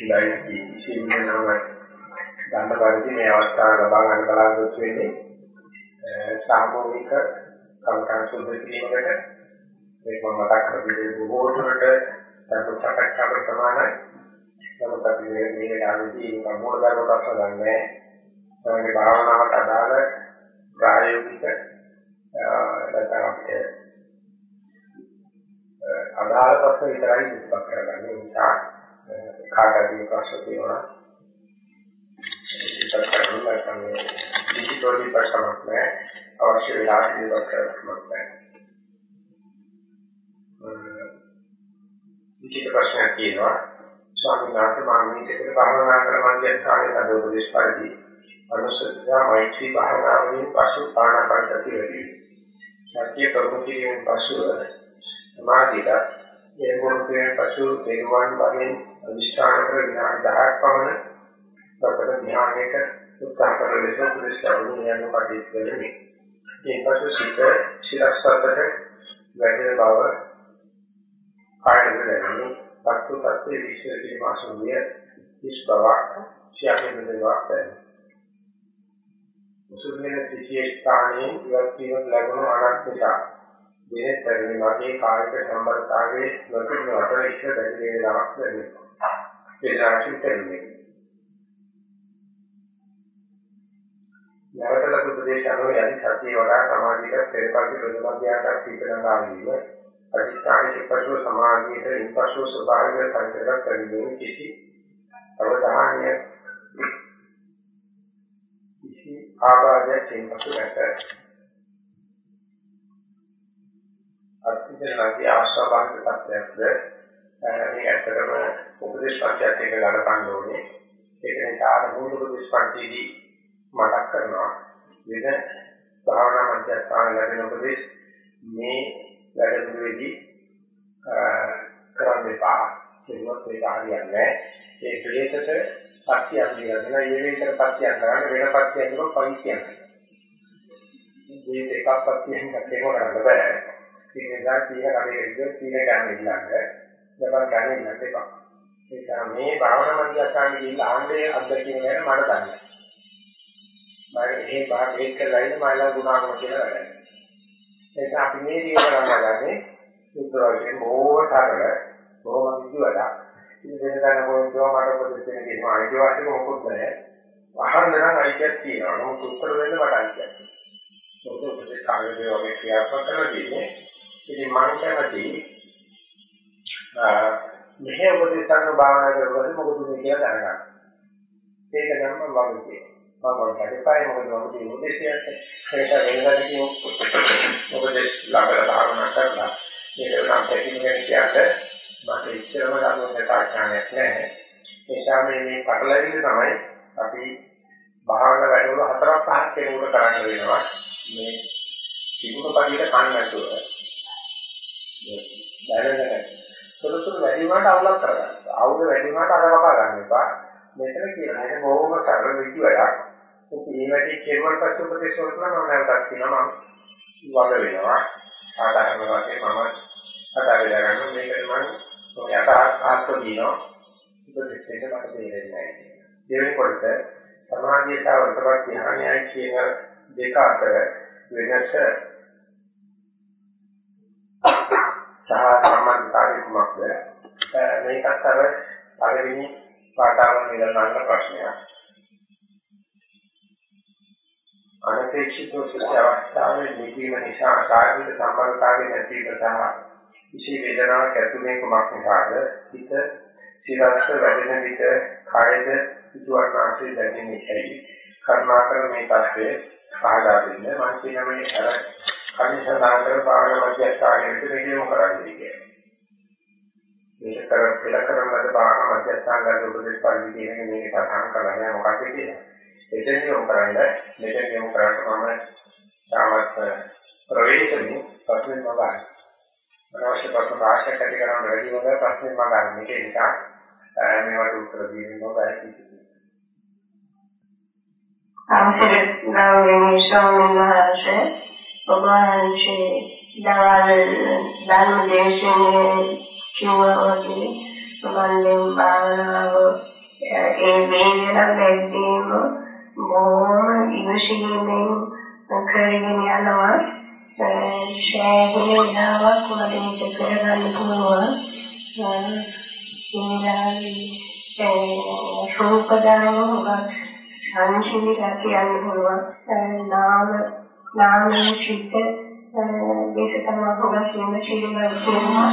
ඉලයිටි සින්නනම ගන්න පරිදි මේ අවස්ථාව ලබා ගන්න බලාපොරොත්තු වෙන්නේ සාමූහික කම්කටොළු සුද්ධ කිරීමකට මේක මතක් කරගන්න බොහෝ දුරට සම්පූර්ණ සාකච්ඡාවට සමානයි. නමුත් අපි මේ මේ වෙලාවේදී මේක මූල ධර්ම ප්‍රශ්න ගන්නෑ. තමයි භාවනාවට අදාළ ප්‍රායෝගික නැත්නම් අපිට අදාළ ප්‍රශ්න විතරයි ඉස්පත් කරගන්නේ. ඒ නිසා කාටදී ප්‍රශ්න තියෙනවා ඉස්පත් කරන්න නැත්නම් ඩිජිටල් ප්‍රශ්නක් නෑ. අවශ්‍ය වෙලාවට ඉස්පත් කරන්න බෑ. විචිත ප්‍රශ්නයක් තියෙනවා ස්වාමීන් වහන්සේ මම මේකට භාවනා කරන මධ්‍යස්ථානයේ තදෝපදේශ පරිදි අනුසද්ධා මෛත්‍රී භාවනාවෙන් පසු ආනාපානසති වැඩි සත්‍ය ප්‍රමුඛ කිරීමෙන් පසු සමාධියට ඒ මොහොතේ පසු දෙවියන් වශයෙන් අනිෂ්ඨාන කර විනාඩි 10ක් පමණ සතර ධ්‍යානයක උත්සාහ කරන ලෙස පුරුෂයන් යන කටයුතු කරන්නේ. ඒ පසු සිත ශිරස්සතට වැඩි බව කායද දැනෙන්නේ සත්‍ය සත්‍ය විශ්ව කිරීම අසුනිය කිස් බවක් සියල්ලම දෙවක් දැනෙනවා. මුසුමින සිටියේ ස්ථානයේ ඉවත් වීම ලැබුණු අනර්ථතා දෙහෙත් පරිදි මගේ කායික සම්බන්ධතාවයේ නොතිබුණු අතර ඉෂ්ට දැඩි වේලාවක් දැනෙනවා. ඒ රාශි දෙන්නේ. යවතල උපදේශ අනුව යටි සතිය වඩා සමාධියට පෙරපරිදි ප්‍රතිපදියාට සීකරණ ආවීම අධිෂ්ඨානයේ පසු සමාධියට ඉන්පසු ස්වභාවික සංකේතයක් කරගෙන කිසි අවධානය කිසි ආවාදයක් ඉන්පසු නැත අත්‍යන්තයේ ආශාවාන්ත තත්ත්වයක්ද මේ ඇත්තටම උපදේශ පන්තියත් එක ගලපන්න ඕනේ ඒක නිසා අර මූල උපදේශ පන්තියේදී මතක් කරනවා වෙන භාවනා මධ්‍යස්ථාන ලැබෙන උපදේශ මේ වැඩමුළුවේදී කරන්න එපා. ඒවත් ඒක හරියන්නේ නැහැ. ඒ ක්ලේශයට පත්‍යයක් දෙන්න. ඒ වේතර පත්‍යයක් කරන්න වෙන පත්‍යයක් නෙවෙයි පවිත්‍යයක්. මේ එකක් පත්‍යයෙන් කටේ කරන්න බෑ. ඒ නිසා කීන කඩේකද කීන ගන්න ඉල්ලන්න. දෙපන් ගන්න ඉන්න එපා. ඒ නිසා මේ භාවනා මධ්‍යස්ථානයේ ගිහිල්ලා ආන්දේ අත්දැකීම ගැන මට දන්නේ. මම මේ භාගයෙන් කරලා ඉන්න මයිලා ගුණාගම කියලා වැඩ. ඒක අපි මේ දේ කරන්නේ සුද්ධ වශයෙන් බොහෝ සරල බොහොම විද්‍යාවක්. ඉතින් වෙන දන්න පොයින්ටෝ මට පොඩි දෙයක් කියනවා අයිතිවාසිකම මොකුත් නැහැ. අහන්න නම් අයිතියක් තියෙනවා. නමුත් උත්තර දෙන්න මට අයිතියක් නැහැ. මොකද මේ කාර්යය වගේ ක්‍රියාත්මක කරලා තියෙන්නේ. ඉතින් මම කැමති මෙහෙ උපදේශන භාවනා කරනකොට මොකද මේ කියලා දැනගන්න. ඒක නම් මම වගේ කියනවා. මම කඩපයි මොකද මම මේ උදේශයට ඒක වෙනදාට කියමු මොකද ළඟට භාවනා කරලා ඒක නම් පැකිලෙන කියන්නේ මට ඉච්චරම ගන්න තාක්ෂණයක් නැහැ ඒ නිසා මේ මේ පටලැවිලි තමයි අපි භාවනා වැඩවල හතරක් පහක් කෙනෙකුට කරන්න වෙනවා මේ තිබුණු පරිදි කන්න නැතුව දැනගෙන තොරතුරු වැඩි වුණාට අවුලක් කරගන්න. අවුල වැඩි වුණාට අර වපා ගන්න එපා. මෙතන කියන එක බොහොම සරල විදි වැඩක්. ඉතින් මේ වැඩි කෙරුවට පස්සේ උපදේශ වලට මම නැවතත් කියනවා මම වග වෙනවා. සාධාරණ වශයෙන් මම කතා වෙලා ගන්න මේකට මම යථා ආත්ම දිනෝ උපදේශ දෙක මට තේරෙන්නේ නැහැ. දෙවෙනි කොටස සමාධිය සහ වර්තමාන ධ්‍යානයයි කියන දෙක අතර වෙනස සහ සම්බන්ධතාවය කුමක්ද? මේකත් අර පළවෙනි පාඩාවන් නිරන්තර ප්‍රශ්නයක්. අනපේක්ෂිත සුඛ අවස්ථාවේ නිවීම නිසා ආකාරයට සම්බන්ධතාවය නැති ප්‍රසාර විශේෂ වේදනාවක් ඇතුලේ කුමක් නිසාද? හිත සිරස්ස වැඩෙන විට කායද සිතුවන්නාසේ දැනෙන්නේ ඇයි? කර්මාකර මේ පස්සේ පහදා දෙන්න. මම කියන මේ අර කනිසනාතර පාවන මධ්‍යස්ථානයේ මෙහෙම කරන්නේ කියන්නේ මේක කර පෙළ කරන ලද පාවන මධ්‍යස්ථාන ගන්න උපදේශ පරිදි කියන මේක සඳහන් කරන්නේ මොකක්ද කියලා එතෙන් යොමු කරන්නේ මෙතෙන් යොමු කරාට මම තාමත් ප්‍රවේශමි ප්‍රශ්න මගාන. අවශ්‍ය ප්‍රශ්න රාශියක් ඇති කරන වැඩි වල ප්‍රශ්න මගාන. මේක නිසා මේවට උත්තර දෙන්න ඕනේ. අවසර ගෞරවනීය ස්වාමීන් වහන්සේ ඔබ වහන්සේ දවල් ධර්ම දේශනාවේ කිව්වා වගේ මන්දෙන් භාවනාව ඒ වේදනා දැක්වීම බොහොම ඉවසීමෙන් කරගෙන යනවා. ශාගුණාවක් වලින් කරගන්න පුළුවන්. ඒ රූපදානම සංසිඳිලා කියන්න පුළුවන් නාම නාමයේ චිත්ත දේශ තමයි හොගා කියන චිත්තය කියනවා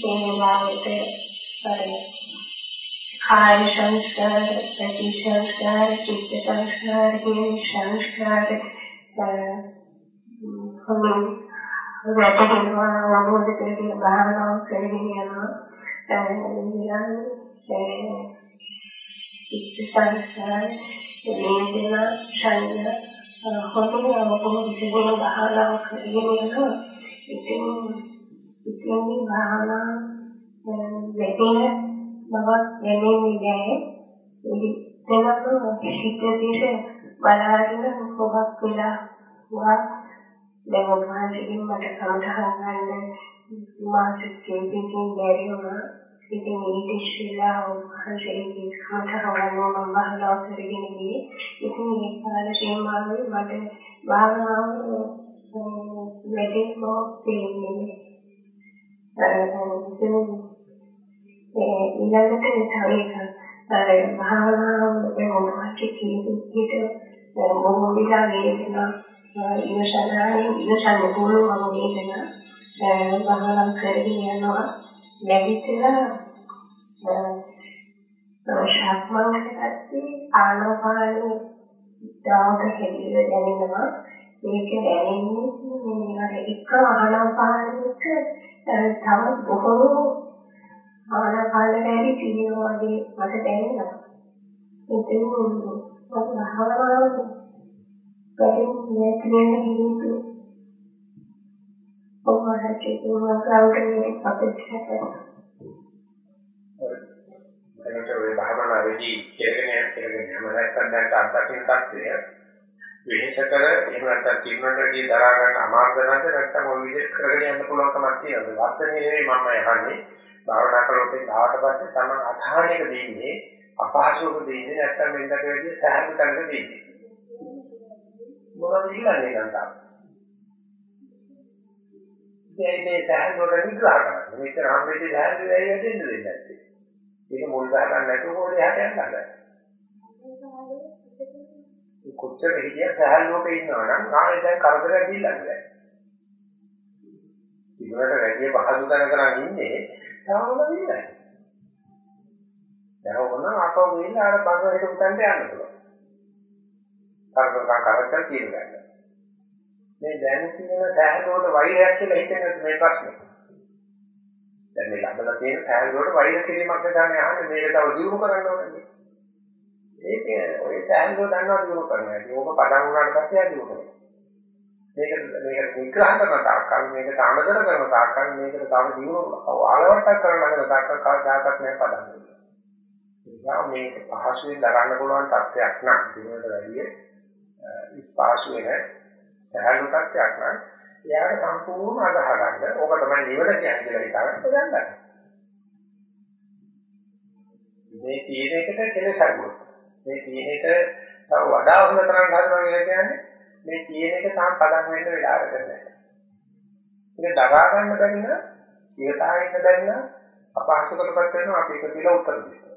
ඒ වෙලාවට කාය සංස්කාර, ප්‍රති සංස්කාර, චිත්ත සංස්කාර කියන සංස්කාර හොමින් වැටෙනවා අවබෝධ කරගෙන භාවනාව කරගෙන යනවා එන්නේ චිත්ත සංස්කාර වේදනා සංඥා හොතේ අවබෝධ කරගෙන භාවනාව කරගෙන යනවා ඉතින් ඉතින් භාවනාව වැඩි බවක් දැනෙන්නේ නැහැ. ඒකම හිත දිහා බලාගෙන මොකක් වෙලා වා දැන් ඔබවහන්සේගෙන් මට සමතහන් ගන්න මාසික කේන්තිකින් බැරි වුණා. ඉතින් ඊට ඉස්සෙල්ලා ඔබවහන්සේගෙන් සමතහන් ගන්නවා මම බහලා කරගෙන ගියේ. ඉතින් ඒ කාලේ සීමාවෙ මට භාවනාව වැඩි මොකක් තේරෙන්නේ නැහැ. ඊළඟට තව එකක් භාවනාව මොනවද කියන විදිහට මොන විලා වේදනා ඉවසනානේ ඉවසන්න පුළුවන් වේදනා භාවනා කරගෙන යනවා නැගිටලා ශාක්මන්කටදී ආනපානේ දාවක හැදිල දැනෙනවා මේක දැනෙන්නේ මේ එක ආනපානයක තව බොහෝ ආනාපාන වැඩි තියෙනවා වගේ මට දැනෙනවා. ඉතින් මම භාවනාව වැඩි කියන හේතු ඔබවහන්සේ කියන කවුරුනේ අපේක්ෂා කරනවා. එතකොට ඔය භාවනා වෙදී කෙරගෙන කෙරගෙන යම නැත්නම් දැන් අත්දකින්න තත්ත්වය වෙහෙස කර එහෙම නැත්නම් කින්නටදී දරා ගන්න අමාරු නැද්ද නැත්නම් ඔය විදිහට කරගෙන යන්න පුළුවන්කමක් තියෙනවද? වර්තනේ නෙවෙයි මම යහන්නේ භාවනා කරනකොට ආවට පස්සේ තමන් අසහනයක දෙන්නේ අපහසුක දෙන්නේ නැත්නම් වෙනකට වැඩිය සහැල්ලු තැනක දෙන්නේ. මොනවද ඉල්ලන්නේ නැන්දා? මේ මේ සහැල්ලුවට විග්‍රහ කරන්න. මෙච්චර හම්බෙච්ච සහැල්ලු වෙයි වෙන්න දෙන්නේ නැත්තේ. ඒක මුල් ගහගන්න නැතුව කොහොමද එහාට යන්න හදන්නේ? කොච්චර හිතිය සහැල්ලුවක ඉන්නවනම් ආයෙත් දැන් කරදරයක් දීලා ඉවරට වැඩි පහසු තැනක නම් ඉන්නේ තාම නෑ. දැන් ඕන ආපහු ගිහින් ආර බංග හිට උතන්ට යන්න පුළුවන්. කරකර කරකර කියන ගන්න. මේ දැන් කියන සෑහලුවට වෛරයක් කියලා හිතෙන මේ ප්‍රශ්නේ. දැන් මේ ලබලා තියෙන සෑහලුවට වෛර කිරීමක් නැත්නම් අහන්නේ මේක තව දියුණු කරන්න ඕනේ. ඒක ඔය සෑහලුව දන්නවා දියුණු කරනවා. ඒක ඕක පටන් ගන්නට පස්සේ ආ දියුණු කරනවා. මේක මේක විග්‍රහ කරන තාක්කල් මේකට අමතර කරන තාක්කල් මේකට තව දියුණු ආලවට්ටක් කරන හදන තාක්කල් කවදාකවත් නෑ පදන්නේ. ඒකා මේක පහසුවෙන් දරන්න පුළුවන් තත්ත්වයක් නම් දිනකට වැඩිය ස්පාසු වෙන සහල් තත්ත්වයක් නම් එයාට සම්පූර්ණ අදහ ගන්න. ඕක තමයි නිවන කියන්නේ කියලා හිතාගන්න ගන්න. මේ කියන එකට කෙලෙස් අඩුවක්. මේ කියන එක තව වඩා හොඳ කරන්න හදනවා කියලා කියන්නේ මේ කියන එක තාම පදම් වෙන්න වෙලාවකට නැහැ. ඒක දරා ගන්න බැරි නම් ඉවසාගෙන බැරි නම් අපහසුකටපත් වෙනවා අපි ඒක කියලා උත්තර දෙන්න.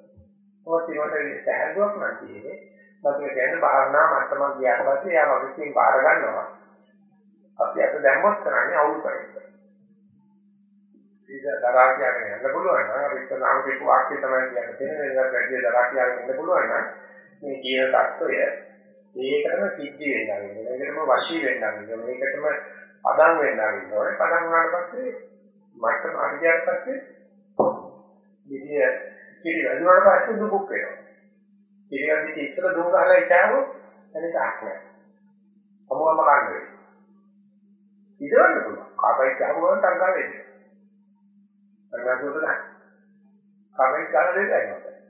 ඔය සිනවට ස්ටෑන්ඩ්වක් නම් තියෙන්නේ. මම කියන්නේ භාවනා මට්ටමක් ගියාට පස්සේ යා වගකීම් බාර ගන්නවා. අපි අද දැම්මොත් කරන්නේ අවුල් කරන්නේ. ඒක දරා කියන්න යන්න පුළුවන් නම් අපි ඉස්සලාම කියපු වාක්‍යය තමයි කියන්න තියෙන්නේ. මේකට වැඩි දරා කියන්න ඉන්න පුළුවන් නම් මේ කියන தত্ত্বය ඒකටම සිද්ධි වෙනවා කියන්නේ ඒකටම වශී වෙනවා කියන්නේ ඒකටම පදම් වෙනවා කියන්නේ පදම් වුණාට පස්සේ මට මාර්ගයට පස්සේ විදිය කිරි වැදුනාට පස්සේ දුක් වෙනවා. කිරි වැදිච්ච ඉස්සර දුක අහලා ඉතාවෝ එනික ආක්‍රය අමුමම ගන්න වෙයි. ඉදවන්න පුළුවන්. කාපයි ගහපුවම තංගා වෙන්නේ. අරගන්න උදලා කාමයි ගන්න දෙයක් නැහැ.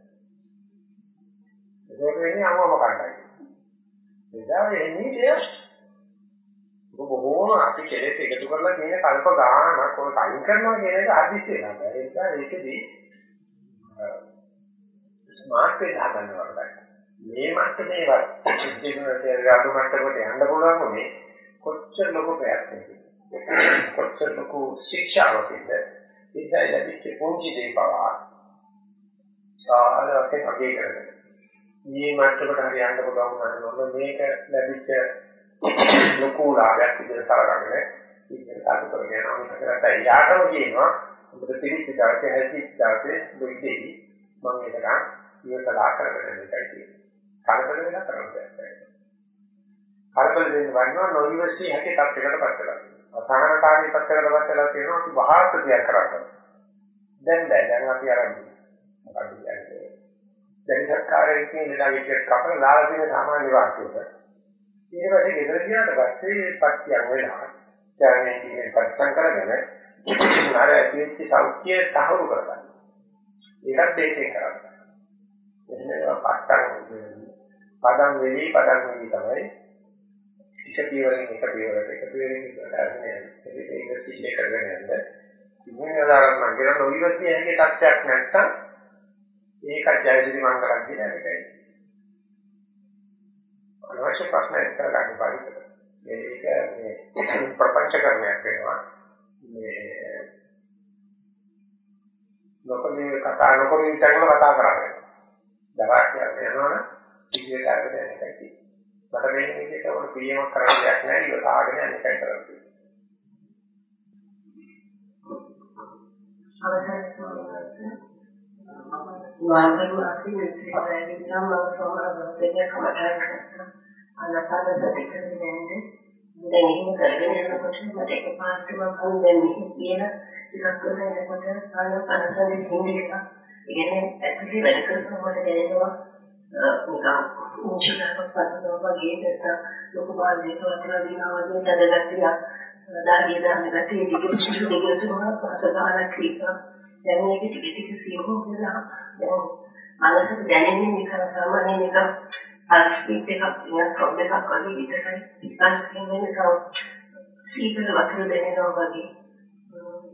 ඒක වෙන්නේ අමුමම කන්නයි. එදා එන්නේ ටෙස්ට්. බොහෝම අපි කෙලෙස් එකතු කරලා කියන කල්ප ගානක් ඔය කයින් කරනවා කියන එක හදිස්සි වෙනවා. ඒ නිසා ඒකෙදි ස්මාර්ට් වෙලා හදනවා වගේ. මේ මට්ටමේවත් ජීවිතයේ ගාඩු මට්ටමකට යන්න පුළුවන් උනේ කොච්චර ලොකු ප්‍රයත්නයක්ද කොච්චර ලොකු ශික්ෂාවකින්ද ඉතින් ලැබිච්ච පොන්චි දේ පවා සාහලයෙන් අගේ කරගෙන මේ මට්ටමට හරි යන්න පුළුවන් නම් මේක ලැබිච්ච ලොකු ලාභයක් විදිහට සලකන්නේ ඉතින් කාට කරගෙන යනවා මිසකට යාටම කියනවා ඔබට තිරිච්ච දාසේ හැදිච්ච දාසේ දෙවිදෙවි මම ඒක ඉවසලා කරගෙන ඉන්නයි කියන්නේ කලබල වෙලා කරන්නේ. කලබල වෙන්න වන්නවා නොයවසී හැටි තත්යකට පත් වෙලා. අසහනකාරී තත්යකට පත් වෙලා තියෙනවා අපි වහා ප්‍රතික්‍රියා කරන්නේ. දැන් බෑ දැන් අපි ආරම්භ. මොකද කියන්නේ? දැන් සත්කාරයෙන් කියන දායකයෙක් කපන ලාලා තියෙන සාමාන්‍ය වාක්‍යයක. ඊට පස්සේ ගෙදර ගියාට පස්සේ පත්‍යම් වෙලා. දැන් මේ පරිසම් කරගෙන අර ඇතිවෙච්ච සෞඛ්‍ය තහවුරු කරගන්න. ඒකත් දෙකෙන් කරන්නේ. එහෙනම් පට්ටම් පදම් වෙලී පදම් වෙලී තමයි එක පියවරකින් එක පියවරකට එක පියවරකින් ඉස්සරහට යන්නේ. ඒක ඒක සීලේ කරගෙන යන්න. ඉතින් උදාහරණ මම කියන නොවිවසිය හැකි තත්ත්වයක් නැත්තම් ඒක ජයසිරි මංගලම් කියන එකයි. අනවශ්‍ය ප්‍රශ්න එක්ක ගන්න පාරිතක. මේක මේ ප්‍රපංච කර්මයක් වෙනවා. මේ නොකලේ කතා නොකරන විදිහට කතා කරන්නේ. දරා කියන්නේ යනවනේ ඉදිරියට අරගෙන යන එකයි තියෙන්නේ. මට මේ විදිහට උන පිළියමක් කරන්න දෙයක් නැහැ ඉවසාගෙන යන එකයි කරන්නේ. අවසන් ස්වාමීන් වහන්සේ වාර්ගික වාසී විත්‍රායකින් නම් සෝමන දවසේ කමටහන් කරා. අනපන සති කරන්නේ දැන් එහෙම කරගෙන යනකොට මට එකපාරටම මම දැන් මෙහි කියන ටිකක් කරන යනකොට ආන පනසනේ හිඳි එක. ඒ කියන්නේ ඇත්තටම වැඩ කරනකොට දැනෙනවා නිකන් උන්චිනාවක් පදනවා වගේ නැත්නම් ලොකු බාහිරක වතුර දිනවා වගේ තදගතියක් දාගිය දාන්න ගැටේ දිගට දිගට තුනක් පාසකාරක් කීපා දැන් මේක ටික ටික සියුම් වෙලා දැන් මනසට දැනෙන්නේ නිකන් සාමාන්‍ය නිකන් අස්පීත් එකක් නිකන් ප්‍රොබ් එකක් වගේ විතරයි. නිකන් කියන්නේ නිකන් සීතල වතුර දැනෙනවා වගේ.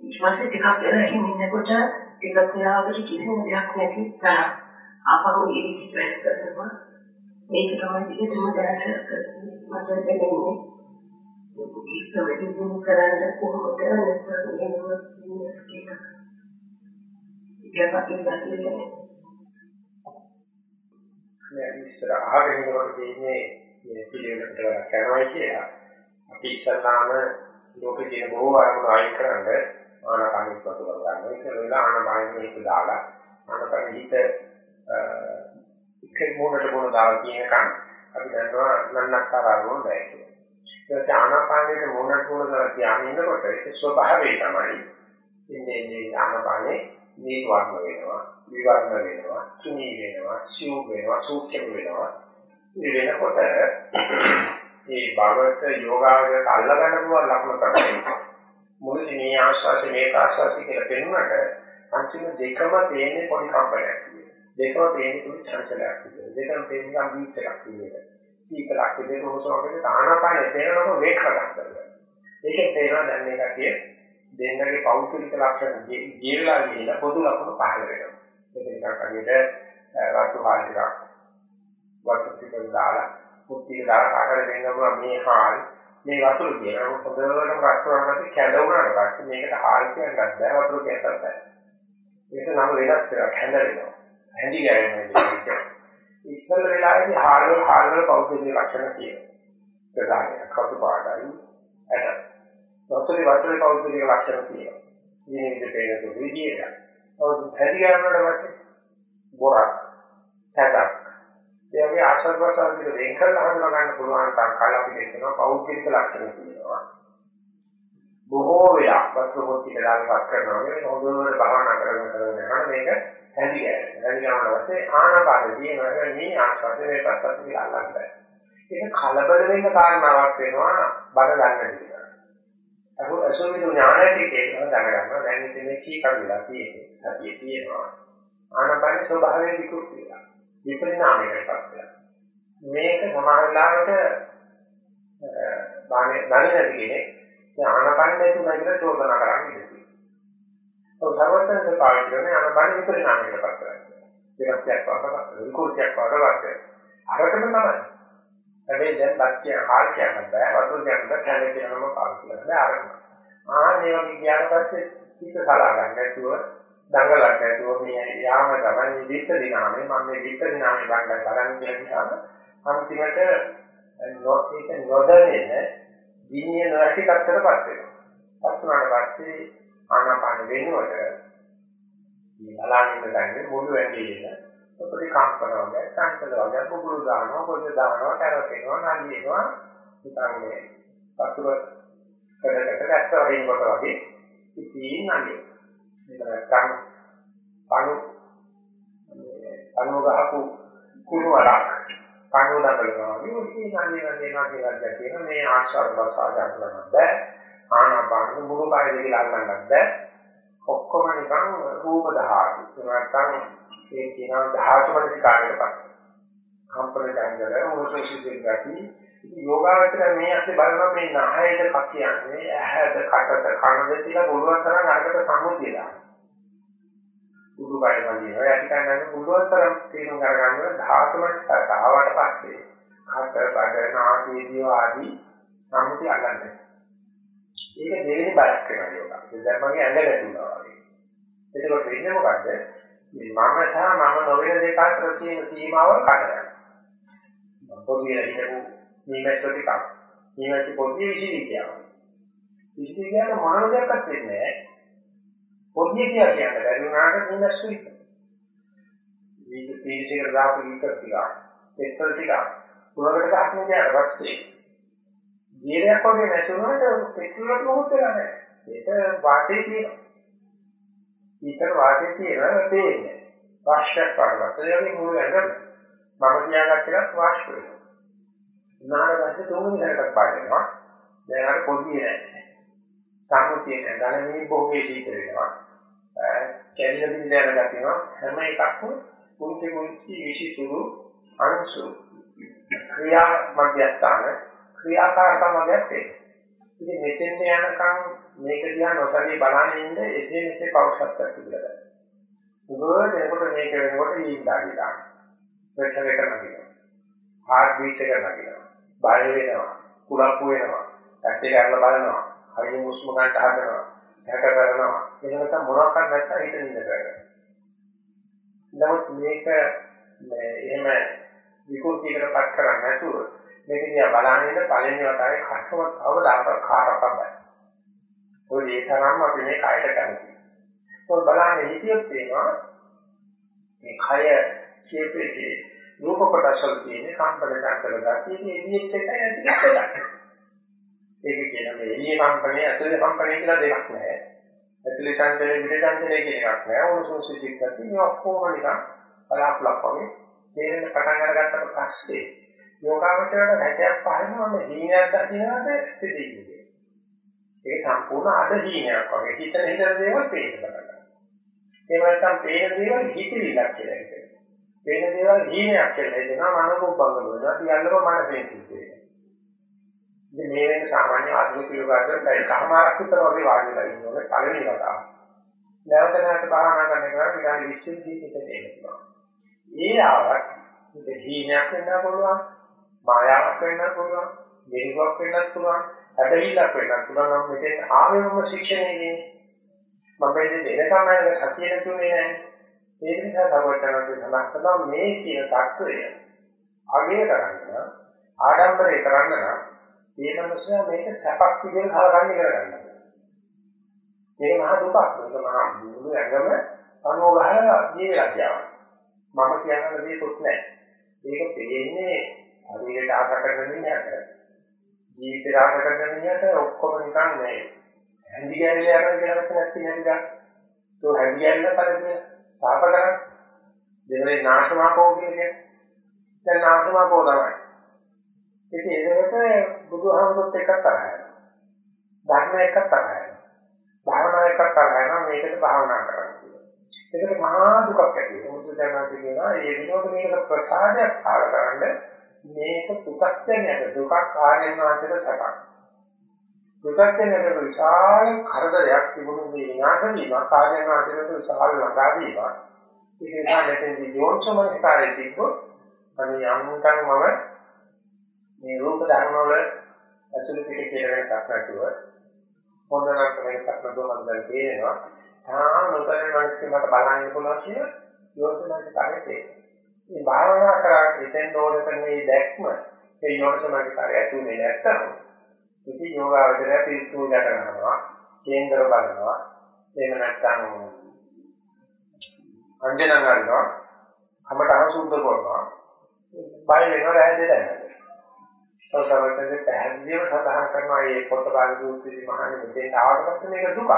ඊට පස්සේ ටිකක් වෙලා ඉන්නකොට ටිකක් වෙලාවකට කිසිම දෙයක් නැති තරම් ආපහු ඉරිදි වැඩ කරනවා මේක තමයි දිගටම දැනට මට දැනෙන්නේ. ඒක වැඩි දියුණු කරන්න කොහොමද නැත්නම් එනවා කියන එක ඉතින් අපි මේ ඉස්සර අහගෙන ඉන්නකොට තියෙන්නේ මේ පිළිවෙලකට කරනවා කියලා. අපි ඉස්සරලාම ලෝකේ තියෙන බොහෝ අරමුණු අයින් කරන්න ආනාපානෙ පසු කරගන්නවා. ඒක වෙලා ආනාපානෙ මේක දාලා ආනාපානෙ හිත එක මොනට මොන දාලා කියනකම් අපි දන්නවා නන්නත්තර අරමුණ නැහැ කියලා. ඒ කියන්නේ ආනාපානයේ මොනට මොන දාලා කියන්නේ ඉන්නකොට ඒක ස්වභාවය තමයි. ඉන්නේ ඉන්නේ ආනාපානේ මේ වර්ණ වෙනවා, විවර්ණ වෙනවා, තුනී වෙනවා, සිව් වෙනවා, සූක්ෂම වෙනවා. මේ වෙනකොට මේ භවත යෝගාවකට අල්ලගන්න පුළුවන් ලක්ෂණ තමයි. මුලින් මේ ආශ්වාසය මේක ආශ්වාසය කියලා පෙන්වන්නට අන්තිම දෙකම තේන්නේ පොඩි කම්පනයක්. දෙකම තේන්නේ කුඩි චංචලයක් විදියට. දෙකම තේන්නේ නිකන් බීච් එකක් විදියට. සීකලක් විදියට හොසවගෙන ආනාපානෙ තේරෙනකොට වේග කරගන්නවා. ඒකෙන් තේරෙනවා දැන් මේ කතිය දෙන්නගේ පෞද්ගලික ලක්ෂණ ජීවලා ගිහිලා පොදු ලක්ෂණ පහළ වෙනවා. ඒක නිකන් කඩේට රතු හාල් එකක් වතුර ටිකක් දාලා මුත්‍තික දාලා කාටද දෙන්නම මේ හාල් මේ වතුර කියනවා හොඳටම රත් කරනකොට කැඳවුණාට පස්සේ මේකට හාල් කියන්නත් බෑ වතුර කියන්නත් බෑ. ඒක නම් වෙනස් කරලා කැඳරෙනවා. හැඳි ගෑවෙන්නේ ඉස්සල වෙලාවේදී හාරවල හාරවල පෞද්ගලික ලක්ෂණ තියෙනවා. ප්‍රධානය කතු පාඩයි ඇට. වතුරේ වතුරේ පෞද්ගලික ලක්ෂණ තියෙනවා. මේ විදිහට පේන දුක විදියට. ඔව් හැඳි ගෑවෙනකොට පස්සේ බොරක් හැදක්. ඒ වගේ ආශ්‍රවසාර විදිහට වෙන් කරලා හඳුනා ගන්න පුළුවන් තරම් කාල අපි දෙනවා පෞද්ගලික ලක්ෂණ තියෙනවා. බොහෝ වෙලා වතුර මොකක්ද දාලා වත් කරනවා. මේ හොඳට භාවනා කරගෙන කරගෙන යනවා මේක හැදි ගෑවෙන. හැදි ගන්නකොට පස්සේ ආනාපානදී නේද මේ ආස්වාදේ මේ ප්‍රසන්න කියලා අල්ලන්න. ඒක කලබල වෙන්න කාරණාවක් වෙනවා බඩ ගන්න විදිහ. අහු අසෝමිතු ඥානයේ තේරෙනවා දැනගන්නවා දැන් ඉතින් මේ කී කරුණා තියෙන්නේ. සතිය තියෙනවා. ආනාපාන ස්වභාවයෙන් විකෘති වෙනවා. විපරිණාමයකට පත් වෙනවා. මේක සමානලාවට බානේ දැනෙන්නේ කෙනෙක් ආනාපාන නැතුණා කියලා චෝදනා කරන්නේ. ඔය සර්වඥයන් පාවිච්චි කරන අනබන විපරිණාමයකට පත් කරන්නේ. විරක්තියක් වඩපත් විකෘතියක් වඩපත්. අරකම තමයි. හැබැයි දැන් බක්කිය හාල් කියන්න බෑ වතුර කියන්න බෑ කැලේ කියනම පාවිච්චි කරන්නේ අරකම. ආන්නේ වගේ ගියාට පස්සේ හිත සලා ගන්න නැතුව දඟලන්න නැතුව මේ යාම තමයි මේ විත්ත දිනාමේ මම මේ විත්ත දිනාමේ ගන්න බලන්න කියන නිසා අන්තිමට නොඑක නොදැනෙන දිනිය නොඇති තත්ත්වයටපත් වෙනවා. පත් වුණාට පස්සේ ආනාපාන වෙනුවට මේ බලන්න ගන්නේ මුළු ඇඟේම පොඩි කම්පන වගේ සංකල වගේ පුපුරු දානවා පොඩි දානවා කරකිනවා නලියනවා. නිකන් මේ වතුර කඩකට ඇස්ස වරින් කොට වගේ ඉතින් නලිය මේක නැත්තම් පණු පණු ගහපු කුණු වලක් පණු දඟලනවා වගේ ඉතින් නලිය නලියනවා කියලා කියන මේ ආශ්‍රව ප්‍රසාරය කරන්න බෑ. ආනාපාන මුළු කය දෙක ලල්ලන්නත් බෑ. ඔක්කොම නිකන් රූප ධාතු නැත්තම් ඒ කියනවා ධාතු මනසිකාරයටපත්. කම්පන ජංගල මොනසෙසිසිල් ගති. ඉතින් යෝගාවචර මේ ඇස්සේ බලනවා මේ නහයට කක් කියන්නේ ඇහැට කටට කනද කියලා පුළුවන් තරම් අරකට සම්මුතියලා. උඩු බය වගේ යටි කන්නන්න පුළුවන් තරම් තේරුම් ගන්න ධාතු මනසිකාරට ආවට පස්සේ කට බඩ නාසය දිව ආදී සම්මුතිය අල්ලන්නේ. ඒක දෙවෙනි බයක් වෙනවා යෝගා. ඒ දැන් මගේ ඇඟ නැතුණා වගේ. එතකොට වෙන්නේ මොකද්ද? මේ මම සහ මම නොවන දෙක අතර තියෙන සීමාවල් කඩනවා. පොඩිය හිටපු මේකට ටිකක්. මේකට පොඩි විශ්ිවිද්‍යාව. විශ්ිවිද්‍යාව මොනම දෙයක්වත් වෙන්නේ නැහැ. පොඩි කියා කියන්නේ බැරි වුණාට ඉන්නස්සු ඉත. මේක තීරසිකර දාපු විතර ටික. එක්තර ටික. පුරකට ගන්න ගියාට පස්සේ ජීරයක් වගේ නැතුනට පෙට්‍රල් මොකද වෙලා නැහැ. ඒක වාතයේ තියෙනවා. ඊතර වාගේ තියෙනවා තේන්නේ. වාෂ්පයක් වඩවත්. ඒ වගේ මුළු ඇඟම මම කියාගත්ත එකක් වාෂ්ප වෙනවා. නාර දැස්සේ තුන්වෙනි හැරකට පාඩනවා. දැන් අර පොඩි නෑ. සම්මුතිය නෑ. ධනමී බොහෝගේ සීතල වෙනවා. කැඩිලා බින්ද යන ගතියනවා. හැම එකක්ම කුංචි කුංචි විශේෂුරු අංශු ක්‍රියා මධ්‍යස්ථාන ක්‍රියාකාරකම් මධ්‍යස්ථේ. ඉතින් මෙතෙන්ට යනකම් මේක දිහා නොසලී බලන්නේ ඉන්න එසේ මෙසේ පෞෂත්වයක් තිබුණා දැන්. උගල දෙනකොට මේක වෙනකොට ඊඳාගි දාන. ප්‍රෙෂර් එක නැගිනවා. හાર્ට් බීට් එක නැගිනවා. බය වෙනවා. කුලප්පු වෙනවා. ඇස් දෙක අරලා බලනවා. හරිය මුස්ම ගන්නට හදනවා. සැක කරනවා. එහෙම මොනවාක්වත් නැත්නම් හිත නිඳ කරගන්නවා. නමුත් මේක එහෙම විකෘතියකටපත් කරන්නේ නැතුව මේක දිහා බලන්නේ පළවෙනි වතාවේ කස්ටමර් අවදාකට කාටවත් බෑ. ඔය ඒ තරම්ම අපි මේ කයට කැමතියි. ඒක බලන්නේ හිතියොත් තේනවා මේ කය ශේපයේ රූප කොටසල් තියෙන කම්පන චංචල ගතිය එළියෙත් එකයි ඇතුළත් එකයි. ඒක කියන මේ එළිය කම්පනය ඇතුළේ කම්පනය කියලා දෙකක් නැහැ. ඇතුළේ චංචලේ පිට චංචලේ කියන එකක් නැහැ. උණුසුම් සිසිල් ගතිය මේ ඔක්කොම නිකන් බලාපලක් වගේ තේරෙන පටන් අරගත්තට පස්සේ යෝගාවචරයට හැටයක් පහළම මේ හීනයක් දකින්නට සිටින්නේ. ඒක සම්පූර්ණ අදහීනයක් වගේ හිතන හිතන දේවල් පේන්න පටන් ගන්නවා. ඒ නැත්තම් පේන දේවල් හිතවිලක් කියලා හිතෙනවා. පේන දේවල් හීනයක් කියලා හිතනවා මනෝකුප්පංග වෙනවා. සියල්ලම මනසෙන් සිද්ධ ඉතින් මේ වෙන සාමාන්‍ය ආධුනික යෝගාවචරයට එකමාරක් විතර වගේ වාඩි වෙලා ඉන්නකොට පළවෙනි වතාව. නැවත නැවත භාවනා කරන කෙනා විනාඩි 20 දී හිතට එනවා. ඒ ආවත් ඒක හීනයක් වෙන්න පුළුවන්, මායාවක් වෙන්න පුළුවන්, මෙහෙවක් වෙන්නත් පුළුවන්, ඇදහිල්ලක් වෙන්නත් පුළුවන්. නම් මෙතෙන් ආවෙම ශික්ෂණයනේ. මම මේ වෙනකම් අර සතියට තුනේ නැහැ. ඒ නිසා සමවටනක සඳහන් කළා මේ කියන தত্ত্বය අගය කරන්න ආඩම්බරේ කරන්න නම් මේ මනුස්සයා මේක සැපක් විදිහට හලගන්න ඉගෙන ගන්න. මේ මහා දුකක් මේක මහා දුරු ඇඟම සංෝගහය ජීවිතයක්. මම කියන්න දෙයක් නෑ. මේක දෙන්නේ හරියට ආසකරන්නේ නැහැ. ජීවිතය රාග කරන මිනිහට ඔක්කොම නිකන් මේ හැඳි ගැල්ල යන කෙනෙක් නැති නේද? તો හැඳි ගැල්ල පරිදි සාප කරා දෙවනේ නාශමාපෝ කියන්නේ දැන් නාශමාපෝ තමයි. ඉතින් ඒකට බුදුහාමුදුරුත් එක්ක තරහයි. ධර්ම එක්ක තරහයි. භාවනා එක්ක තරහයි මේකට භාවනා කරන්නේ. ඒකට මහා දුකක් ඇති වෙනවා. මුතු දැනගන්න කියනවා මේ විනෝද මේකට ප්‍රසාදයක් පාල කරන්නේ මේක පුතක්ඥයට දුකක් ආර්යයන් වහන්සේට සැපක්. පුතත්ජනක විශාල කරදරයක් තිබුණු දේ විනාශ වීම කාර්යන ආදිරට විශාල ළඟා වීම ඒක නිසා මෙතෙන්දී යෝන්සමනස්කාරයේ තිබ්බොත් අනේ යම්කම් මම මේ රූප ධර්ම වල ඇතුළත පිට කියලා එකක් නැතුව හොඳ නම් වෙනසක් නැතුව මම දැන් තේරෙනවා. තාම නොතන මනසේ මට බලන්න පුළුවන් කියලා යෝන්සමනස්කාරයේ තේරෙනවා මේ භාවනා කරාට ඉතින් ඕන කරන මේ දැක්ම ඒ යෝන්සමනස්කාරය ඇතුලේ නැත්තම් ඉතින් යෝගාවචරය පිස්සු යට කරනවා කේන්දර බලනවා එහෙම නැත්නම් අංජන ගන්නවා අපට අනුසුද්ධ කරනවා බය වෙනවා රැඳ දෙන්න. සෝසවතේ පැහැදිලිව සඳහන් කරනවා මේ පොතපාල සූත්‍රයේ මහානේ මෙතෙන් ආවට පස්සේ මේක දුකක්.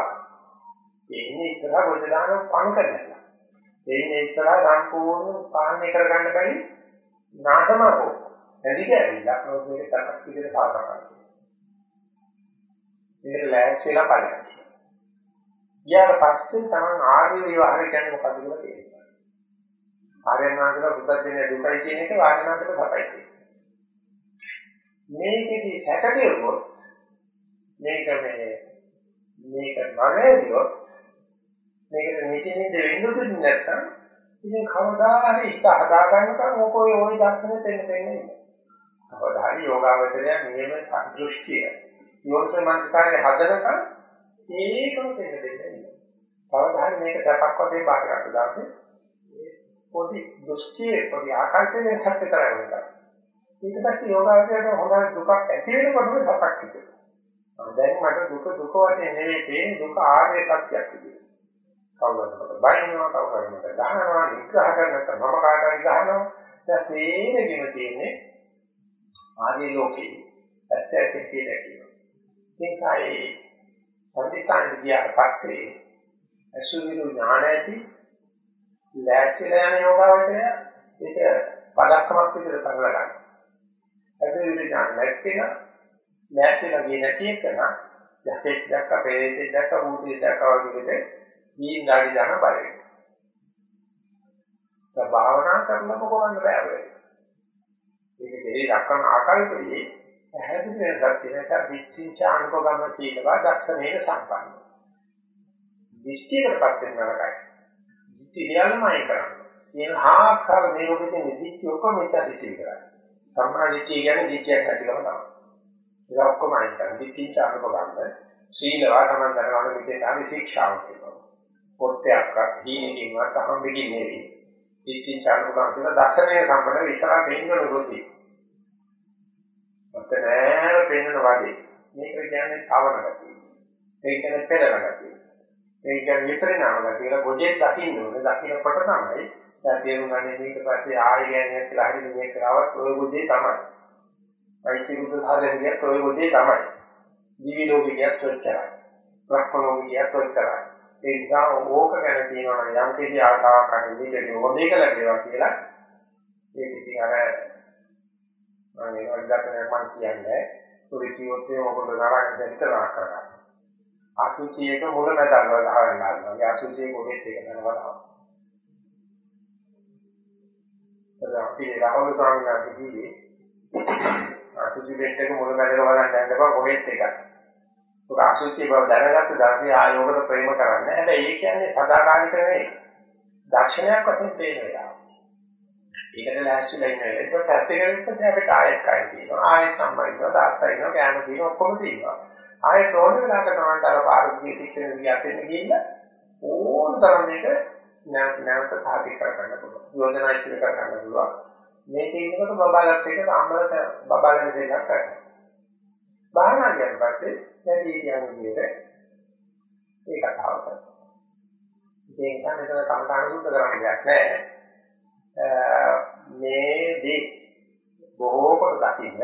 ඒ ඉන්නේ ඉතලා ගොඩ දාන පණ කරනවා. ඒ ඉන්නේ ඉතලා සම්පූර්ණ පාලනය කරගන්න බැරි නාටමකෝ. එදික ඇවිල්ලා මේක සකස් විදිහට පාඩම් කරනවා. මේක ලෑස්තිලා බලන්න. ඊට පස්සේ තමයි ආර්ය විවහාර කියන්නේ මොකක්ද කියලා තේරෙනවා. ආර්යනාථක පුතත්ජනේ දුකයි කියන එක ආර්යනාථක සපයි කියන්නේ. මේකෙදි සැකදෙවොත් මේක මේ මේක නරේදියොත් මේකට නිසින්ද වෙන්න දුන්නේ නැත්නම් ඉතින් කවදා හරි ඉස්ස හදා ගන්නකම් ඕකෝයි ওই දර්ශනෙ දෙන්න දෙන්නේ. කවදා හරි යෝගාවචරය නියම දෘෂ්ටිය යෝනිසමනස්කාරයේ හදනකම් ඒකම දෙන්න දෙන්නේ. කවදා හරි මේක සැපක් වශයෙන් බාරගන්න දාන්නේ පොඩි දෘෂ්ටියේ පොඩි ආකල්පයේ සත්‍ය කරගන්න. ඊට පස්සේ යෝගාවචරයට හොඳ දුකක් ඇති වෙනකොටම සපක් හිතෙනවා. දැන් මට දුක දුක වශයෙන් නෙවෙයි තියෙන්නේ දුක ආර්ය සත්‍යයක් විදිහට. කවුරුහට බයිනවා කවුරුහට ගහනවා නිග්‍රහ කරනකොට මම කාටවත් ගහනවා. දැන් තේරෙගෙන තියෙන්නේ ආර්ය ලෝකේ ඇත්ත ඇත්ත කියලා කියනවා. ඒකයි සම්දිස්ථාන ගියාට පස්සේ අසුවිරු ඥාන ඇති ලෑස්තිලා යන යෝගාවචරය ඒක පදක්කමක් විදිහට කරලා ගන්න. අසුවිරු ඥාන නැතිනම් ලෑස්තිලා ගියේ නැති එකන යකෙක් දැක්ක, පෙරේතෙක් දැක්ක, භූතෙක් දැක්ක වගේ විදිහට ජීන් ගාඩි දාන බලය. ඒ භාවනා කරනකොට කොහොමද බෑ ඒක දෙලි දක්වන ආකල්පයේ පැහැදිලි වෙනසක් තියෙනවා විචින්ච අනුපගම සීලවා දර්ශනයේ සම්පන්න. දිෂ්ටියකටපත් වෙන නරකයි. දිෂ්ටි සියල්ලමයි කරන්නේ. කියන ආකාර මේ වගේ දිෂ්ටි ඔක්කොම මෙච්චර දිෂ්ටි කරන්නේ. සම්මා දිෂ්ටි කියන්නේ දිෂ්ටියක් නැතිකම තමයි. ඒක ඔක්කොම අයින් කරන දිෂ්ටිච අනුපගම සීලවා තමයි දරවන විදිහට ආවි ශික්ෂාව කියනවා. පොත්‍යක්වත් දීනකින්වත් අහම්බෙකින් නෙවෙයි. දිෂ්ටිච අනුපගම කියන දර්ශනයේ සම්පන්න විතරක් වෙන්න නුරුති. මත නෑර පෙන්වන වගේ. මේක කියන්නේ තවන ගතිය. මේක කියන්නේ පෙරන ගතිය. මේක කියන්නේ විපරිණාම ගතිය. කියලා ගොජේ දකින්න ඕනේ. දකින්නකොට තමයි දැන් තේරුම් ගන්න මේක පස්සේ ආයෙ කියන්නේ කියලා හරි මේක කරවත් ඔය ගොජේ තමයි. වෛද්‍ය රුධ සාධනයක් ඔය ගොජේ තමයි. දිවි ලෝකේ කියත් ඔච්චරයි. බ්‍රහ්ම ලෝකේ කියත් ඔච්චරයි. ඒ නිසා ඕක ගැන කියනවා නම් යම් කිසි ආකාරයක් අරගෙන මේක හොඳ එක ලැබේවා කියලා ඒක ඉතින් අර මම ඒක අදටම මම කියන්නේ පොඩි කිව්වොත් ඒ මොකද නරක දෙන්නවා කරා. අසුචියක මුල මැදල් වල ගහන්න ගන්නවා. ඒ අසුචියේ කොහෙත් එක කරනවා. ඒක අපි රාහුල ස්වාමීන් වහන්සේ කිව්වේ අසුචි දෙන්නක මුල මැදක බලන්න යන්නකෝ කොහෙත් එකක්. ඒක අසුචි බව දැනගත්ත දාසේ ආයෝගට ප්‍රේම කරන්නේ. හැබැයි ඒ කියන්නේ සදාකාලික නෙවෙයි. දර්ශනයක් වශයෙන් පේන වෙලාව. ඒකට ලෑස්තිලා ඉන්න වෙලාව. ඒක පැත්තකට ඉස්සෙල්ලා අපිට ආයෙත් කයි තියෙනවා. ආයෙත් අම්මා ඉන්නවා, තාත්තා ඉන්නවා, කෑම තියෙනවා, ඔක්කොම තියෙනවා. ආයෙත් ඕන වෙලාවක තමයි අර පාරදී ශික්ෂණ විදියට එන්න ගිහිල්ලා ඕන තරම් මේක නැවත සාධි කර ගන්න පුළුවන්. යෝජනා ඉදිරි කර ගන්න පුළුවන්. මේ තේිනකොට බබාලත් එක අම්මලට බබාලෙන් දෙයක් කරනවා. බාහනා කියන පස්සේ වැඩි කියන්නේ විදිහට ඒ කතාව කරනවා. ඒ නිසා මෙතන කමඨාන සුද්ධ කරන්න දෙයක් නැහැ. මේ දේ බොහෝ කොට දකින්න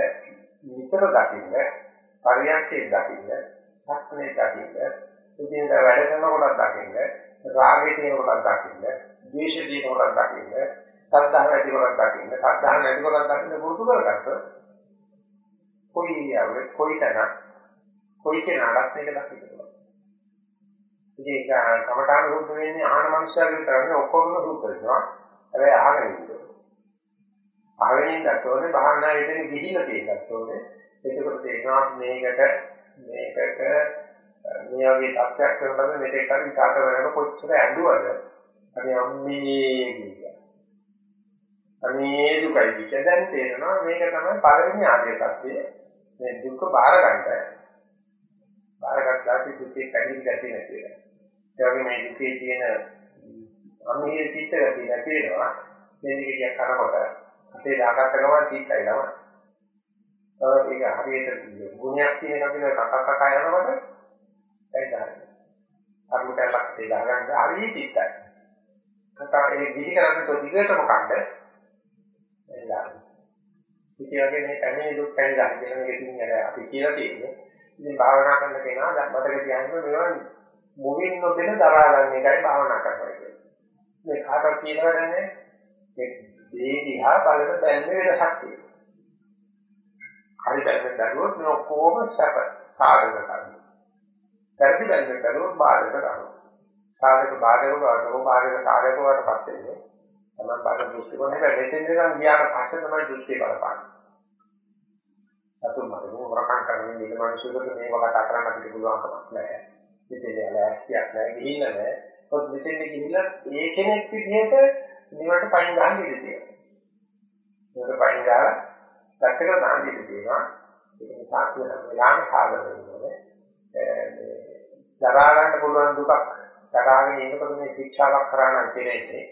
විතර දකින්න පරියන්කේ දකින්න සක්නේ දකින්න ඉතින් වැඩ කරන කොටක් දකින්න රාගේ තියෙන කොටක් දකින්න ද්වේෂේ තියෙන කොටක් දකින්න සද්ධාහ නැති කොටක් දකින්න සද්ධාහ නැති කොටක් දකින්න පුරුදු කරගත්ත කොයි යවල කොයි තැන කොයි කෙනාට මේක දකින්න පුළුවන් ඉතින් ඒක කමඨාන රූප වෙන්නේ ආහන මනුෂ්‍යයන්ගේ කරන්නේ ඔක්කොම සූත්‍ර වෙනවා හැබැයි අහගෙන ඉන්න ඕනේ. අහගෙන ඉන්නත් ඕනේ භාවනා යෙදෙන ගිහිල්ලා තියෙන්නත් ඕනේ. එතකොට තේරෙනවා මේකට මේකට මේ වගේ තත්ත්වයක් කරනකොට මෙතෙක් කලින් සාත වෙනකොට කොච්චර ඇඬුවද අනේ අම්මේ කියලා. අනේ දුකයි කිය දැන් තේරෙනවා මේක තමයි පළවෙනි ආර්ය සත්‍යය. මේ දුක බාර ගන්න. බාරගත්තාට දුකේ කැඩෙන්න ගැටි නැති වෙනවා. ඒ වගේ මේ දුකේ තියෙන අම්මේ සිත් ගැටි නැති වෙනවා. මේ විදිහට කරනකොට අපේ දාගත්ත ගමන් සිත්යි නම. තව ඒක හරියට ගුණයක් තියෙන කෙනෙක් කක කක යනකොට ඒක හරියට. අරුම කැලක් දෙලා ගන්න හරිය සිත්යි. කතා ඒ විදි කරන්නේ તો දිගටම කණ්ඩ එලා. ඉතින් වගේ මේ පැමිණි දුක් පැනිලා කියන එක ඉතින් අපි කියලා තියෙන්නේ. ඉතින් භාවනා කරන කෙනා දැන් මතක තියාගන්න මේවා මුවින් නොදෙන දරා ගන්න එකයි භාවනා කරනවා කියන්නේ. මේ කාටවත් කියනවා නැහැ මේ දේ දිහා බලන බැලුවේ වෙනසක් තියෙනවා. හරි බැලුවෙන් දරුවොත් මේ ඔක්කොම සැප සාධක කරනවා. පරිදි බැලුවෙන් දරුවොත් බාධක කරනවා. සාධක බාධක වලට බාධක සාධක වලට පස්සේ තමයි බාධක දෘෂ්ටි කොහේ මෙතෙන් ඉඳන් ගියාට පස්සේ තමයි දෘෂ්ටි බලපාන්නේ. සතුන් මත මොකක්ද කරන්නේ මේක මිනිස්සුන්ට මේ වගේ කරන්න අපිට පුළුවන් කමක් නැහැ. මෙතන ඇලෑස්තියක් නැහැ ගිහිල්ලා නැහැ. ඔත් මෙතෙන් ගිහිල්ලා ඒ කෙනෙක් විදිහට නිවට පයින් ගන්න ඉඩ තියෙනවා. නිවට පයින් ගාලා පැත්තකට දාන්න ඉඩ තියෙනවා. ඒක නිසා කියන වෙලාවම සාධන වෙන්නේ. මේ දරා ගන්න පුළුවන් දුකක් දරාගෙන ඉන්නකොට මේ ශික්ෂාවක් කරා නම් කියන්නේ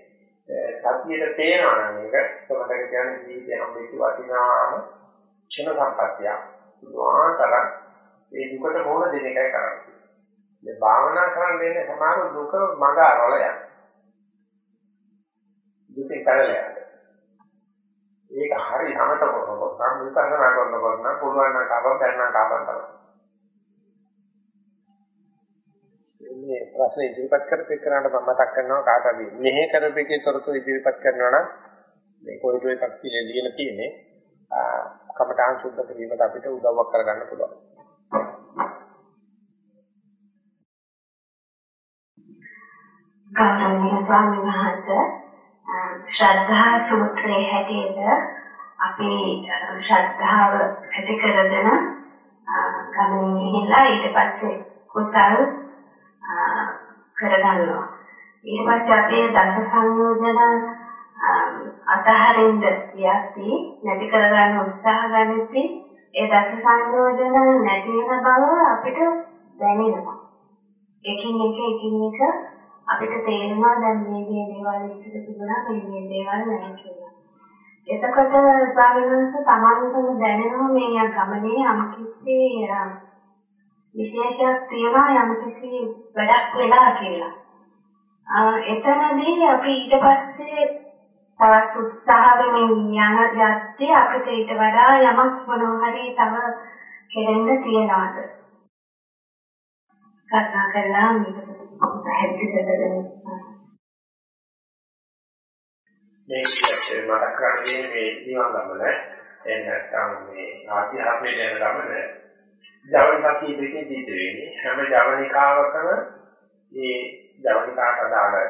සතියට තේනවා නම් මේක කොහොමද කියන්නේ ජීවිතේ හම්බෙච්ච වටිනාම ක්ෂණ සම්පත්තිය. දුආතර ඒ දුකට මොන දෙන එකයි කරන්නේ. මේ භාවනා කරන්නේ සමාන දුක මඟ අරලය. දුකේ කරලයක්. ඒක හරි හැමත කරනකොට නම් විපස්සනා කරනකොට නම් පුළුවන් නම් කවම දැනන කවම තමයි. මේ ප්‍රශ්න ඉදිරිපත් කරපේ කරාට මම මතක් කරනවා කාටද මෙහෙ කරපේකේ තොරතුරු ඉදිරිපත් කරනවා නම් මේ කොයිද එකක් කියලා ලියලා තියෙන්නේ කමඨාන් සුද්ධ කිරීමට අපිට උදව්වක් කරගන්න පුළුවන්. ගෞරවනීය ස්වාමීන් වහන්සේ ශ්‍රද්ධා සූත්‍රයේ හැටියට අපි ශ්‍රද්ධාව ඇති කරගෙන ගමනින් ගිහිල්ලා ඊට පස්සේ කුසල් කරගන්නවා. ඊට පස්සේ අපි දස සංයෝජන අතහරින්න යද්දී නැති කරගන්න උත්සාහ ගනිද්දී ඒ දස සංයෝජන නැති වෙන බව අපිට දැනෙනවා. එකින් එක එකින් එක අපිට තේරෙනවා දැන් මේ මේ දේවල් ඉස්සර තිබුණා මේ මේ දේවල් නැහැ කියලා. එතකොට ස්වාමීන් තමන්ටම දැනෙනවා මේ ගමනේ යම්කිසි විශේෂයක් තියෙනවා යම්කිසි වැඩක් වෙලා කියලා. එතනදී අපි ඊට පස්සේ තවත් උත්සාහයෙන් යන යත්තේ අපිට ඊට වඩා යමක් මොනවා හරි තව කෙරෙන්න තියනවාද? කතා කරලා මේක පැහැදිලි කරගන්න. මේ ඉස්සෙල් මතක් කරන්නේ මේ නිවන් ගමන එහෙම නැත්නම් මේ ආධ්‍යාත්මයේ යන ගමන ජවනිකා කීපකේ සිද්ධ වෙන්නේ හැම ජවනිකාවකම මේ ජවනිකාට අදාළ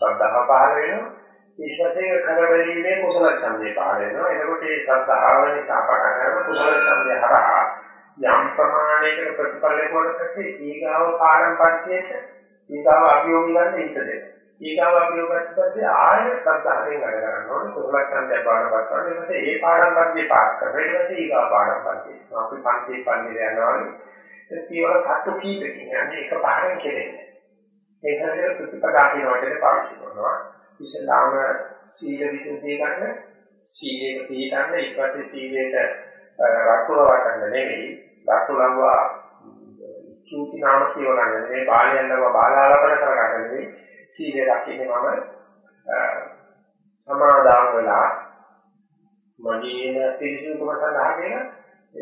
ශ්‍රද්ධාව පහළ වෙනවා ඊට පස්සේ කරබැලීමේ කුසල ඡන්දේ පහළ වෙනවා. එතකොට මේ සද්ධාව නිසා පටන් ගන්න කුසල ඡන්දේ හරහා යම් ප්‍රමාණයකට ප්‍රතිඵල ලැබුණාට පස්සේ ඊගාව පාරම්පර්යයට ඊගාව අභියෝග ගන්න හිතද. ඊගාව අභියෝගات පස්සේ ආය සද්ධාවෙන් වැඩ කරන්න ඕනේ කුසල ඡන්දය පාඩපත් කරනවා. ඊට පස්සේ ඒ පාරම්පර්යය පාස් කරනවා. ඊට පස්සේ ඊගාව පාරම්පර්යය. අපි පන්ති පන්ති යනවා. ඒ කීවල කට්ටු කීපකින් යන්නේ එක පාරෙන් කෙරෙන්නේ. ඒක හරියට ප්‍රතිපදා කියන වචනේ පාවිච්චි කරනවා. ඉස්ලාම සීල විසුද්ධිය ගන්න සීලේක පිළිගන්න ඊට පස්සේ සීලේට රතුරව ගන්න නෙවෙයි රතුරවවා චූටි නාම කියවගන්න නෙවෙයි බාලයන්ව බාලාලපන කරගන්න නෙවෙයි සීලේ රකින්නේ මම සමාදාන වෙලා මදීන පිරිසිදුකම සඳහා කියන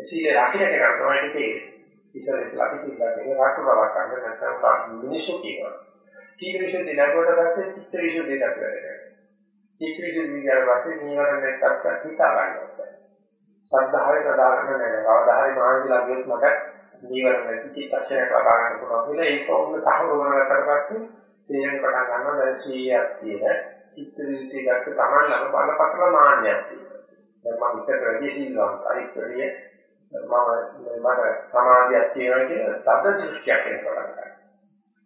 සීලේ රකින්න එක තමයි තියෙන්නේ ඉස්සර ඉස්සලා අපි කියන්නේ රතුරව ගන්න නැත්නම් මිනිස්සු කියනවා. සීල විසුද්ධිය ලැබුවට පස්සේ චිත්ත විසුද්ධිය ලැබුවා. චිත්ත විසුද්ධිය කියන පස්සේ නීවරණ එක්ක හිතා ගන්නවා. සද්ධාවේ ප්‍රදාන නැහැ. කවදා හරි මානසික ළඟියත් මට නීවරණ නැති චිත්තක්ෂණයක් ලබා ගන්න පුළුවන් කියලා ඒක ඔන්න තහවුරු කරගත්තට පස්සේ තේරෙන පටන් ගන්නවා දැන් 100ක් තියෙන චිත්ත විසුද්ධිය ගත්ත තමන් ළඟ බලපතල මාන්නයක් තියෙනවා. දැන් මම ඉස්සර වැඩි සීලවන්තයි ඉස්සරිය මම මට සමාධියක් තියෙනවා කියන තද දෘෂ්ටියක් එනවා.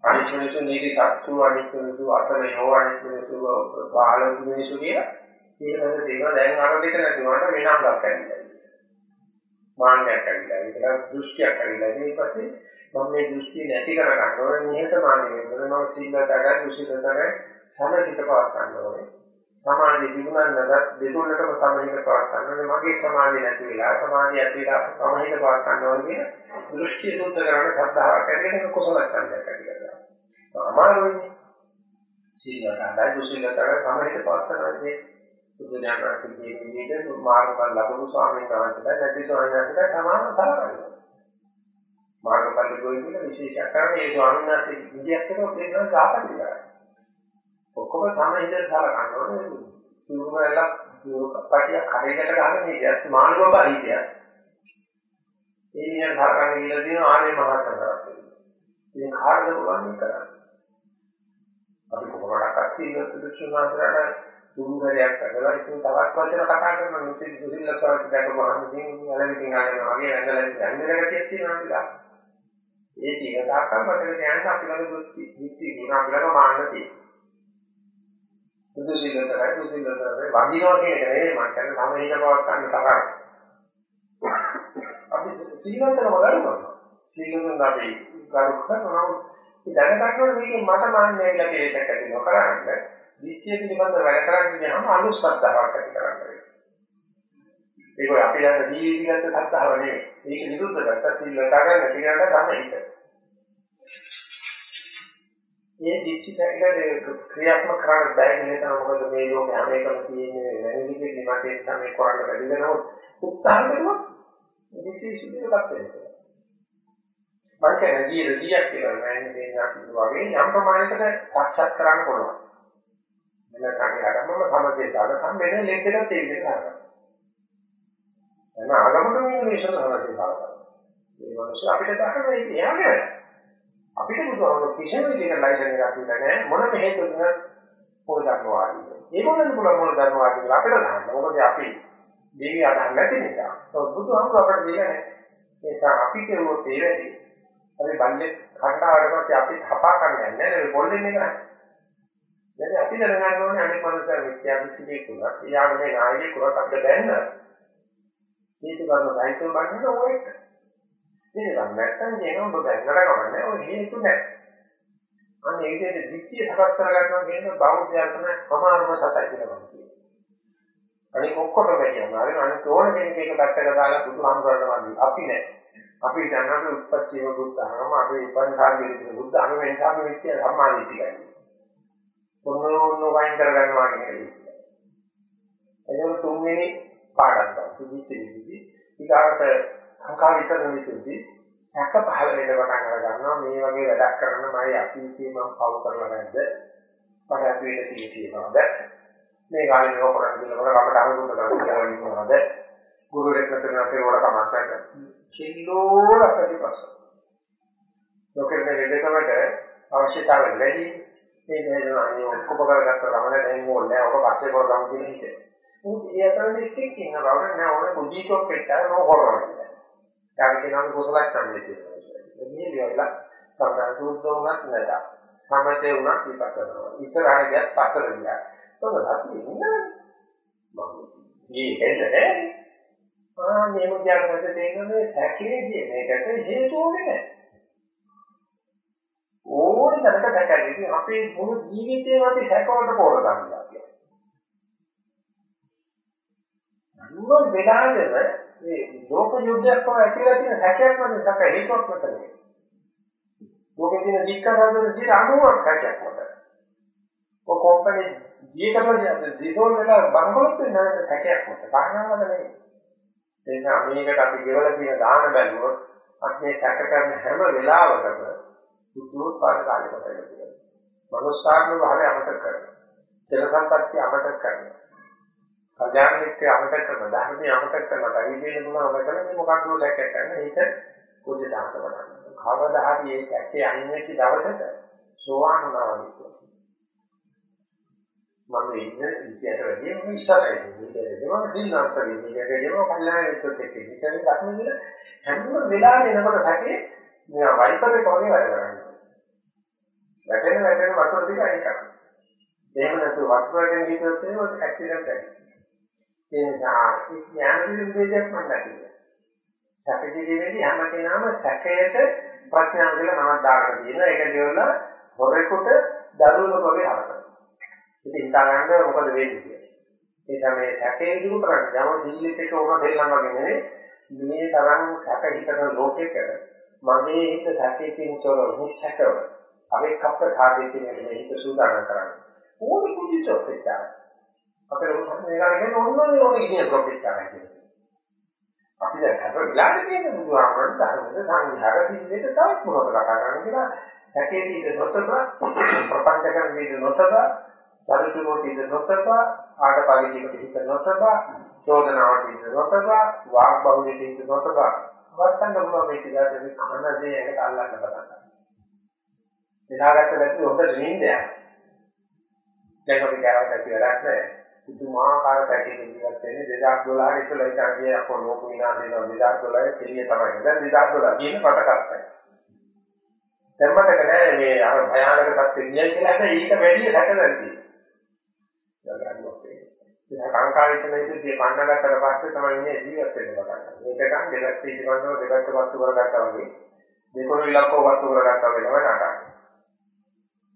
අනිත් මිනිස්සු නීති සත්තු අනිත් මිනිස්සු අතමයෝ අනිත් මිනිස්සු බාල මිනිස්සු කියන ඊළඟ දේවා දැන් අර දෙක නැති වුණාට වෙන අංගයක් ඇවිල්ලා. මාන්නයක් ඇවිල්ලා. ඒක දෘෂ්ටියක් ඇවිල්ලා. ඊට පස්සේ මම මේ දෘෂ්ටි නැති කර ගන්න ඕනේ නිහතමානී වෙන්න මම සීලතර දුසිතතර සමහිත පවත් ගන්න ඕනේ. සමාධිය තිබුණා නැත්නම් දෙතුන්කම සමහිත පවත් ගන්න ඕනේ. මගේ සමාධිය නැති වෙලා සමාධිය ඇති වෙලා සමහිත පවත් ගන්න ඕනේ කියන දෘෂ්ටි සුද්ධ කරන ශ්‍රද්ධාවක් ඇති වෙන කුසල ඡන්දයක් ඇති කරගන්න. අමාරුයි. සීලතර දුසිතතර සමහිත පවත් ගන්නවා බුදුදානසිකේ විදිහට මාර්ගඵල ලැබුණු ස්වාමීන් වහන්සේලා නැති ස්වාමීන් වහන්සේලා සමාන සලකනවා. මාර්ගඵල ලැබුණු කියන විශේෂයක් කරන්නේ ඒ ස්වාමීන් වහන්සේ විදියක් කරන තේරෙන සාපේක්ෂ කරයි. ඔක්කොම සමහිතේ සලකනවා. සුරුමල පටිය කඩේකට ගහන මේක මානව බහිතිය. ඒ නියම සලකන්නේ කියලා දින ආර්ය මහා සංඝරත්නය. ඉතින් කාර්යද පුළුවන් කරන්නේ. අපි කොහොමඩක්වත් සීලත් දුෂ්ණාන්තරණ සුන්දරයක් කරලා ඉතින් තවත් වචන කතා කරන මුසිල් දුසිල්ලසාවට දැකපුවාම ඉතින් ඇලවිතින් ආගෙන වගේ ඇඟලා යන්නේ ගැටියක් තියෙනවා කියලා. ඒ කියන තාක්කල් මතක තියාගන්න අපි ළඟ දුක්ති දුක්ති කියන අපි ළඟ මාන්න තියෙනවා. දුසිල්ලසාරයි දුසිල්ලසාරයි වදිනවා කියන එක නෙවෙයි මම කියන්නේ සමහිත බවක් ගන්න තරයි. අපි සීලන්තනම ගන්නවා. සීලෙන් අපි කරු කරනවා. ඉතින් දැනගන්න ඕනේ මේකේ මට මාන්නේ කියලා කේසක් ඇති නොකරන්නේ දිට්ඨිය පිළිබඳව වැඩ කරන්න ගියාම අනුස්සද්ධාවක් ඇති කරගන්න වෙනවා. ඒක අපි යන දීවිගත සද්ධාව නෙවෙයි. ඒක නිරුද්ධ කරලා සීල ගන්න නැති කරලා තමයි හිත. මේ දිට්ඨි දැකලා ක්‍රියාත්මක කරන්න බැහැ නේද? මොකද මේ ලෝකේ හැම එකම තියෙන්නේ වෙන විදිහකින් මතේ තමයි කරන්න බැරි වෙනවා. උත්සාහ කරුවොත් දිට්ඨි සුදුසුකම් වෙනවා. මම කියන්නේ දීර්ඝියක් කියලා නෑ මේ නාසික වගේ යම් ප්‍රමාණයකට සාක්ෂාත් කරන්න පුළුවන්. එන්න සංඝයාටම සමතේතාව සම්මෙන්න ලෙන්දට ඒ විදිහට කරනවා. එන ආගමකම ඉන්න මේ සමතේතාව. මේ මිනිස්සු අපිට දහම එයාගේ අපිට බුදුහාමුදුරු කිසිම විදිහකට ලයිසන් එකක් නැහැ මොනම හේතුවකින් පොර ධර්මවාදී. ඒ මොනද පුළුවන් මොන ධර්මවාදී කියලා අපිට ගන්න. මොකද අපි දෙවි අදහන් නැති නිසා. ඒක බුදුහාමුදුරු අපිට දෙන්නේ නැහැ. ඒ නිසා අපි කියුවොත් ඒ වැඩි. අපි බල්ලේ කණ්ඩායමට පස්සේ අපි හපා ගන්න නැහැ නේද? පොල්ලෙන් එක නැහැ. දැන් අපි දැනගන්න ඕනේ අනිත් මනුස්සයා මිත්‍යා දෘෂ්ටියේ කුණක්, යාගමේ නායකයෙක් කුණක් අපිට දැනන. හේතු ගන්න සාහිත්‍ය බලන්න ඕනේ. ඒක ගන්න නැත්නම් කියන ඔබ දැනගන්න කමන්නේ ඔය හේතු නැහැ. අන්න ඒ විදිහට දික්තිය සකස් කරගන්නවා කියන බෞද්ධයන් තමයි සමානම සතයි කියලා මම කියනවා. අනික ඔක්කොටම කියනවා. අනිත් ඕන කෙනෙක් එක පැත්තකට දාලා බුදුහාමුදුරන්ට අපි නෑ. අපි දැනගන්න උත්පත්තිව බුද්ධහම අපි ඉපන් කාර්යයේ බුද්ධ අනුවෙන්සාම විශ්ය සම්මාදිටියයි. ඔන්න වයින් කරගන්නවා කියන එක. ඒක තුන්වෙනි පාඩම් තමයි. සුදුසුදි ඊගාට සංකා විතරන විසුද්ධි සැක පහළ වෙන පටන් අර ගන්නවා මේ වගේ වැඩක් කරන මම අසීසිය මම පව කරලා නැද්ද? මට ඇති වෙන සීසියනවද? මේ කාලේ නෝ කරන්නේ කියලා අපට අහුරුම කරලා ඉන්නවද? ගුරු රෙක්නතර අපේ වල කමක් නැහැ. කිලෝ අපිටපස්ස. ලෝකෙට දෙකකට අවශ්‍යතාවය වැඩි මේ නේදනවා අනේ ඔක්කොම කරගත්ත ගමන දැන් ඕනේ ඔක පස්සේ කරගමු කියන හිතේ. මොකද ඒ අතරේ එක්කෙක් ඉන්නවා නෑ ඕනේ කුජීතෝ පෙට්ටා නෝ කරනවා. යාම කියනවා කුසලක් තමයි කියන්නේ. මේ වියලා සම්බන්ධ සූත්‍ර උනත් නැත. සමතේ උනත් විපස්සනා. ඉස්සරහට ගියත් පස්සට ගියා. කොහොමද අපි ඉන්නේ? මම මේ හෙන්නේ ආ මේක කියන්නත් තේරෙන්නේ සැකේ කියන එකට හේතුවනේ නැහැ. ඕන තැනක දැකලා ඉතින් අපේ මුළු ජීවිතේම අපි සැකවලට පොර ගන්නවා කියන්නේ. අනුව වෙලාවෙම මේ ලෝක යුද්ධයක් කොහොම ඇතිලා තියෙන සැකයක් වගේ සැක හේතුවක් මත නෙවෙයි. ලෝකේ තියෙන දික්කරවල දින අනුවක් සැකයක් මත. ඔය කම්පැනි ජීවිතවල දිසෝල් වෙලා බංගලොත් වෙන සැකයක් මත. කාරණාවක් නෙවෙයි. ඒ නිසා මේකට අපි ගෙවලා තියෙන දාන බැලුවොත් අපි සැක කරන හැම වෙලාවකම බුද්ධෝත්පාද කාලයකට කියනවා. මනෝස්ථාන භාවය අමතක කරනවා. චල සම්පත්‍ය අමතක කරනවා. කල්‍යාණිත්‍ය අමතක කරනවා. ධර්මයේ අමතක කරනවා. පරිදීන ගුණ අමතක කරනවා. මොකක්ද දැක්ක කරන ඒක පොඩි දාහක බලන්න. කවදා හරි ඒක ඇත්තේ අන්නේ දවසට සෝවාන් වුණා වගේ. මම ඉන්නේ ඉතියට වැඩිය මම ඉස්සරහින් ඉන්නේ. දෙමම සිල්වන්ත වෙන්නේ ඒකේම කල්යාණ මිත්‍රත් එක්ක ඉතින් ධර්ම විල හැම වෙලාවෙම එනකොට සැකේ මෙයා වයිපර් එක වගේ වැඩ කරන්නේ. වැටෙන වැටෙන වතුර ටික අයින් කරනවා. එහෙම නැතුව වතුරෙන් ගියොත් එහෙම ඇක්සිඩන්ට් වෙනවා. ඒ නිසා ඒ ඥාන විද්‍යාවක් මම නැතිද. සැකජීවිතේදී හැම කෙනාම සැකයට ප්‍රඥාව කියලා නමක් දාගෙන තියෙනවා. ඒක කියවල හොරෙකුට දරුවෙකුට වගේ හරකනවා. ඉතින් හිතා ගන්න මොකද වෙන්නේ කියලා. ඒ තමයි සැකේ දුරු කරන්නේ. යම සීලෙත් එක ඕන දෙල්ලම් වගේ නෙවෙයි. මේ තරම් සැක හිතන ලෝකෙක මගේ හිත සැකයෙන් තොර නිසකව අවිකප්ප සාධිතින් මේ හිත සූදානම් කරන්නේ. ඕනි කුජි චොප්පෙච්චා. අපේ මොකක්ද මේකට ඕනෝනේ ඕනේ කියන චොප්පෙච්චා කියන්නේ. අපි දැන් හතර විලාද කියන බුදුහාමරන් ධර්මද සංඝාර සිද්දේට තවත් මොනවද කතා කරන්නේ කියලා සැකේ දීද නොතබ ප්‍රපංච කරන දීද නොතබ සරිසුමෝටි නොතබා ආඩපාලිකයට හිත නොතබා චෝදනාවට හිත නොතබා වාග් බහුලයට හිත නොතබා වත්තන්න පුළුවන් මේ ටිකට මේ කන දේ එකට අල්ලන්න පටන් ගන්නවා. එදාගත්ත වැටි හොඳ නිින්දයක්. දැන් අපි කරවට ඇති වැඩක් නැහැ. පුදුමාකාර පැකේජ් එකක් තියෙන්නේ 2012 ඉස්සෙල්ලා ඉතින් ගියේ අපෝ ලෝක විනාශ වෙනවා 2012 කෙලිය තමයි. දැන් 2012 කියන පටකක්යි. දැන් මතක නෑ මේ අර භයානක තත්ත්වෙ ඉන්නේ කියලා හැබැයි ඊට වැඩි සැකදන් තියෙනවා. ඒක කාංකාවිතනයේදී පන්නගත්තට පස්සේ තමයි ඉන්නේ ජීවත් වෙන්න පටන් ගන්නේ. මේකෙන් දෙලක් පිටිපන්නව දෙකට වස්තු කරගත්තා වගේ දෙකොණ ඉලක්කව වස්තු කරගත්තා වගේ තමයි නටන්නේ.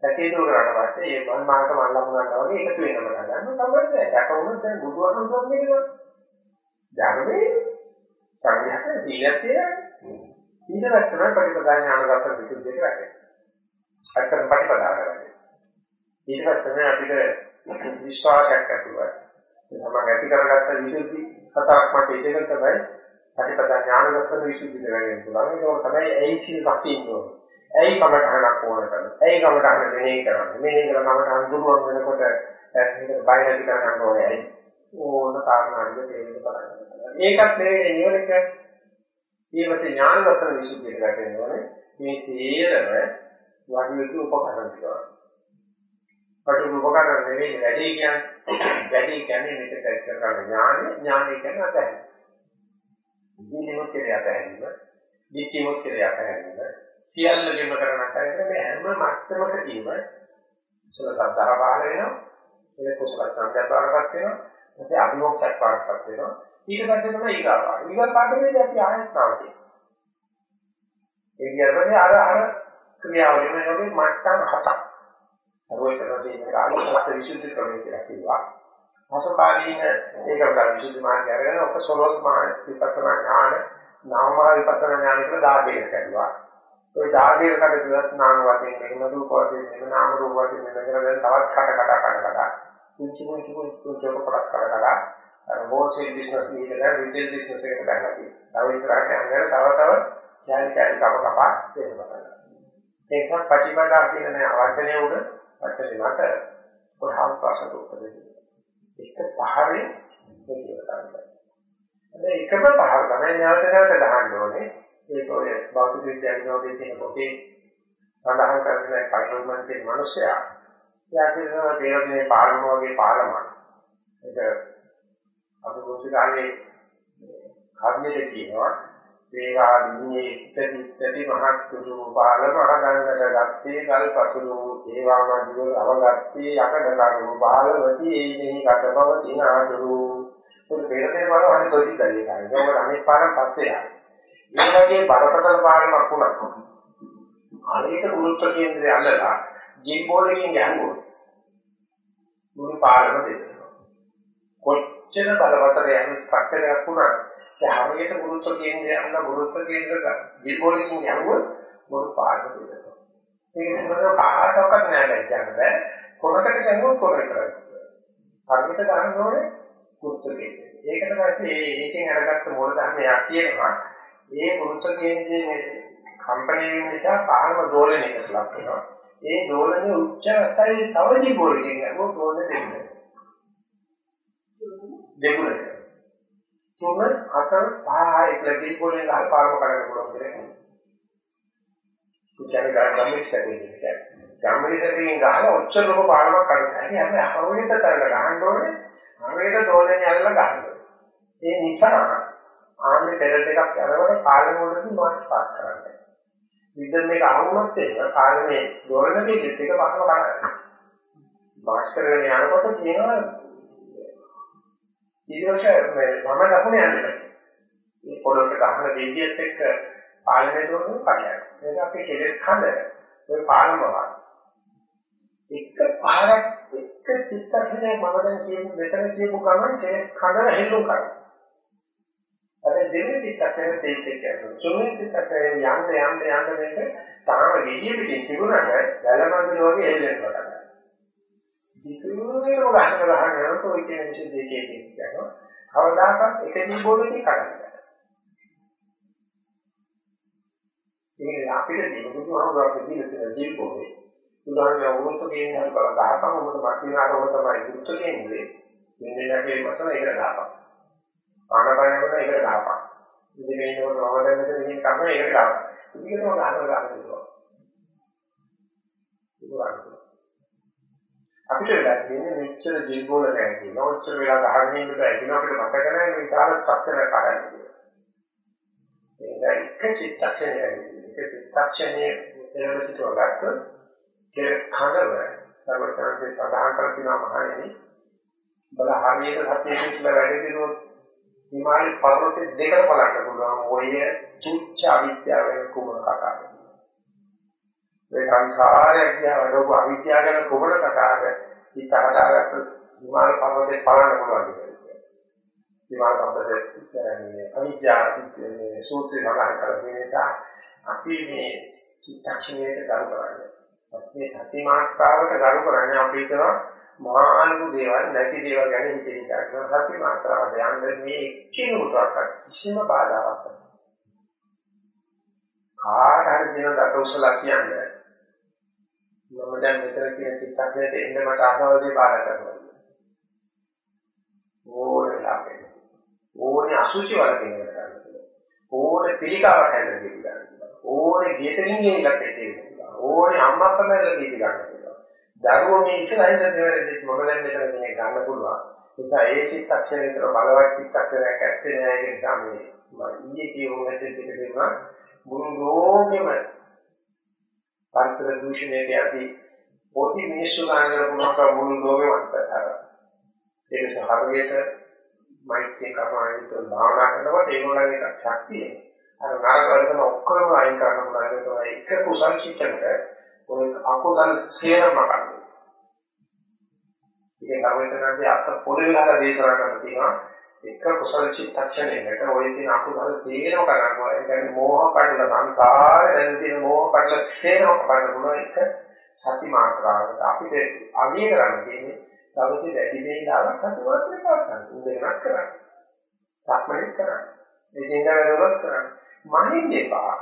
සැකේ දුර කරාට පස්සේ මේ මන් මාර්ග මන් ලබනවා වගේ එකතු වෙන්න පටන් ගන්නවා. තමයි දැක වුණොත් දැන් බුදුහාමුදුරුවෝ කියන්නේ ධර්මයේ සංඥාක සීලයක් තියෙනවා. ඊට පස්සේ තමයි ප්‍රතිපදා ඥාන දර්ශන විසුද්ධියට වැටෙන්නේ. අත්තර ප්‍රතිපදා කරන්නේ. ඊට පස්සේ තමයි අපිට විශ්වාසයක් ඇතිව තමන් ඇති කරගත්ත විසුද්ධි හතරක් මත ඉඳගෙන තමයි ප්‍රතිපදා ඥාන දර්ශන විසුද්ධි දෙවෙනින් පුළුවන් ඒක තමයි ඇයි සීල් රකින්න ඕනේ ඇයි කමඨහනක් ඕන කරන්නේ? ඇයි කමඨහන මෙහෙය කරන්නේ? මෙහෙය කරන කමඨහන දුරුවන් වෙනකොට මේක බය නැති කරගන්න ඕනේ ඇයි? ඕන කාරණාවක තේරෙන්න පටන් ඒකත් නෙවෙයි නිවනක ඊමත් ඥාන දර්ශන විසුද්ධියට වැටෙන්න ඕනේ. මේ තේරම වඩුවේ උපකරණ ටික පටු උපකරණ නෙවෙයි වැඩි කියන්නේ වැඩි කියන්නේ මේක දැක් කරගන්න ඥානෙ. ඥානෙ කියන්නේ අතහැරීම. දීනිමොත් කියලා අතහැරීම, දීචිමොත් කියලා අතහැරීම, සියල්ලගෙම කරන අතහැරීම මේ හැම මට්ටමකදීම සල සද්ධා පහල වෙනවා. ඒක කුසල සංඥා පාරපත් වෙනවා. ඊට අභිමෝක්ෂයක් පාරපත් වෙනවා. ඊට පස්සේ තමයි ඊගාපාර. ඊගාපාරේ අපි ආයත් නාවතියි. ඒ කියන්නේ අර අර ක්‍රියාවලිය වෙනකොට මට්ටම් හතක්. සර්වෝත්තර කාලීනවත් විසුද්ධි ක්‍රමය කියලා කිව්වා. පසුකාලීන ඒකට විසුද්ධි මාර්ගය අරගෙන ඔක සලෝස් මහා විපස්සනා ඥාන නාමා විපස්සනා ඥාන කියලා දාගේක කරුවා. ඒ දාගේක කඩේවත් නාම වශයෙන් මෙහෙම රූප වශයෙන් මෙහෙම නාම රූප වශයෙන් මෙහෙම කරගෙන තවත් කට කට කට කට කුංචි කුංචි කුංචි කොටස් කට කට අර හෝල්සේල් බිස්නස් එකකට රිටේල් බිස්නස් එකකට දාලා තියෙනවා. තව ඉස්සරහට යනකොට තව තව ඥාන කැලි කප කප දෙන්න පටන් ගන්නවා. ඒක ප්‍රතිපදා කියන අවචනය උඩ වචනේ මත කොහොම ප්‍රශ්න උත්තරේ එක පහරේ මේක කරන්නේ. ඒ එකම පහර තමයි නැවත නැවත ගහන්න ඕනේ. ඒක ඔය භෞතික විද්‍යාවේ තියෙන පොතේ සඳහන් කරන කයිමන් කියන මිනිසයා යාකිනවා දේවනේ පාලම වගේ පාලමක්. ඒක අපි මොකද කාර්යයේ කියනවා ඒවා නිමේ ඉතිති මහත්තුරු පාලම අහගන්නට ගත්තේ ගල්පසුරු ඒවාම දිව අවගත්තේ යකඩ කරු බාලවති එයිනෙහි කටබව තිනාදුරු පොඩි පෙරදේ වල අනිත් කොටි ගලිය ගන්න. ඒක අනිත් පාරම පස්සේ යනවා. මේ වගේ බරපතල පාරමක් වුණා. අනේක ගුරුත්ව කේන්ද්‍රය අල්ලලා ජීබෝලකින් යන්නේ. මුළු පාරම දෙනවා. කොච්චර බලවතර යන ස්ට්‍රක්චර් එකක් වුණා ඒ හරියට ගුරුත්ව කේන්ද්‍රය අන්න ගුරුත්ව කේන්ද්‍රක විපෝලකින් යවුවොත් මොන පාඩම දෙන්නද? ඒක නිකන් කාටවත් නෑ දැන් කියන්න බෑ. කොනකට යනකොට කොන විතරයි. හරියට ගන්න ඕනේ ගුරුත්ව කේන්ද්‍රය. ඒකට පස්සේ ඒකෙන් අරගත්ත මොන ධර්මයක් තියෙනවා. ඒ ගුරුත්ව කේන්ද්‍රයේ කම්පැනි නිසා පාරම දෝලණයකට ලක් වෙනවා. ඒ දෝලනයේ උච්ච අවස්ථාවේ තව ජීවෝලකින් යනකොට දෝලනය දෙන්නේ. දෙගුණයි. තුන හතර පහ හය කියලා දීපෝලෙන් ගහලා පාරම කඩන්න පුළුවන් කියලා කියනවා. උච්චාරය ගම්මිස් සැකේ ගම්මිස් සැකේ ගහලා ඔච්චර ලොකු පාරමක් කඩන්න. හැබැයි අපවිත තරල ගහන්න ඕනේ අරේට දෝලනේ ඇල්ල ගන්නවා. ඒ නිසා ආන්නේ පෙරල් එකක් යනකොට කාලෙ මොකටද මාස් පාස් කරන්නේ. විද්‍යාව මේක අහුනොත් ඒක කාලේ දෝලන දෙකත් එක පහම කරන්නේ. මාස් කරගෙන යනකොට කියනවා ඊට පස්සේ මම දකුණේ යන්නේ. මේ පොළොවට ගහන දෙවියත් එක්ක පාලනය කරන කඩයක්. ඒක අපේ කෙලෙස් කඳ. ඒ පාලනවක්. එක පාරක් එක චිත්තක්ෂණයක් මම දැන් කියමු මෙතන කියපු ගමන් කෙලෙස් කඳ හෙල්ලුම් කරනවා. අර දෙවෙනි චිත්තක්ෂණය තේිච්ච කියනවා. තුන්වෙනි චිත්තක්ෂණය යන්න යන්න යන්න මේක තාම ගෙඩිය පිටින් තිබුණාට වැලමඳුන වගේ හෙල්ලෙන්න පටන් ගන්නවා. ඉතින් උගහන ගහන යනකොට ඔය කියන විදිහ දෙකේ කියනවා. කවදාකවත් එක ජීවෝලකින් කරන්නේ ඒක අපිට දෙන බුදුහාමුදුරුවෝ කියන තියෙන ජීවිතේ උදාහරණයක් වුණොත් කියන්නේ හරි බල ගහපන් ඔබට වටිනාකම තමයි දුක්ඛ කියන්නේ මෙන්න නැගේ මතන ඒකට ගහපන් ආනපනකට ඒකට ගහපන් ඉතින් මේනකොට මම දැන් මෙතන ඉන්නේ කම ඒකට ගහපන් ඉතින් ඒක ගහනවා ගන්නවා අපිට වෙලා තියෙන්නේ මෙච්චර ජීවෝල නැහැ කියලා ඔච්චර වෙලා ගහගෙන ඉන්න බෑ ඒක අපිට මතක නැහැ මේ විශාල ස්ට්‍රක්චර් එකක් කරන්නේ. ඒක එක චිත්තක්ෂණයයි ඒක චිත්තක්ෂණයේ එළවෙ සිටව ගත්තොත් ඒ කඩව සර්වඥාන්සේ සඳහන් කර තියෙනවා මහණෙනි. බල හරියට සත්‍යයේ කියලා වැඩ දිනුවොත් හිමාලය පර්වත දෙකට බලන්න පුළුවන් ඔය තුච්ච අවිද්‍යාව වෙන කුමන කතාවද මේ සංසාරය කියනකොට අවිද්‍යාව ගැන කුමන කතාවද ඉත හදාගත්ත හිමාලය පර්වතේ බලන්න පුළුවන් හිමාලය පර්වතේ ඉස්සරහේ අවිද්‍යාව මේ සූත්‍රය සඳහන් කරගෙන නිසා අපි මේ චිත්තක්ෂණයට ගරු කරන්නේ. මේ සති මාත්‍රාවට ගරු කරන්නේ අපි හිතනවා මහානුභව දේවල් නැති දේවල් ගැන හිතේ හිතනවා. සති මාත්‍රාවට යන්නේ මේ එක්කිනුටවත් කිසිම බාධාවක් නැහැ. කාට හරි දින දත උසලා කියන්නේ මම දැන් මෙතන කියන චිත්තක්ෂණයට එන්න මට අසවලදී බාධා කරනවා. ඕනේ ලාභේ. ඕනේ අසුචි වල කෙනෙකුට ගන්න. ඕනේ පිළිකාවක් හැදෙන්න ගන්න. ඕනේ ගෙතරින් ගෙනිලක් තියෙනවා. ඕනේ අම්මා අප්පලා දීපි ගන්න පුළුවන්. දරුවෝ මේ ඉස්සරහින් දෙවියන් මම දැන් මෙතන මේ ගන්න පුළුවන්. නිසා ඒ චිත්තක්ෂණය විතර බලවත් චිත්තක්ෂණයක් ඇත්තේ නැහැ කියන නිසා මේ මම ඊයේ කියවු මැසේජ් එක දෙන්නා මුළු ලෝකෙම පරිසර දූෂණයට යටි පොඩි මිනිස්සු ගන්න පුළුවන් මුළු ලෝකෙම අත්හැරලා. ඒක සහරියට මෛත්‍රී කර්මාවෙන් භාවනා කරනකොට ඒගොල්ලන්ගේ ශක්තිය අර නරක වලට ඔක්කොම අයින් කරන්න පුළුවන් තමයි එක කුසල් චිත්තකට ඔය අකුසල් සියරම කරන්නේ. ඉතින් කර්මයන්දී අත් පොළේ වෙලා දේශනා කරලා තියෙනවා එක කුසල චිත්තක්ෂණයකට ඔය තියෙන අකුසල් සියරම කරනවා. ඒ කියන්නේ මෝහ කඩල සංසාරේ දැන් තියෙන මෝහ කඩල සියරම කරන්න පුළුවන් එක සති මාත්‍රාවකට අපිට අගය කරන්න තියෙන්නේ දවසේ වැඩි වේලාවක් සති මාත්‍රේ පාස් කරන්න. උදේනක් කරන්න. සක්මනේ කරන්න. ඒ චින්තා වැඩවලත් කරන්න. මනින්න එපා.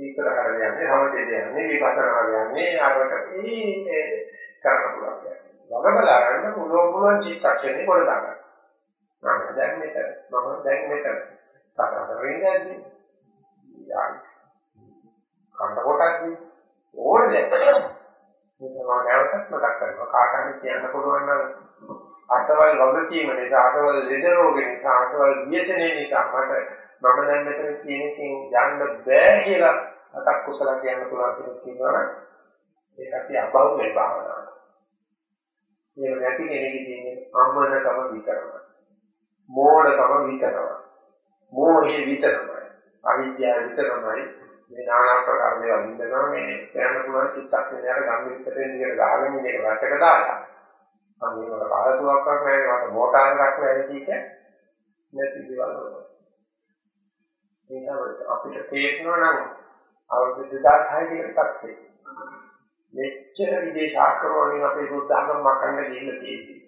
විතර කරන්නේ හැමදේම යන්නේ විපස්සනා කරන්නේ ආවට මේ කරන්න පුළුවන්. වග බලා ගන්න පුළුවන් පුළුවන් චිත්තක්ෂණේ පොළ දාගන්න. මම දැන් මෙතන මම දැන් මෙතන කතා කරන්නේ නැද්ද? යායි. කන්න කොටක් ඕනේ දැන්. මේක නැවතත් මතක් කරනවා කාටහරි කියන්න පුළුවන් නම් අතවල් වගකීම නිසා අතවල් ලෙඩ රෝග නිසා අතවල් ව්‍යසනයේ නිසා මට මම දැන් මෙතන කියන එකෙන් යන්න බෑ කියලා අතක් කුසල කියන්න පුළුවන් කෙනෙක් ඉන්නවනම් ඒක අපි අබෞද්ධ භාවනාව. මේ නැති කෙනෙක් ඉන්නේ අම්මනකම විතරම. මෝඩකම විතරම. මෝහේ විතරමයි. අවිද්‍යාව විතරමයි. මේ নানা ප්‍රකාර දේවල් ඉඳනවා මේ කියන්න පුළුවන් චිත්තක්ෂණයට ගම්මිස්සට ඉඳගෙන ගහගෙන ඉන්න එක වැටක දාලා. අන්න ඒකට කාලතුවක් කරන්නේ මට මෝටාර් එකක් නැහැ කිය නැති දේවල් වලට. ඒක අපිට තේරෙනවා නම් අවුරුදු 2006 කට පස්සේ මෙච්චර විදේශ ආක්‍රමණයෙන් අපේ බුද්ධාගම මකන්න ගිහිල්ලා තියෙන්නේ.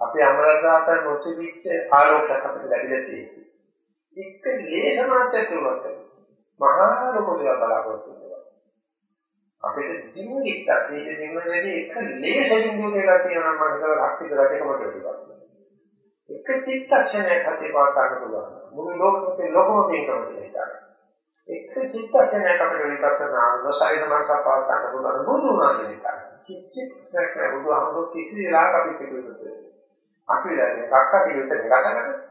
අපේ අමරදාතන් නොසිවිච්ච ආලෝකයක් අපිට ලැබිලා තියෙන්නේ. එක්ක ලේස මාත්‍රයක් තුනක් මහා ලොකු දේවල් බලාපොරොත්තු වෙනවා. අපිට දිනුනික් තස්සේ දිනුනේදී එක ලේසකින් දුන්නා කියනවා මම හිතලා ලක්ෂිත රටකම දෙන්නවා. එක චිත්තක්ෂණයක් හතේ පාත් ගන්න පුළුවන්. මුළු ලෝකෙම ලොකම පින්කම කියලා. එක චිත්තක්ෂණයක් අපිට විපස්සනා නොසයින මාස පාත් ගන්න පුළුවන් බුදු වුණා කියන එක. චිත්තක්ෂණයක් බුදුහමෝ කිසි වෙලාවක අපි පිළිගන්නේ අපි දැන් කක්ක දිවිත ගන්නකොට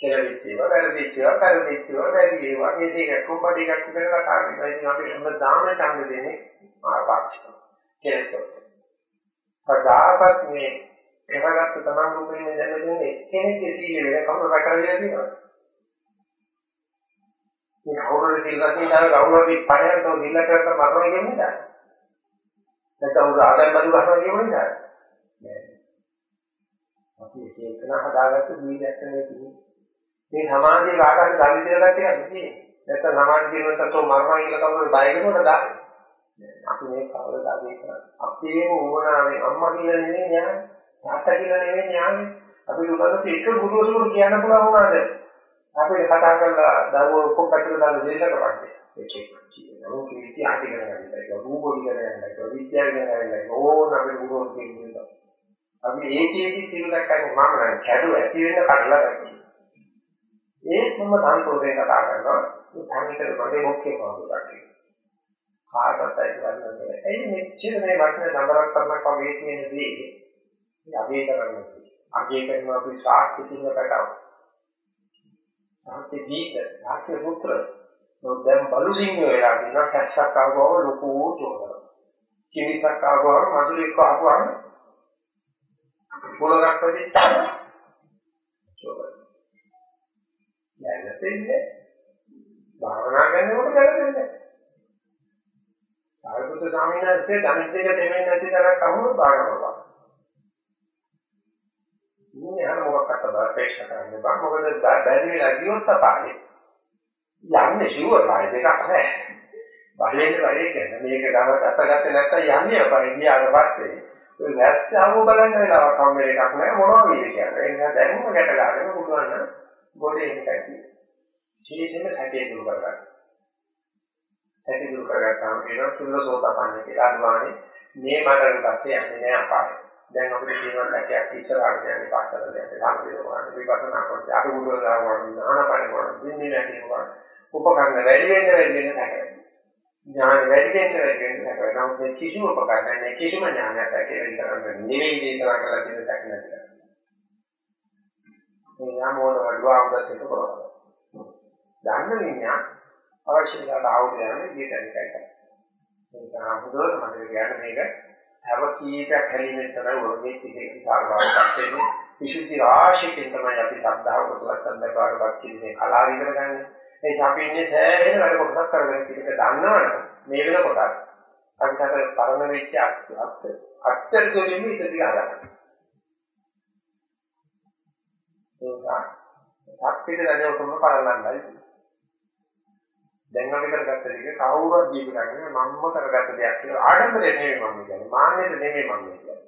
කෙලවිච්චේව වැරදිච්චේව වැරදිච්චේව වැරදි ඒවා මේ දෙක කුඹඩි ගැටු කරලා කතා කරනවා ඉතින් අපි හැම දාම ඡන්ද දෙන්නේ ආපාක්ෂික කෙලසොත් කදාපත් මේ එවගත්ත තමන් මුලින්ම දැන දෙන්නේ කෙනෙක්ගේ සීල වෙන කවුරු රැකගෙන ඉන්නවා මේ කවුරුද කියලා තියෙනවා කවුරුද පණයන්තෝ නිල කරලා මරනවා කියන්නේ නැත්නම් උදා ආදම් බදු ගන්නවා කියන්නේ නෑ. අපි එක එකන හදාගත්ත ජීවිතයක් නෙවෙයි මේ සමාජයේ කාටවත් ගන්න දෙයක් තියෙන්නේ. නැත්නම් සමාජ ජීවිතයත් මරණය කියලා කවුරු බය වෙනවද? දාන්නේ අපි මේ කවදාද කරන්නේ? අපේ ඕනාවේ අම්මා කියලා නෙමෙයි ඥාන තාත්තා කියලා නෙමෙයි ඥාන. අපි උගන්වපු එක ගුරුවරයෙකුට කියන්න පුළුවන් වුණාද අපි කතා කරලා දරුවෝ ඔක්කොම පැත්තට දාලා දෙන්නට වගේ ඒක කියනවා කීටි ආටි කරගන්න එක රූපෝඩි කරගන්න එක විද්‍යාව කරගන්න එක ඕන අපි ගුරුවරු කියනවා අපි ඒකේදී සිල් දැක්කම මම නම් කැඩුව ඇති වෙන්න කඩලා ගන්නවා ඒත් මම සම්පූර්ණයෙන් කතා කරනවා. මේ සංකේත මගේ මොකක්ද වගේ. කාටවත් ඒක ගන්නෑ එයි මෙච්චර මේ වටින නම්බරක් කරනක් වගේ තියෙන දේ? අපි කරන්නේ අගේ කරනවා අපි සාක්ෂි සිංහකටව සාක්ෂි දීක සාක්ෂි පුත්‍ර දැන් බලු සිංහ වෙලා දින කැස්සක් ආවම ලොකු චෝදන කිරිසක් ආවම මధుරෙක් ආවම පොලගක් වෙදිච්චා චෝදන දැනෙන්නේ භාවනා කරනකොට දැනෙන්නේ සාරිපුත්‍ර ස්වාමීන් වහන්සේ ධනිත් දෙක දෙන්නේ නැති තරක් අහුව භාවනා කරනවා. ඉන්නේ අර මොකක්ද බාපේක්ෂ කරන්නේ බං මොකද බැරි වෙලා ගියොත් තමයි යන්නේ ෂුවර් දෙකක් නැහැ. බලයෙන් වැඩේ කියන්නේ මේක ගමත් අතගත්තේ නැත්තම් යන්නේ අපේ ගියාට පස්සේ ඔය වැස්සාව බලන්න වෙලාවක් හම් වෙන එකක් නැහැ මොනවා වේද කියන්නේ. ඒ නිසා දැනුම ගැට ගන්න පුළුවන් නම් ගොඩේ එකයි කියන්නේ. විශේෂයෙන්ම සැකේ දුරු කරගන්න. සැකේ දුරු කරගත්තාම කියනවා සුල්ලසෝතපන්න කියලා අනුමානේ මේ මඩෙන් පස්සේ යන්නේ නැහැ අපාය. දැන් අපිට කියනවා සැකයක් ඉස්සරහට යන්නේ පස්සට දැන් සම්පූර්ණ කරනවා. විපස්සනා කරද්දී අර බුදුල දානවා ආනපන කරනවා. දින්නේ නැතිනවා. උපකරණ වැඩි වෙන්න වැඩි වෙන්න නැහැ. ඥාන වැඩි වෙන්න වැඩි වෙන්න නැහැ. නමුත් මේ කිසිම උපකරණ නැහැ. කිසිම ඥානයක් ඇති වෙන්න කරන්නේ නෙවෙයි දේශනා කරලා තියෙන සැක නැතිව. මේ යමෝන වඩුවා උදසිත කරනවා. දන්න විඤ්ඤා අවශ්‍ය විදිහට ආවුද යන්නේ ඊට අනිකයි තමයි. ඒක හමුදුවට මතක ගන්න මේක හැම කීපයක් හැලීමෙන් තමයි වගේ කිසි විකාර බවකට වෙන්නේ. විසුද්ධි රාශියකින් තමයි අපි ශ්‍රද්ධාව කුසල සම්බන්ධතාවකට කියන්නේ කලාව ඉගෙන ගන්න. ඒ අපි ඉන්නේ සෑහෙන වැඩ කොටසක් කරගෙන ඉතින් දන්නවනේ මේ වෙනකොට අපිට පරණ වෙච්ච අත්තර දෙලින්ම ඉතිරි ආගන්න. ඒක සත්‍යෙට දැනුවම පරලන්නයි. දැන් අපි කරගත්ත දේ කවුරුවත් දීපු ගන්නේ මම්ම කරගත්ත දෙයක් කියලා. ආඩම්බරේ නෙමෙයි මම කියන්නේ. මාන්නෙද නෙමෙයි මම කියන්නේ.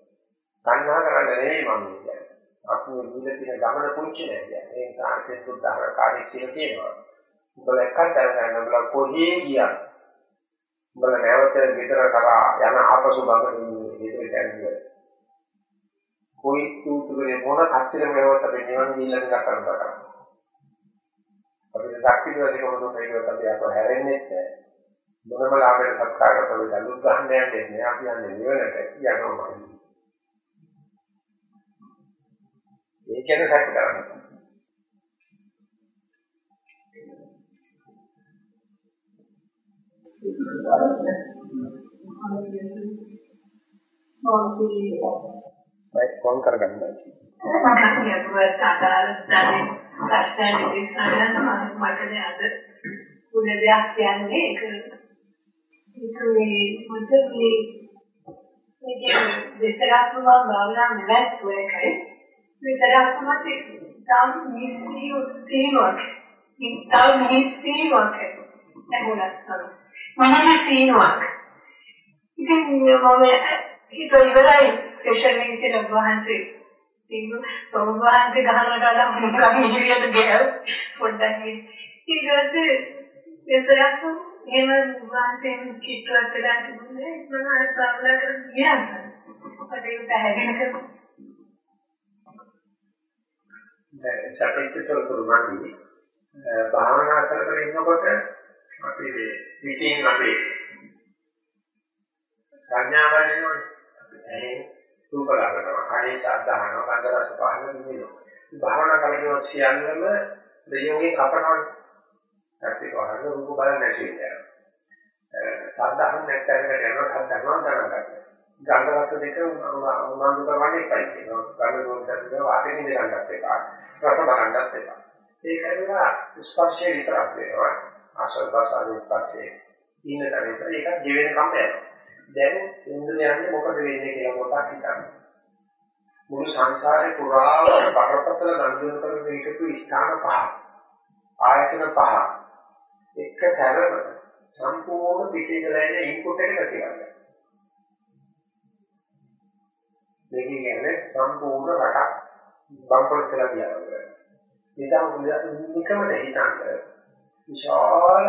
සංඝා කරන්න නෙමෙයි මම කියන්නේ. අපි නිල තියෙන ගමන පුංචි නෑ කියන්නේ. ඒ නිසා සෙන්සුද්ධාර කාර්යය කියලා කියනවා. උඹලා එකක් දැනගන්න උඹලා කොහේ ගියා උඹලා නැවත ගෙදර කරා යන ආපසු බගින් ගෙදර යන්නේ කොයි තුතුරේ මොන කච්චරේ මේවත් අපි නිවන් ගිහිල්ලා නිකන් කරනවා අපිට ශක්ති දෝෂකම දුන්නේවත් අපි අප හැරෙන්නේ නැහැ. මොනම ලාභයට සත්කාරකට අපි දලුත් ගන්න යන්නේ අපි යන්නේ නිවනට යනවා. ඒ කියන්නේ සැක කරන්නේ. මයික් කොන් කරගන්න. මම කියුවත් අදාළ ලක්ෂණ විශ්වාසය මම මට අද පුද දෙයක් කියන්නේ ඒක ඒක මේ මුදේ මේක දෙසරක් මම භාවනා මෙලස් වෙකයි දෙසරක් මම තම නිසි සීනොක් තම නිසි සීනොක් එහෙමවත් මම සීනොක් ඉතින් මම හිත ඉවරයි සෙෂන් එකේ වහන්සේ ඉන්න සෝමවාන්සේ ගහනකට වඩා මොනවා මිහිරියට ගෑව පොඩ්ඩක් ඊට පස්සේ එසරක් එහෙම වාන්සෙන් කිට්ටුවක් දාන්න තිබුණේ. මම අර ප්‍රාබ්ලා කරගෙන ගියා. අපිට ඒක පැහැදිලි කරමු. දැන් සැපිටතර කරුණාදී භාවනා කරගෙන ඉන්නකොට අපි පිටින් අපේ සංඥාවල් එනවනේ අපි රූප ලබනවා, කණේ ශබ්ද අහනවා, ගන්ධ රස පහළ විඳිනවා. භාවනා කරගෙන සියල්ලම ප්‍රයෝගේ කපනවනේ. ඇත්තට වහන්න රූප බලන්න නැති වෙනවා. ශබ්ද අහන්න නැත්නම් යනවා, ශබ්ද අහනවා දැනගන්න. ගන්ධ රස දෙක උනන්දු කරවන්නේ එකයි කියනවා. ගන්ධ දෝෂයෙන් වාතෙන් ඉඳ ගන්නත් එක. රස බලන්නත් එක. ඒක ඇවිල්ලා ස්පර්ශයේ විතරක් වෙනවා. ආශ්‍රද ස්පර්ශයේ. ඉන්න තැන ඒක ජීවෙන කම් යනවා. දැන් ඉන්ද්‍රියයන්ගේ මොකද වෙන්නේ කියලා පොඩ්ඩක් හිතන්න. මුළු සංසාරේ පුරාවට බරපතල ගනුදෙනු කරන හිටපු ස්ථාන පහ. ආයතන පහ. එක සැරම සම්පූර්ණ පිටිකලයින ඉන්පුට් එක ගතියන්නේ. මේක කියන්නේ සම්පූර්ණ රටක් බම්පර් කියලා කියනවා. ඒක නිකමද හිතන්නේ විශාල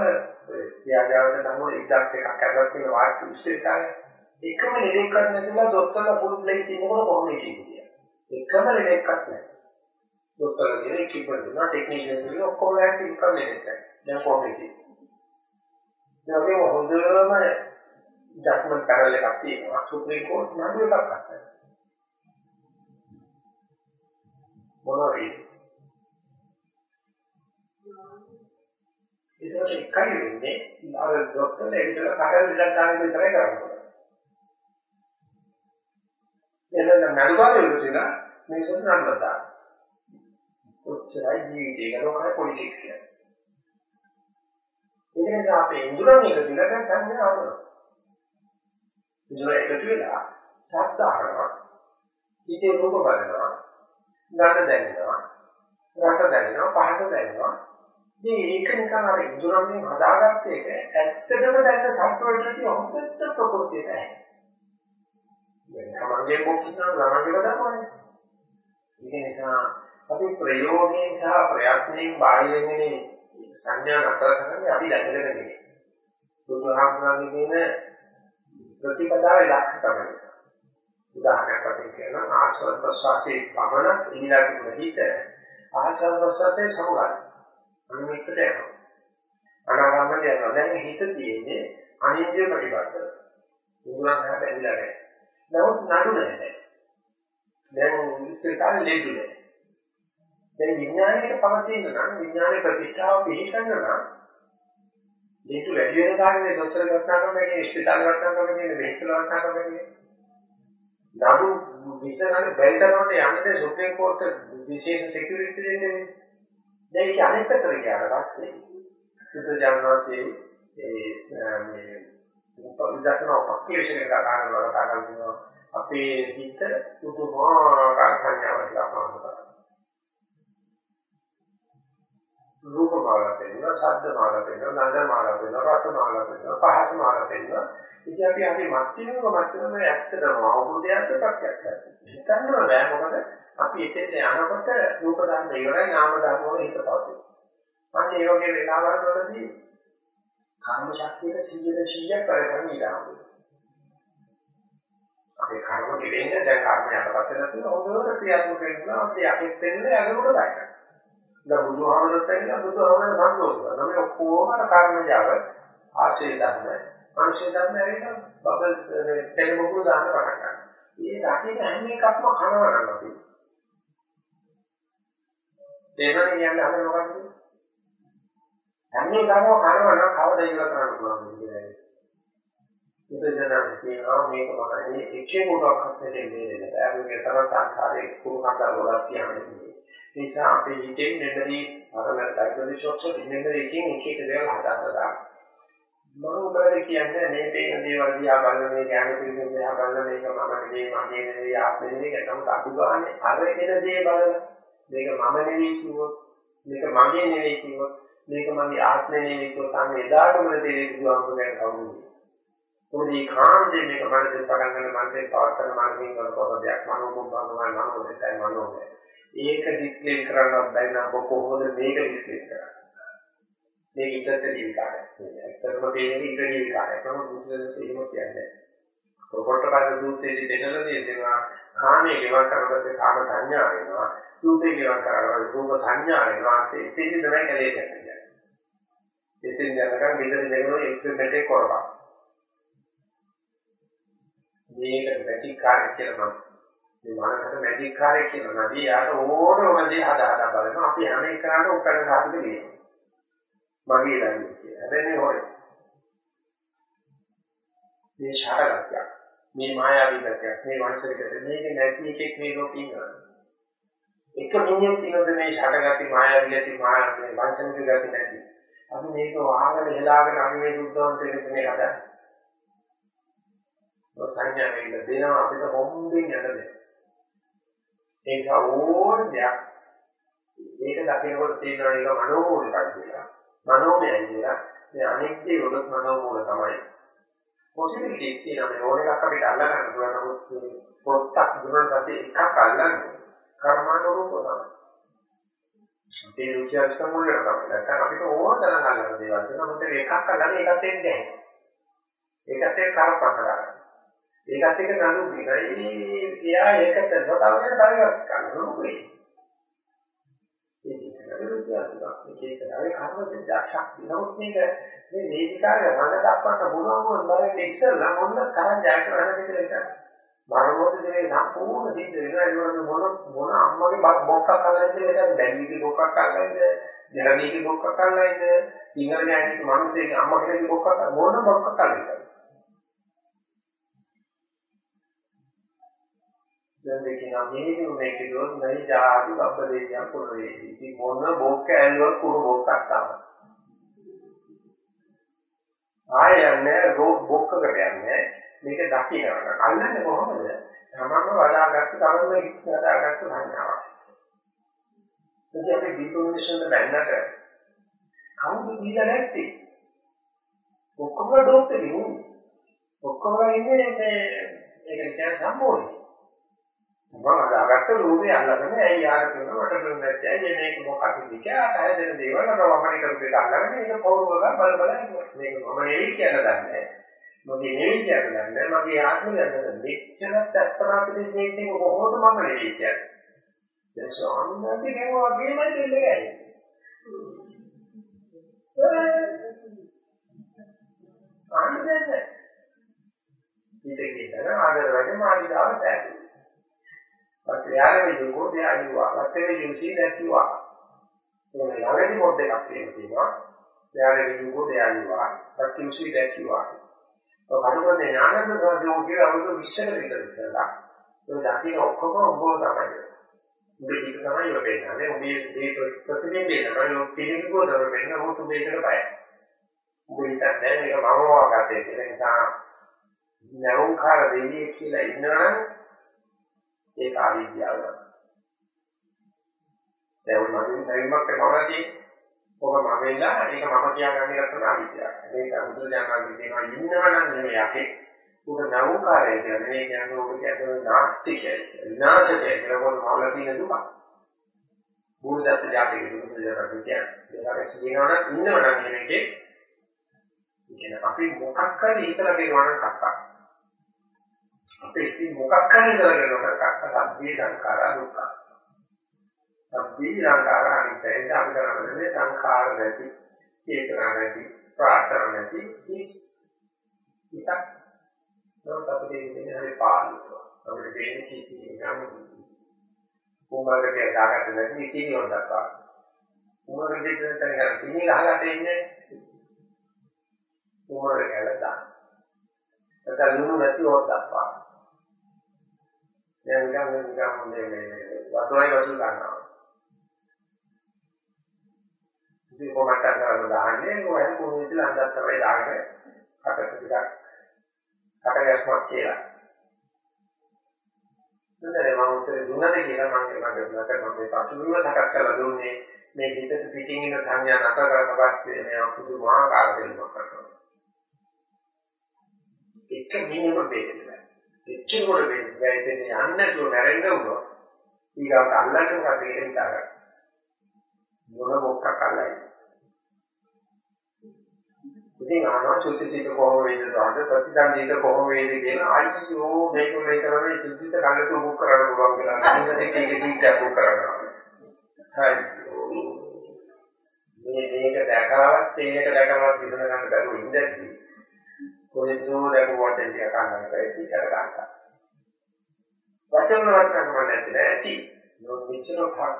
ත්‍යාගයකට නම් 1001ක් කරලා තියෙන වාක්‍ය විශ්ලේෂණය එකම ලෙඩෙක්වත් නැතිලා දොස්තරලා පුරුදු දෙයක් තියෙනකොට කොහොමද කියන්නේ එකම ලෙඩෙක්වත් නැහැ දොස්තරලා කියන කිප්පර් දුන්නා ටෙක්නීෂියන් දුන්නා ඔක්කොම ලෑස්ති එකම ලෙඩෙක් දැන් කොහොමද කියන්නේ ඒ වගේම හොඳම ජජ්මන්ට් පැනල් එකක් තියෙනවා. සුප්‍රීම කෝර්ට් නඩුව එකක් අත්හැර මොනවද ඒකට එකයි වෙන්නේ අර ડોක්ටර් එක්කලා කඩන විදිහට ගන්න විතරයි කරන්නේ. එතන නඩුකාරයෝ කියලා මේක නම්බතා. කොච්චරයි ජීවිතේ ගලෝකයි පොලිටික්ස් කියන්නේ. ඒක නිසා අපේ ඉන්ද්‍රයන් එක දිලා දැන් සංඥා ආවනවා. ඉන්ද්‍රය එකතු වෙලා ශබ්ද අහනවා. හිතේ රූප බලනවා. ගඳ දැනෙනවා. රස දැනෙනවා. පහස දැනෙනවා. ඉතින් ඒක නිකන් අර ඉඳුරම්ෙන් හදාගත්ත එක ඇත්තටම දැක්ක සත්වලටදී හොඳට ප්‍රකෘතියට ඇහැ. දැන් සමන්ගේ මොකක්ද ළමංගේ දක්වන්නේ. ඒක නිසා අපි ප්‍රයෝගයෙන් සහ ප්‍රයත්නයෙන් බාහිරින්නේ සංඥා නතර කරන්නේ අපි දැනගෙන නෙමෙයි. බුදුහාමුදුරන්ගේ කියන ප්‍රතිපදාවේ ලක්ෂණ තමයි. උදාහරණයක් වශයෙන් කියනවා ආශ්‍රව ප්‍රසවාසයේ පමණ ඊළඟ හිත ආශ්‍රව ප්‍රසවාසයේ සමුගන්න. අනිමිත්තට යනවා. අනාගමනට යනවා. දැන් හිත තියෙන්නේ අනිත්‍ය ප්‍රතිපද. මුදුනක් හැට ඇවිල්ලා නැහැ. නමුත් නඩු නැහැ. දැන් ඉස්තරකාරේ ලෙඩු නැහැ. දැන් විඥානයේ පවතින නම් විඥානයේ ප්‍රතිෂ්ඨාව පිළිගන්න නම් ලෙඩු වැඩි වෙන කාරණේ දොස්තර ගන්නවා කියන්නේ ඉස්තරකාර ගන්නවා කියන්නේ මෙහෙකල ගන්නවා කියන්නේ නඩු විශ්ලේෂණ බැලුනොත් යන්නේ සුප්‍රීම කෝර්ට් විශේෂ සිකියුරිටි දෙන්නේ දැන් ඒක අනෙක් පැත්තට ගියාට පස්සේ සුද්ධජනනාසේ ඒ මේ උපවිදස්න ඔපක්ලේෂන් එක කරනවා කතා කරනවා අපේ හිත පුදුමාකාර සංඥාවක් ලබනවා රූප මාල පෙන්වන, ශබ්ද මාල පෙන්වන, ගන්ධ මාල පෙන්වන, රස මාල පෙන්වන, පහස මාල පෙන්වන. ඉතින් අපි අපි මත්තිනක මත්තිනම ඇත්තටම අවබෝධයත් ප්‍රත්‍යක්ෂයි. හිතන්න බෑ මොකද අපි එතෙන් යනකොට රූප ධර්ම ඉවරයි නාම ධර්ම වල හිත පවතී. අන්න ඒ වගේ වෙලාවල් වලදී කර්ම ශක්තියට 100 100ක් කරගෙන ඉඳාමු. අපේ කර්ම දෙවෙන්නේ දැන් කර්ම යටපත් වෙලා තියෙන හොඳට ක්‍රියාත්මක වෙනවා. අපි අපිට දෙන්නේ අගමුණ දායකයි. දැන් බුදුහාමුදුරුවෝ කියන බුදුහාමුදුරුවෝ සම්පූර්ණ කරනවා. මේ ඔක්කොම කර්මජාව ආශේ ධර්ම, අනුශේ ධර්ම ඇවිල්ලා බබල් තෙලමුකුළු දාන්න පටන් ගන්නවා. මේ දකින්න හැම එකක්ම කනවා නම් අපි. තේරෙන්නේ කියන්නේ අපේ මොකක්ද? හැම එකක්ම කනවා නම් කවදා ඉවර කරන්න පුළුවන් කියලා. ඉතින් කියනවා මේක මොකද? එකේ මොකක්ද දෙන්නේ නැහැ. ඒක තමයි සංසාරේ කුරු කන්දල් වලක් කියන්නේ. ඒ නිසා අපේ හිතේ මෙතනදී අරකට ඩයිගනොසිස් වල මෙතනකින් එක එක දේවල් හදාගන්නවා. මම ඔබට කියන්නේ මේ පේන දේවල් දිහා බලන මේ ඥාන පිළිබඳ දිහා බලන මේක මම නෙවෙයි මගේ නෙවෙයි ආත්මෙ නෙවෙයි කියනකොට අදුගානේ අර එන දේ බලන මේක මම නෙවෙයි කිව්වොත් මේක මගේ නෙවෙයි කිව්වොත් මේක මගේ ආත්මෙ නෙවෙයි කිව්වොත් අන්න එදාටම තේරෙයි බුදුහාමුදුරුවෝ ගැන කවුරුද මොකද මේ කාන්දේ මේක මනසෙන් පටන් ගන්න මනසෙන් පවත්තන මනසෙන් කරන පොතක් මනෝමුඛවම මනෝදේශය මනෝදේ ඒක ඩිස්ප්ලේ කරන්න බැරි නම් කොහොමද මේක ඩිස්ප්ලේ කරන්නේ? මේක ඉන්ටර්නෙට් විකාරයක්. ඇත්තටම තියෙන්නේ ඉන්ටර්නෙට් විකාරයක්. තමයි බුදුදහමේ එහෙම කියන්නේ. පොට්ටපාද සූත්‍රයේදී දෙන්නලා තියෙනවා කාමයේ ගෙවන් කරනකොට කාම සංඥා වෙනවා. රූපේ ගෙවන් කරනකොට රූප සංඥා වෙනවා. ඒකෙදි තමයි කලේ කියන්නේ. එතින් යනකම් විතර දෙනෝ එක්ස්පෙරිමන්ට් එක කරපන්. මේක පැටි කාර්ය කියලා මම මේ මනසට මැජික් කාර්යය කියනවා නදී. යාට ඕනම දේ හදා හදා බලනවා. අපි හැම එකකට උත්තර සාධක දෙනවා මගේ ළඟ කියලා හැබැයි හොරේ. මේ ශාරගතයක් මේ මායාවී ගතියක් මේ වංශයකට මේක නැති එකෙක් මේ ලෝකේ ඉන්නවා. එක මිනිහෙක් කියනද මේ ශාරගති මායාවී ගති මායාවී වංශනික ගති නැති. අපි මේක වහගෙන හෙලාගෙන අපි මේ සුද්ධවන්තයෙක් මේ හදන්නේ. සංඥා වේල දෙනවා අපිට හොම්බෙන් යන දෙයක් ඒක ඕන දෙයක් ඒක දකිනකොට තේරෙනවා ඒක මනෝමූලිකයි කියලා. මනෝමයයි කියලා. මේ අනෙක් දේ වලත් මනෝමූල තමයි. පොසිටිවිටි කියන මේ ඕන එකක් අපිට අල්ලගන්න පුළුවන් නමුත් පොත්තක් දුන්නාට පස්සේ එකක් අල්ලන්නේ කර්මානුරූපව තමයි. අපේ රුචි අරුචිකම් වලට තමයි. නැත්නම් අපිට ඕන තරම් අල්ලන දේවල් තියෙනවා. මොකද එකක් අල්ලන්නේ එකත් එන්නේ නැහැ. ඒකත් එක්ක කරපත කරගන්න. ඒකත් එක්ක නඩු දිනයි එයා ඒකට නොතවගෙන බලවත් කරනවා මොකද ඒක මේක කර්ම ශක්තිය නමුත් මේක මේ වේදිකාවේ රඟ දක්වන්න පුළුවන් වුණාම ඉස්සෙල්ලා මොන තරම් ජයක වෙනද කියලා එක මරමෝද දෙනේ සම්පූර්ණ සිද්ධ වෙනවා. ඒවල මොන මොන අම්මගේ බොක්කක් අල්ලන්නේ කියලා බැංගිගේ බොක්කක් අල්ලන්නේ ජරණීගේ බොක්කක් අල්ලන්නේ සිංහල ජාතික මිනිස්සුගේ අම්මගේ බොක්කක් මොන බොක්කක් අල්ලන්නේ දැන් දෙකින් මේක මේක දුර නැයි ජාති බබ්බදේයන් කුරේ. ඉතින් මොන බොක්ක ඇල්ලුවත් කුරු බොක්කක් තමයි. ආයන්නේ රෝ බොක්කකට යන්නේ මේක දකින්න අල්ලන්නේ කොහොමද? තමන්ම වඩාගත්ත තමන්ම හිස් හදාගත්ත සංඥාවක්. ඉතින් අපි ඩිපොමිනේෂන් බැන්නට කවුද දීලා නැත්තේ? ඔක්කොම ඩෝප් එකේ ඉන්නේ. ඔක්කොම ඉන්නේ මේ ඒක කියන්නේ සම්පූර්ණ. මම අදාගත්ත රූපේ අල්ලගෙන ඇයි යාර කියනවා මට දුන්නේ නැත්නම් ඇයි මේක මොකක්ද කියලා හැදෙන දේවල් රවමණි කරපු එක අල්ලගෙන ඒක පෞරවල බල බල මේක මම නෙවෙයි කියලා දන්නේ මගේ නෙවෙයි කියලා දන්නේ මගේ ආත්මය දන්නේ මෙච්චර තත්පරාපිතේ මේකේ කොහොමද මම නෙවෙයි කියන්නේ? දැන් සෝන්නන්දි කෙනා වගේම දෙන්නේ. ආනන්දනේ ඉතින් කියන ආදර වැඩි මාළිගාව සෑහේ පස්සේ යුගෝ දෙයයුවා පස්සේ යුසී දැක්ුවා මේ ළඟදී මොඩ් එකක් තියෙනවා? යාගේ යුගෝ දෙයයුවා පස්සේ යුසී දැක්ුවා ඔබ ඥානද සෝධෝ කියලා අවුරුදු 20කට විතර ඉස්සෙල්ලා ඒ දකින්න ඔක්කොම ඔබ තමයි. උඹේ පිට තමයි ඔබ වෙන්නේ. උඹේ මේ ප්‍රතිබිම්බේ තමයි ඔබ පිළිගුව දර වෙන්න. උඹ මේකට බයයි. උඹ හිතන්නේ මේක මම වාගතේ කියලා. නිසා නෞකාර දෙවියෙක් කියලා ඉන්නවනම් ඒක අවිද්‍යාව. දැන් මම දැනීමක් කරනවා තියෙන්නේ. ඔබ මම වෙලා ඒක මම කියාගන්න එක තමයි අවිද්‍යාව. මේක බුදුදහමේ කියනවා ඉන්නවනම් නෙමෙයි යකේ. උග නවුකාරය කියන්නේ මේ කියන්නේ ඔබ කියන්නේ නාස්තිකයි. විනාශකයි කියලා මොන මවල තියෙන දුක. බුදුදත්ත ජාතික දුක කියලා කියන්නේ. ඒකට කියනවනම් ඉන්නවනම් මේකේ කියන්නේ අපි මොකක් හරි හිතලා දෙනවා නම් කක්කක්. අපේ ඉතින් මොකක් හරි කරගෙනකට සබ්බේ සංඛාරා දුක්ඛ. සබ්බේ සංඛාරා අනිත්‍යයි අපි කරන්නේ සංඛාර නැති, චේතනා නැති, ප්‍රාර්ථනා නැති කිස් ඉතක්. නමුත් අපිට ඉන්නේ හරි පාළුව. අපිට දෙන්නේ කිසි නම් උඹලට දාගන්න නැති ඉතින් හොඳක්. උඹලට දෙන්න තැන ඉන්නේ ගහලා තියෙන්නේ. උඹලට කියලා දාන්න. ඒක ලුණු නැති හොද්දක්. දැන් නිකන් නිකන් මේ මේ වතුරයි වතුර ගන්නවා. ඉතින් කොහොමද කරන්න දාන්නේ කොහෙන් කොහොමද කියලා අන්දත් තමයි දාන්නේ කට ටිකක් කට ගැස්මක් කියලා. නේද මම උත්තර දුන්නද කියලා මම මට මට මම මේ පසුබිම සකස් කරලා දුන්නේ මේ හිතට පිටින් ඉන්න සංඥා නැතර කරලා පස්සේ මේ පුදුමාකාර දෙයක් කරනවා. එක මිනිම බේරෙන්නේ එච්චර කොට වෙන්නේ බෑ ඉතින් යන්න නැතුව නැරෙන්න උනවා ඊගාට අල්ලන්න මොකද ඒක හිතාගන්න මොන මොකක් අල්ලයි? ඉතින් ආනවා සුද්ධිසිත කොහොම වේද දාන්න ප්‍රතිසන්දීත කොහොම වේද කියන අයියෝ මේක මේ කරන්නේ සුද්ධිත කල්ලතු බුක් කරන්න පුළුවන් කියලා. අනිත් එකේ සීට් බුක් කරනවා හරි මේ මේක දැකවත් මේක දැකවත් විඳ ගන්න බැරුව ඉඳී කොහෙදෝ දැකුවට ටික ගන්නකට ඒක ගන්නවා. වචන වලට කමක් නැති නැති. නෝ මෙච්චර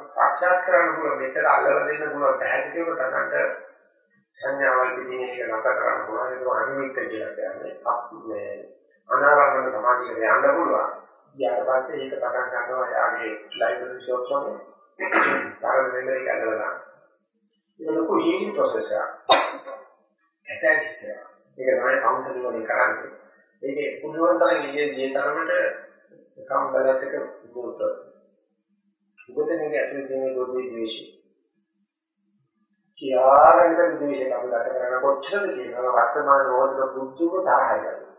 සාක්ෂාත් කරන්න පුළුවන් මෙච්චර අල්ලලා දෙන්න පුළුවන් පැහැදිලිව තමන්ට සංඥාවල් පිටින් එක නතර කරන්න පුළුවන් ඒක අනිමිත්ත කියලා කියන්නේ. මේ අනාරම්භන සමාධියට යන්න පුළුවන්. ඊට පස්සේ ඒක පටන් ගන්නවා යාගේ ලයිබ්‍රරි ෂොප්ස් වල තරම මෙමරි කරලා ඒක ලොකු හීලින් ප්‍රොසෙස් එකක්. ඇටැච් එක. ඒක තමයි කවුන්සලින් වලින් කරන්නේ. ඒකේ පුළුවන් තරම් ඉන්නේ මේ තරමට කම් බැලන්ස් එක දුරට. උගතනේ ඇතුලේ තියෙන දුර්දී ද්වේෂය. කියාරකට ද්වේෂයක් අපි ගත කරන කොච්චරද කියනවා වර්තමාන මොහොතේ බුද්ධුක තරහයි.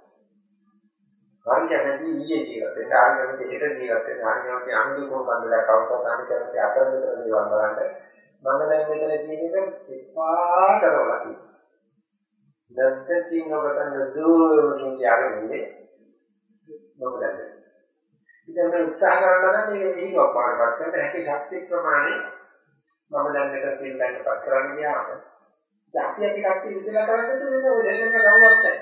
හරියට ඊයේ ජීවත් වෙන්න ආගමක හෙට ජීවත් වෙන්න ආගමක අනුදු කොහොමද කවුරුත් අනිකරට අතරමැද දේවල් බලන්න මම දැන් මෙතන කියන එක එපා කරලා තියෙනවා. නැත්නම් ඔබට නදුවකින් කියන්නේ මම දැන් ඉතින් මේ උත්සාහ කරනවා නම් මේක දීවක් පාඩපත් කරන්න. හැකි ශක්ති ප්‍රමාණය මම දැන් මෙතන පිළිබඳව කරන්න ගියාම. ශක්තිය ටිකක් ඉඳලා කරද්දී මේක ඔය දෙන්නක කවුවත් නැහැ.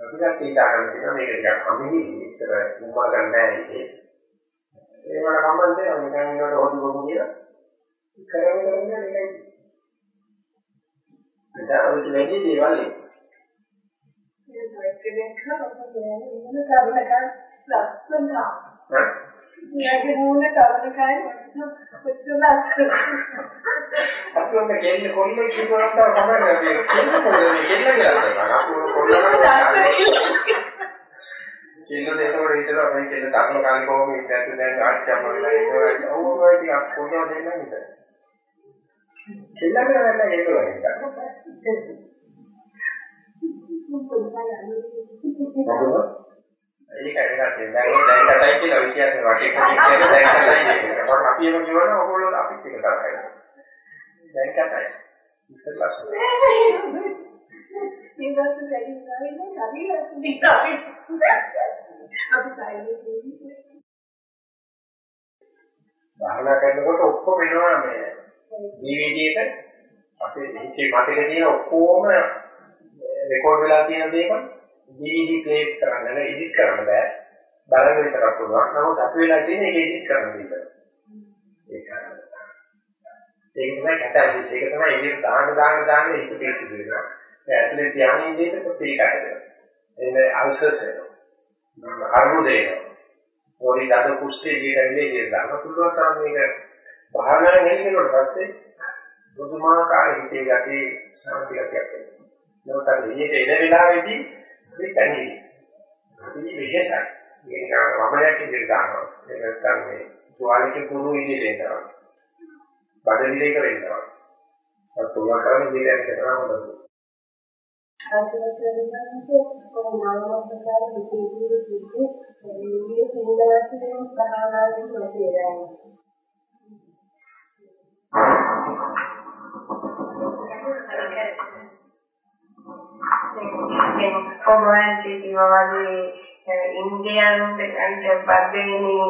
අපිට හිතා ගන්න තියෙනවා. මේක ටිකක් අමිහිරි ඉතර උඹා ගන්න නැහැ ඉතින් ඒ වල කම්මන්තේ නිකන් ඉන්නකොට හොදි බොමු කියලා. කරගෙන කරගෙන මේකයි. එදා ඔය වැඩි දේවල් යාගේ මූණ තරණකයි කොච්චර අපි ඔන්න කියන්නේ කොල්ලේ කිව්වොත් තමයි මේ කෙල්ල කොල්ලේ කෙල්ල කියලා අපි කොල්ලලා කෙල්ල දෙනකොට ඉතලා මේ කෙල්ල තරණ කාලේ කොහොම ඉඳලා දැන් ආච්චම්ම වෙලා ඒක ඔව්. ඔය ටිකක් කොහොමද දෙන්නේ නේද කෙල්ලගේ වැඩ ඒක වගේ ඒක ඒක දැන් දැන් කටයි කියලා විශ්වාසය වටේ කොටියක් දැන් කටයි ඒක. මොකද අපි එහෙම කියවන ඔයගොල්ලෝ අපිත් එක කරා. දැන් කටයි. ඉස්සෙල්ලා නිදාස් වැඩි නෑ හරි රසදිකායි. අපි සයිලන්ට් භාවනා කරනකොට ඔක්කොම වෙනවා මේ DVD එක අපේ හිතේ මතක තියෙන ඔක්කොම රෙකෝඩ් වෙලා තියෙන දේක DVD ප්ලේ කරන්න නෑ එඩිට් කරන්න බෑ. බලන්න විතරක් පුළුවන්. නමුත් අපි වෙලා තියෙන එක එඩිට් කරන්න විතර ඒක ඒක තමයි කැටාලිස් ඒක තමයි ඉතින් දාන්න දාන්න දාන්න හිත පිළිසි දෙනවා ඒ ඇතුලේ තියාගෙන ඉඳින්න පිළිකරද එන්නේ අල්සර්ස් වෙනවා අරුදේ වෙනවා ඕනි දඩ කුෂ්ඨේ ජීවිතේ ඉඳලා පුළුවන් තරම් මේක භාවනාවෙන් එළිනකොට පස්සේ බුදුමාකාර හිතේ ගැටි ශාන්ති ගතියක් එනවා. නමුත් අර එළියට එන වෙලාවේදී අපි තනියි. අපි විශේෂයි. මේක වමනයක් ඉදිරියට දානවා. ඒක නැත්නම් මේ තුවාලෙක කුණු ඉදිරියට එනවා. බඩ විලේ කරනවා. අර තුවා කරන ඉදිරියට කරනවා හොඳයි. අසවසරින්දන්සේ කොහොමද විශේෂ විදිහට මේ සිංහලයෙන් ප්‍රහාණය කරනවා. ඔබවහන්සේ කිව්වා වගේ ඉන්දියානුන්ට බද්දේනේ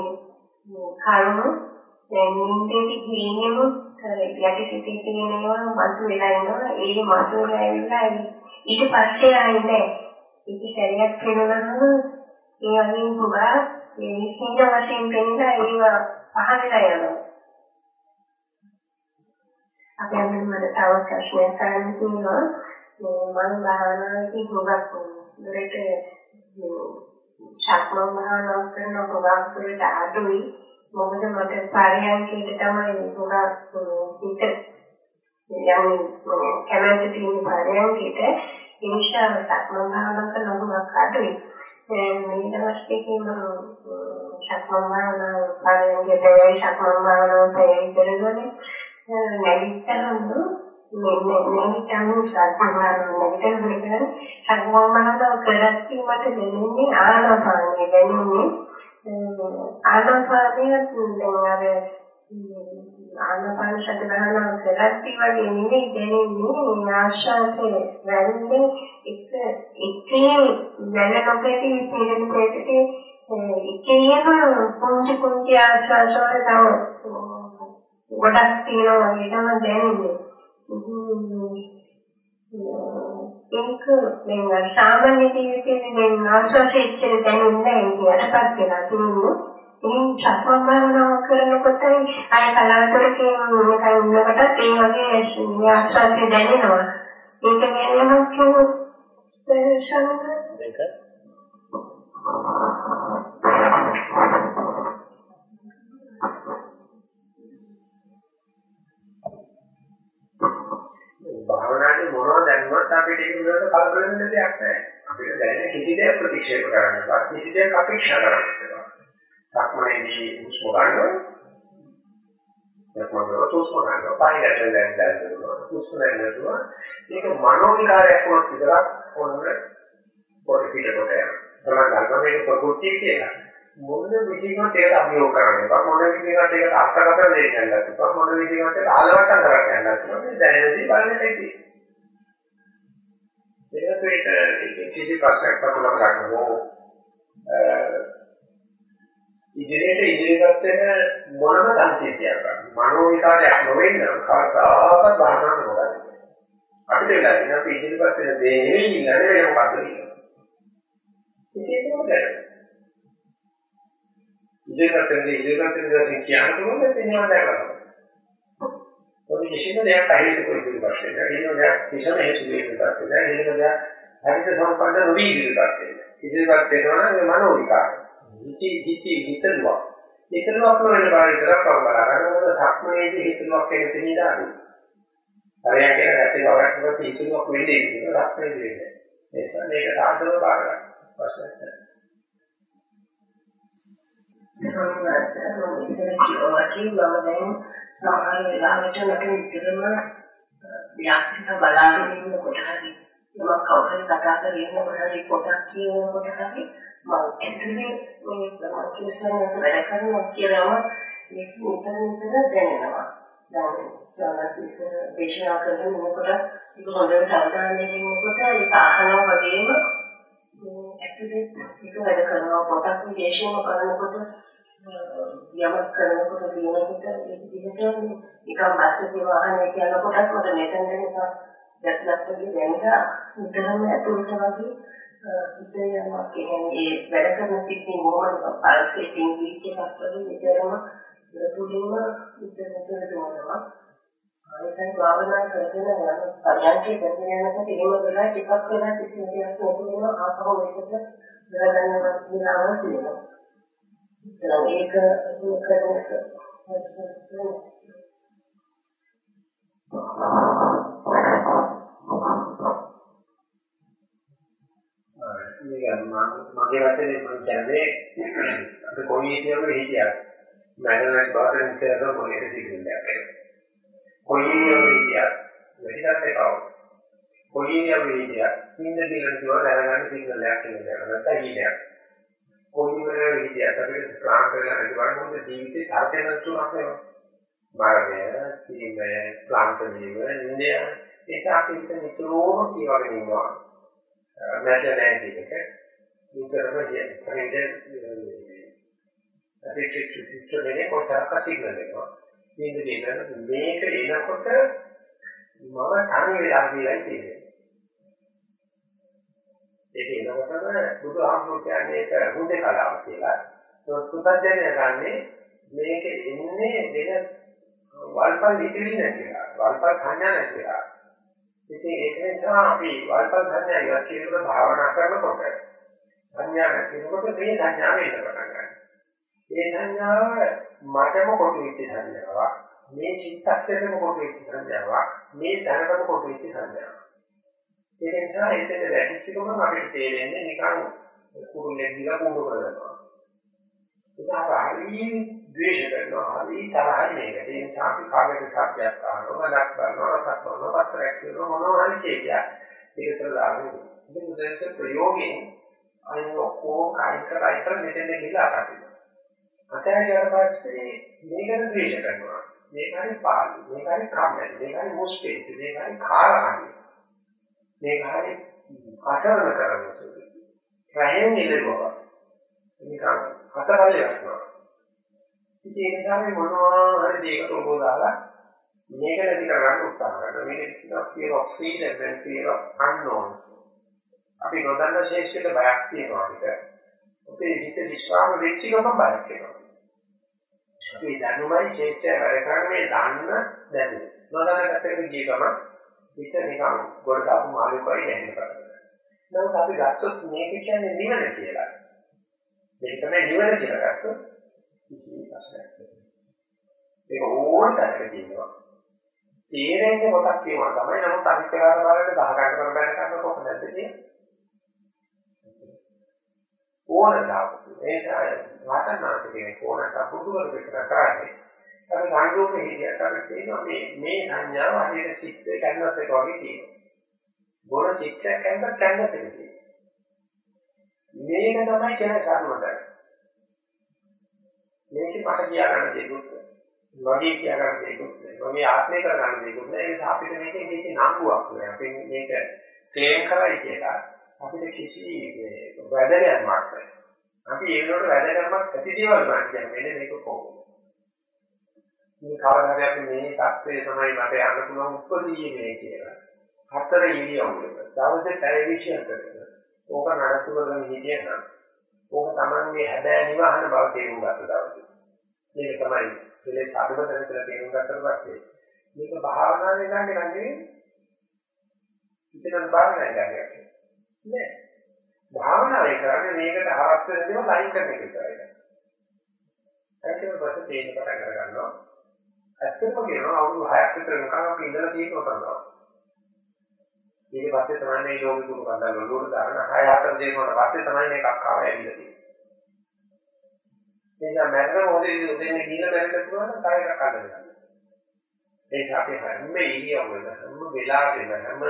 කරුණු. දැන් නින්දේදී ගිහිනෙම යටි සිටි තියෙන ඒවා මතු වෙලා ඉන්නවා. ඒ මතු වෙලා ඇවිල්ලා ඊට පස්සේ ආන්නේ ඒක සැරියක් වෙනවනම් ඒ වගේ පුරා ඒ හිඳ වශයෙන් පෙන්නලා ඒවා පහළලා යනවා. අපි අන්න මට තව ප්‍රශ්නයක් අහන්න තියෙනවා. මම භාවනාවේදී හුඟක් දුරට ශක්මන් භාවනාව කරන හුඟක් දුරට අඩුයි. මොකද මට පරයන්කේට තමයි හුඟක් හිත යන්නේ. කැමති තියෙන පරයන්කේට. ඒ නිසා ශක්මන් භාවනාව කරන හුඟක් අඩුයි. මේ දවස්වලදී මම ශක්මන් භාවනාව පරයන්කේට ශක්මන් භාවනාව පෙරේදරගන්නේ නැගිට්ටහම මෙන්න තනු සාකච්ඡාවල නැගිටින සංවමනව කරත්ටි මට දෙන්නේ ආනාපානිය දැනෙන්නේ ආනාපානිය දැන් අර ආනාපාන සති භාවනාව කරත්ටි වගේ නෙමෙයි දැනෙන්නේ ආශාසයේ වැරෙන්නේ එක එකේ වැල නොපෙටි පිළිෙන දෙකේ එකේම පුංචි පුංචි ආශාස වල තව ගොඩක් තියෙනවා වගේ තමයි දැනෙන්නේ ඒක මේ සාමාන්‍ය ජීවිතයේ මේ ආශ්වාසයේ ඉච්ඡන දැනෙන්නේ ඉතියටපත් වෙලා තින්නේ. ඉතින් සක්මන් භාවනාව කරනකොට අය කලාතුරකින් මේකයි ඉන්නකොට ඒ වගේ ආශ්වාසය දැනෙනවා. ඒක ගැනම කියමු මේක භාවනාවේ මොනවද දැනුවත් අපිට ඒක විදිහට කලබල වෙන්න දෙයක් නැහැ. අපිට දැනෙන කිසි දෙයක් ප්‍රතික්ෂේප කරන්න බෑ. කිසි දෙයක් අපේක්ෂා කරන්න බෑ. සක්මනේදී හුස්ම ගන්නවා. සක්මනේදී හුස්ම ගන්නවා. පායයට දැන් දැනෙනවා. හුස්ම දැනෙනවා. ඒක මනෝ විකාරයක් වුණත් විතරක් ඕන පොඩි පිටකොට යනවා. තමයි ගන්න මේක ප්‍රകൃතිය කියලා. මොන විදිහකට ඒක අභියෝග කරන්න එපා මොන විදිහකට ඒක අර්ථකථන දෙන්න යන්නත් එපා මොන විදිහකට ඒක ආලවට්ටම් කරන්න යන්නත් එපා මේ දැනෙනදී බලන්න එකයි ඒක කිසි ප්‍රශ්නයක් පතුලක් ගන්නවෝ ඉදිරියට ඉදිරියට වෙන මොනම සංකේතයක් ගන්න මනෝ විකාරයක් නොවෙන්න කවදාකවත් බාහනා නොකරන්න අපිට වෙලා ඉන්න අපි ඉදිරියට වෙන දේ නෙවෙයි ඉන්නේ වෙන මොකද්ද කියන්නේ විශේෂම දැනෙනවා ඉදිරියට යන ඉදිරියට යන කියන කෙනෙක් තේනවා දැකලා. ඔය කිසිම දෙයක් අහිමි කොයි දෙයක් නැහැ. ඒනෝ දෙයක් කිසිම හේතු දෙයක් නැහැ. ඒනෝ දෙයක් හරිත සම්පන්න නොවි ඉදිරියට යනවා. ඉදිරියට යනවා නම් මනෝ විකාර. හිති හිති හිතනවා. හිතනවා කියන බාහිරට කවදාවත් අරගෙන සක්මනේදී හිතනවා කියන තැනින් දාන්නේ. හරියට කියන ඇත්තේ බවක් හිතනවා වෙන්නේ ඒක සක්මනේදී වෙන්නේ. ඒක මේක සාධනව බාරගන්න. ප්‍රශ්නයක් නැහැ. සම්මාස මම ඉස්සර කිව්වා කිව්වම දැන් සමහර වෙලාවට මට විතරම ව්‍යාපෘත බලාගෙන ඉන්නකොට හරි මම කවුරුහරි කතා කරගෙන ඉන්නකොට හරි පොතක් කියනකොට හරි මම ඇතුලේ මේ කිසිම වැඩ කරනවා කියලාම ඒක නිතර නිතර දැනෙනවා. දැන් සමහරවිට දේශනා කරන ඉන්නකොට ඒක හොඳට අවධානයෙන් ඉන්නකොට ඒක අහනවා වගේම ඇතුලේ ඒක වැඩ කරනවා පොතක් විශේෂයෙන්ම කරනකොට යමක් කරනකොට දිනකට ඒ විදිහට නිකන් බස් එකේ වාහනේ යනකොටත් මට මෙතන නිකන් දැක්ලක් වගේ දැනෙනවා නිතරම ඇතුළට වගේ ඉතින් යනවා කියන්නේ ඒ වැඩ කරන සිටින් මොහොත පල්සේටින් වීච් එකක් වගේ නිතරම පුදුම ඉතින් දුවනවා ආයතන භාවනා කරගෙන යන පරියන්කේ කරගෙන යනකොට එහෙම වෙලා ටිකක් වෙලා කිසිම දෙයක් නැති වෙනවා ආපහු ඒකට දරගන්නවා කියලා අවශ්‍ය වෙනවා ඒක කරන මගේ වචනේ මම කියන්නේ අද කොයි කියවල හිටියා මැඩලක් බාරෙන් කියලා මොකද සිග්නල් එකක් කොයි කියවල හිටියා වැඩිවත් එකව කොයි කියවල හිටියා ඉන්න දිගට කියවල දැනගන්න සිග්නල් එකක් කියලා නැත්නම් ඊළඟ කොයි වෙලාවෙ විදියට අපිට ක්ලාන්ත වෙලා නැති බලනකොට ජීවිතේ තරතෙන තුනක් වෙනවා. මරණය, සීමය, ක්ලාන්ත වීම, නින්දය. ඒක අපි නිතරම කියවගෙන ඉන්නවා. නැත්නම් නැහැ කියනක. නිතරම කියන්නේ. අපිට සිස්ටම් එකේ කොටසක් සිග්නල් එකක්. මේක දෙන්න මේක එනකොට මම තනි වෙලා කියලා තියෙනවා. ඒක එනකොටම බුදුහාමුදුරු කියන්නේ ඒක හුදේ කලාව කියලා. ඒක පුතඥය ගන්නේ මේක එන්නේ වෙන වල්පල් ඉතිරි නැතිලා. වල්පල් සංඥා නැතිලා. ඉතින් ඒක නිසා අපි වල්පල් සංඥා ඉවත් කිරීමට භාවනා කරනකොට සංඥා නැතිනකොට මේ සංඥාව එන්න පටන් ගන්නවා. ඒ සංඥාව මටම කොට වෙච්ච සංඥාවක්. මේ චිත්තක්ෂණයම කොට වෙච්ච සංඥාවක්. මේ දැනටම කොට වෙච්ච සංඥාවක්. ඒක නිසා ඒකට වැටිච්ච ගමන් අපිට තේරෙන්නේ නිකන් කුරුල්ලෙක් දිලා කුඹ කරනවා. ඒක හරි ද්වේෂ කරනවා, හරි තරහයි මේක. ඒ නිසා අපි කාගෙට සත්‍යයක් අහනවා, මනක් කරනවා, රසක් කරනවා, පත්‍රයක් කියනවා මොනවා හරි කියකියා. ඒක තරලාගෙන. ඉතින් මුදෙන්ට ප්‍රයෝගයෙන් අනිත් ඔක්කොම කායික රයිතර මෙතෙන්ද ගිහලා අපිට. අතහැරියට පස්සේ මේකට ද්වේෂ කරනවා. මේක හරි පාළු, මේක හරි කම්මැලි, මේක හරි මොස්පේට්, මේක හරි කාලකන්ණි. මේක හරි අසරණ කරන සුළුයි. රහෙන් ඉලෙනවා. නිකන් හතරල් යනවා. ඉතින් ඒ නිසා මේ මොනවා හරි දෙයකට උගෝ දාලා මේක නැති කරගන්න උත්සාහ කරනවා. මේක කියනවා fear of freedom and fear of unknown. අපි නොදන්න ශේෂ්ඨයට බයක් තියෙනවා අපිට. අපේ හිත විශ්වාස වෙච්ච ගමන් බයක් එනවා. අපි දැනුමයි ශේෂ්ඨය වැඩ කරන්නේ දන්න දැනුම. නොදන්න පැත්තකට ගිය ගමන් හිත නිකන් ගොඩ දාපු මාළුකයි දැනෙන්න පටන් නමුත් අපි ගත්තොත් මේක කියන්නේ නිවන කියලා. මේක තමයි නිවන කියලා ගත්තොත් කිසි ප්‍රශ්නයක් නැහැ. ඒක ඕන තැනක තියෙනවා. තේරෙන්නේ මොකක් කියනවා තමයි නමුත් අනිත් කාරණා වලට ගහ ගන්න කර බැල ගන්න කොහොමද කියන්නේ? ඕන දාපු. ඒක වාතනාස කියන ඕනට පුදු කරගෙන කරන්නේ. අපි ගාන්ධෝක හිතියට අපි කියනවා මේ මේ සංඥාව හරියට සිත් කැන්වස් එක වගේ තියෙනවා. බොන සිත්යක් කැන්වස් කැන්වස් එක තියෙනවා. මේක තමයි කියන කර්මතය. මේක මට කියා ගන්න දෙයක් මගේ කියා ගන්න දෙයක් මගේ ආත්මය කර ගන්න දෙයක් නෑ ඒක අපිට මේකේ මේකේ නම්බුවක් නෑ. අපි මේක ක්ලේම් කරයි කියලා අපිට කිසි වැදගත්මක් නැහැ අපි ඒ වලට වැදගත්මක් ඇති දේවල් ගන්න කියන්නේ මේක කොහොමද? මේ කවදාද අපි මේ தත්ත්වය තමයි මට යන්න පුළුවන් උපදීයේ කියලා. හතර ඉරියව්වක දවසේ ටෙලිවිෂන් කරගෙන ඕක නඩත්තු කරගෙන හිටියනම් ඕක Tamange හැබෑ නිවහන බව තේරුම් ගත්ත දවසේ. මේක තමයි. කෙලෙස් අඩුවතර කියලා තේරුම් ගත්තට පස්සේ මේක භාවනාවේ ගන්න එක නෙවෙයි. ඉතින් භාවනාවේ ගන්න එක නෑ. භාවනාවේ කරන්නේ මේකට හරස් වෙන දේවල් අයින් කරන එක විතරයි. ඒකෙන් පස්සේ තේින්න පටන් අර ගන්නවා ඇත්තටම කියනවා අවුරුදු 6ක් විතර නිකන් අපි ඉඳලා තියෙන උතනවා ඊට පස්සේ තමයි මේ යෝගි කුරු කන්දල් වලට දාන 6 4 දෙනකොට පස්සේ තමයි මේකක් ආව ඇවිල්ලා තියෙන්නේ. ඒක මැරෙන මොහොතේ දෙන්නේ කියලා මැරෙන්න පුළුවන් නම් කායක කඩන ඒක අපි හැම ඉරියව්වෙම හැම වෙලාවෙම හැම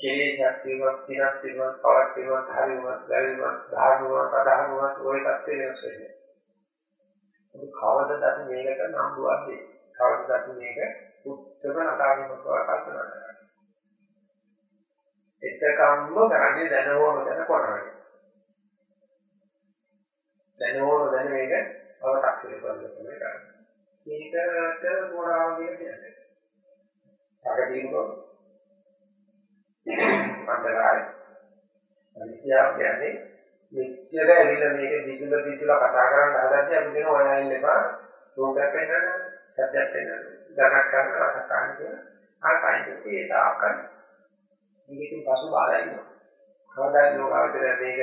කෙලෙසක් තියෙනවා තිරක් තියෙනවා පවක් තියෙනවා හරියුමත් වැරදිමත් ධාර්මවත් අධාර්මවත් ওই තත්ත්වේ වෙනස් වෙන්නේ. ඒක කවදද අපි මේකට නම්බුවක් දෙන්නේ? කවදද අපි මේක උත්තර නකාරිමකව කල්පනා කරන්නේ? එතකම්ම කරන්නේ දැනවම දැන කොනවනේ. දැනෝන දැන මේක අව탁සිර කරන්න තමයි කරන්නේ. මේකට මොනවා කියන්නේ? අකදීනකො අන්තරාය. අනිත්‍යාව කියන්නේ මෙච්චර ඇවිල්ලා මේක දිගුල දිගුල කතා කරන්න හදද්දී අපි කියන ඔය අයින් එපා රෝගයක් වෙනවද සත්‍යයක් වෙනවද ධනක් කරන රසක් ගන්න කියන ආකාරයෙන් ඒ තාකන් මේකෙන් පසු බාලා ඉන්නවා. කවදාද ලෝකාවතර මේක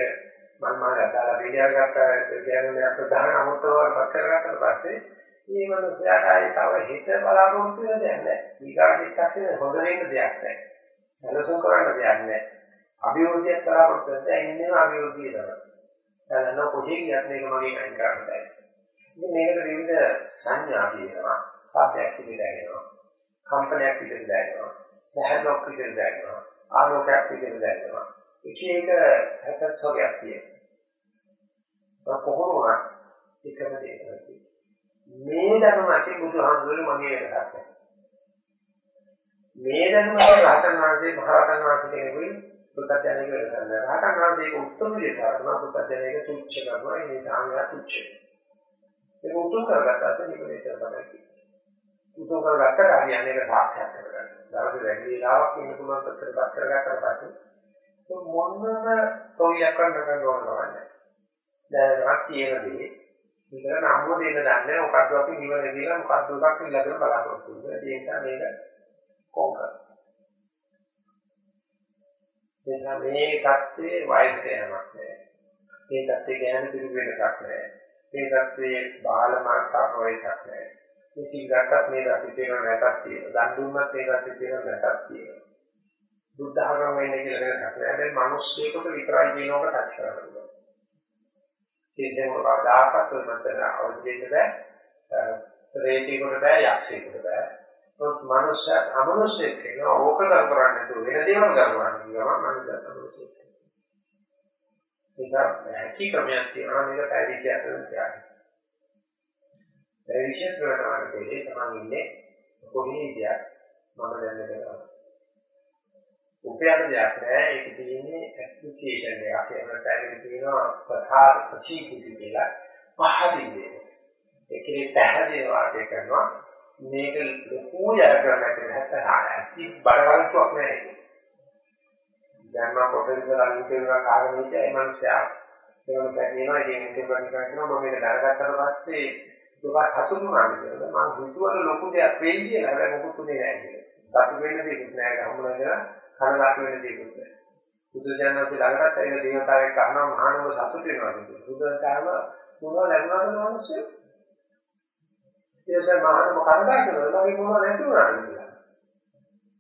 මම මාගේ අදාළ වීඩියෝ ගත්ත කියන්නේ ප්‍රධාන අමුත්තවල් පත් කරගත්තට පස්සේ මේ මනුස්සයාට ආයේ තව හිත බලාපොරොත්තු වෙන දෙයක් නැහැ. ඊගාට එක්කත් හොඳ වෙන්න දෙයක් නැහැ. සැලසුම් කරන්න දෙයක් නැහැ. අභිවෘද්ධියක් බලාපොරොත්තු වෙද්දී ඉන්නේම අභිවෘද්ධිය තමයි. දැන් කොහේ ගියත් මේක මගේ අයින් කරන්න බෑ. ඉතින් මේකට විවිධ සංඥා තියෙනවා. සාපයක් පිළිදැ වෙනවා. කම්පනයක් පිළිදැ වෙනවා. සහනයක් පිළිදැ වෙනවා. ආලෝකයක් පිළිදැ වෙනවා. එක එක හැසත් වර්ගයක් තියෙනවා. කොහොම වුණත් එකම දේ තමයි. මේ ධර්ම ඇති බුදුහාමුදුරුවෝ මගේ එකක් නැහැ. මේ ධර්ම රහතන් වහන්සේ මහරහතන් වහන්සේ කෙනෙකුයි පුත්තජනක කරන්නේ. රහතන් වහන්සේක උත්තම විදිහට කරනවා පුත්තජනක තුච්ච කරනවා ඒ සාමයා තුච්ච. ඒක උතුම් කරගත්තාට නිකලේ තමයි. උතුම් කරගත්තට හරියන්නේ ඒක සාක්ෂාත් කරගන්න. දවසේ වැඩි වෙලාවක් ඉන්න පුළුවන් පැත්තට පත් කරගත්තාට පස්සේ මොනම තොලියක් කරන්න ගන්නවද නැහැ. දැනවත් තියෙන දේ විතර නම් දෙන්න දන්නේ මොකද්ද අපි නිවන කියලා මොකද්ද උඩක් ඉල්ලගෙන බලාපොරොත්තු වෙන්නේ. ඒ නිසා මේක කොම් කරනවා. එතන මේ தත්ත්වයේ වයස යනක් නෑ. මේ தත්ත්වයේ ගැහෙන පිළිවෙලක් නෑ. මේ தත්ත්වයේ බාල මාසක වයසක් නෑ. මේ සිල්ගතත් මේ රැටි තියෙන නැටක් තියෙනවා. දන් දුන්නත් මේ රැටි තියෙන නැටක් තියෙනවා. බුද්ධ ආගම වෙන්නේ කියලා වෙනසක් නෑ. හැබැයි මිනිස්සෙකුට විතරයි කියනෝක ටච් කරන්න පුළුවන්. ඒකෙන් වඩාපත් මතන අවදීන්න බෑ. රේටිකට බෑ යක්ෂයෙකුට බෑ. ඒත් මනුෂ්‍ය අමනුෂ්‍යෙක් කියනවා ඕක කර කරන්නේ නැතුව වෙන දේවල් කරනවා කියනවා මනුෂ්‍ය අමනුෂ්‍යෙක්. ඒක හැකි ක්‍රමයක් තියෙනවා මේක පැවිදි අතරින් කියන්නේ. පැවිදි කරනවා කියන්නේ තමයි ඉන්නේ කොහේද මම දැන් මේක උපයන දෙයක් නෑ ඒක තියෙන්නේ ඇප්ලිකේෂන් එකක් ඒකට ඇවිත් තියෙනවා ප්‍රසාර ප්‍රතිපිති කියලා පහදින්නේ ඒකේ පැහැදිලි වාක්‍ය කරනවා මේක ලොකු යරකරකට හැස්සහා ඇති බඩවලක් නෑ දැන් මම පොතේ ඉඳලා අනිත් ඒවා කාගෙන ඉන්නේ ඒ මනුස්සයා. ඒ මනුස්සයා කියනවා ඉතින් ඉන්ටර්විව් කරනවා මම මේක දැනගත්තට පස්සේ ඒක සතුටු වුණා කියලා. මම හිතුවල ලොකු දෙයක් වෙයි කියලා. හැබැයි මොකුත් උනේ නැහැ කියලා. සතුටු වෙන්න දෙයක් නෑ. හම්බුනා කියලා කනගාටු වෙන්න දෙයක් නෑ. බුදුජානකසේ ළඟට ඒක දේවතාවෙක් අහනවා මහානව සතුට වෙනවා කියලා. බුදුන්සාම මොනවද ලැබුණාද මිනිස්සු? ඒසම මහානව කනගාටු වෙනවා. මගේ මොනවද නැති වුණාද කියලා.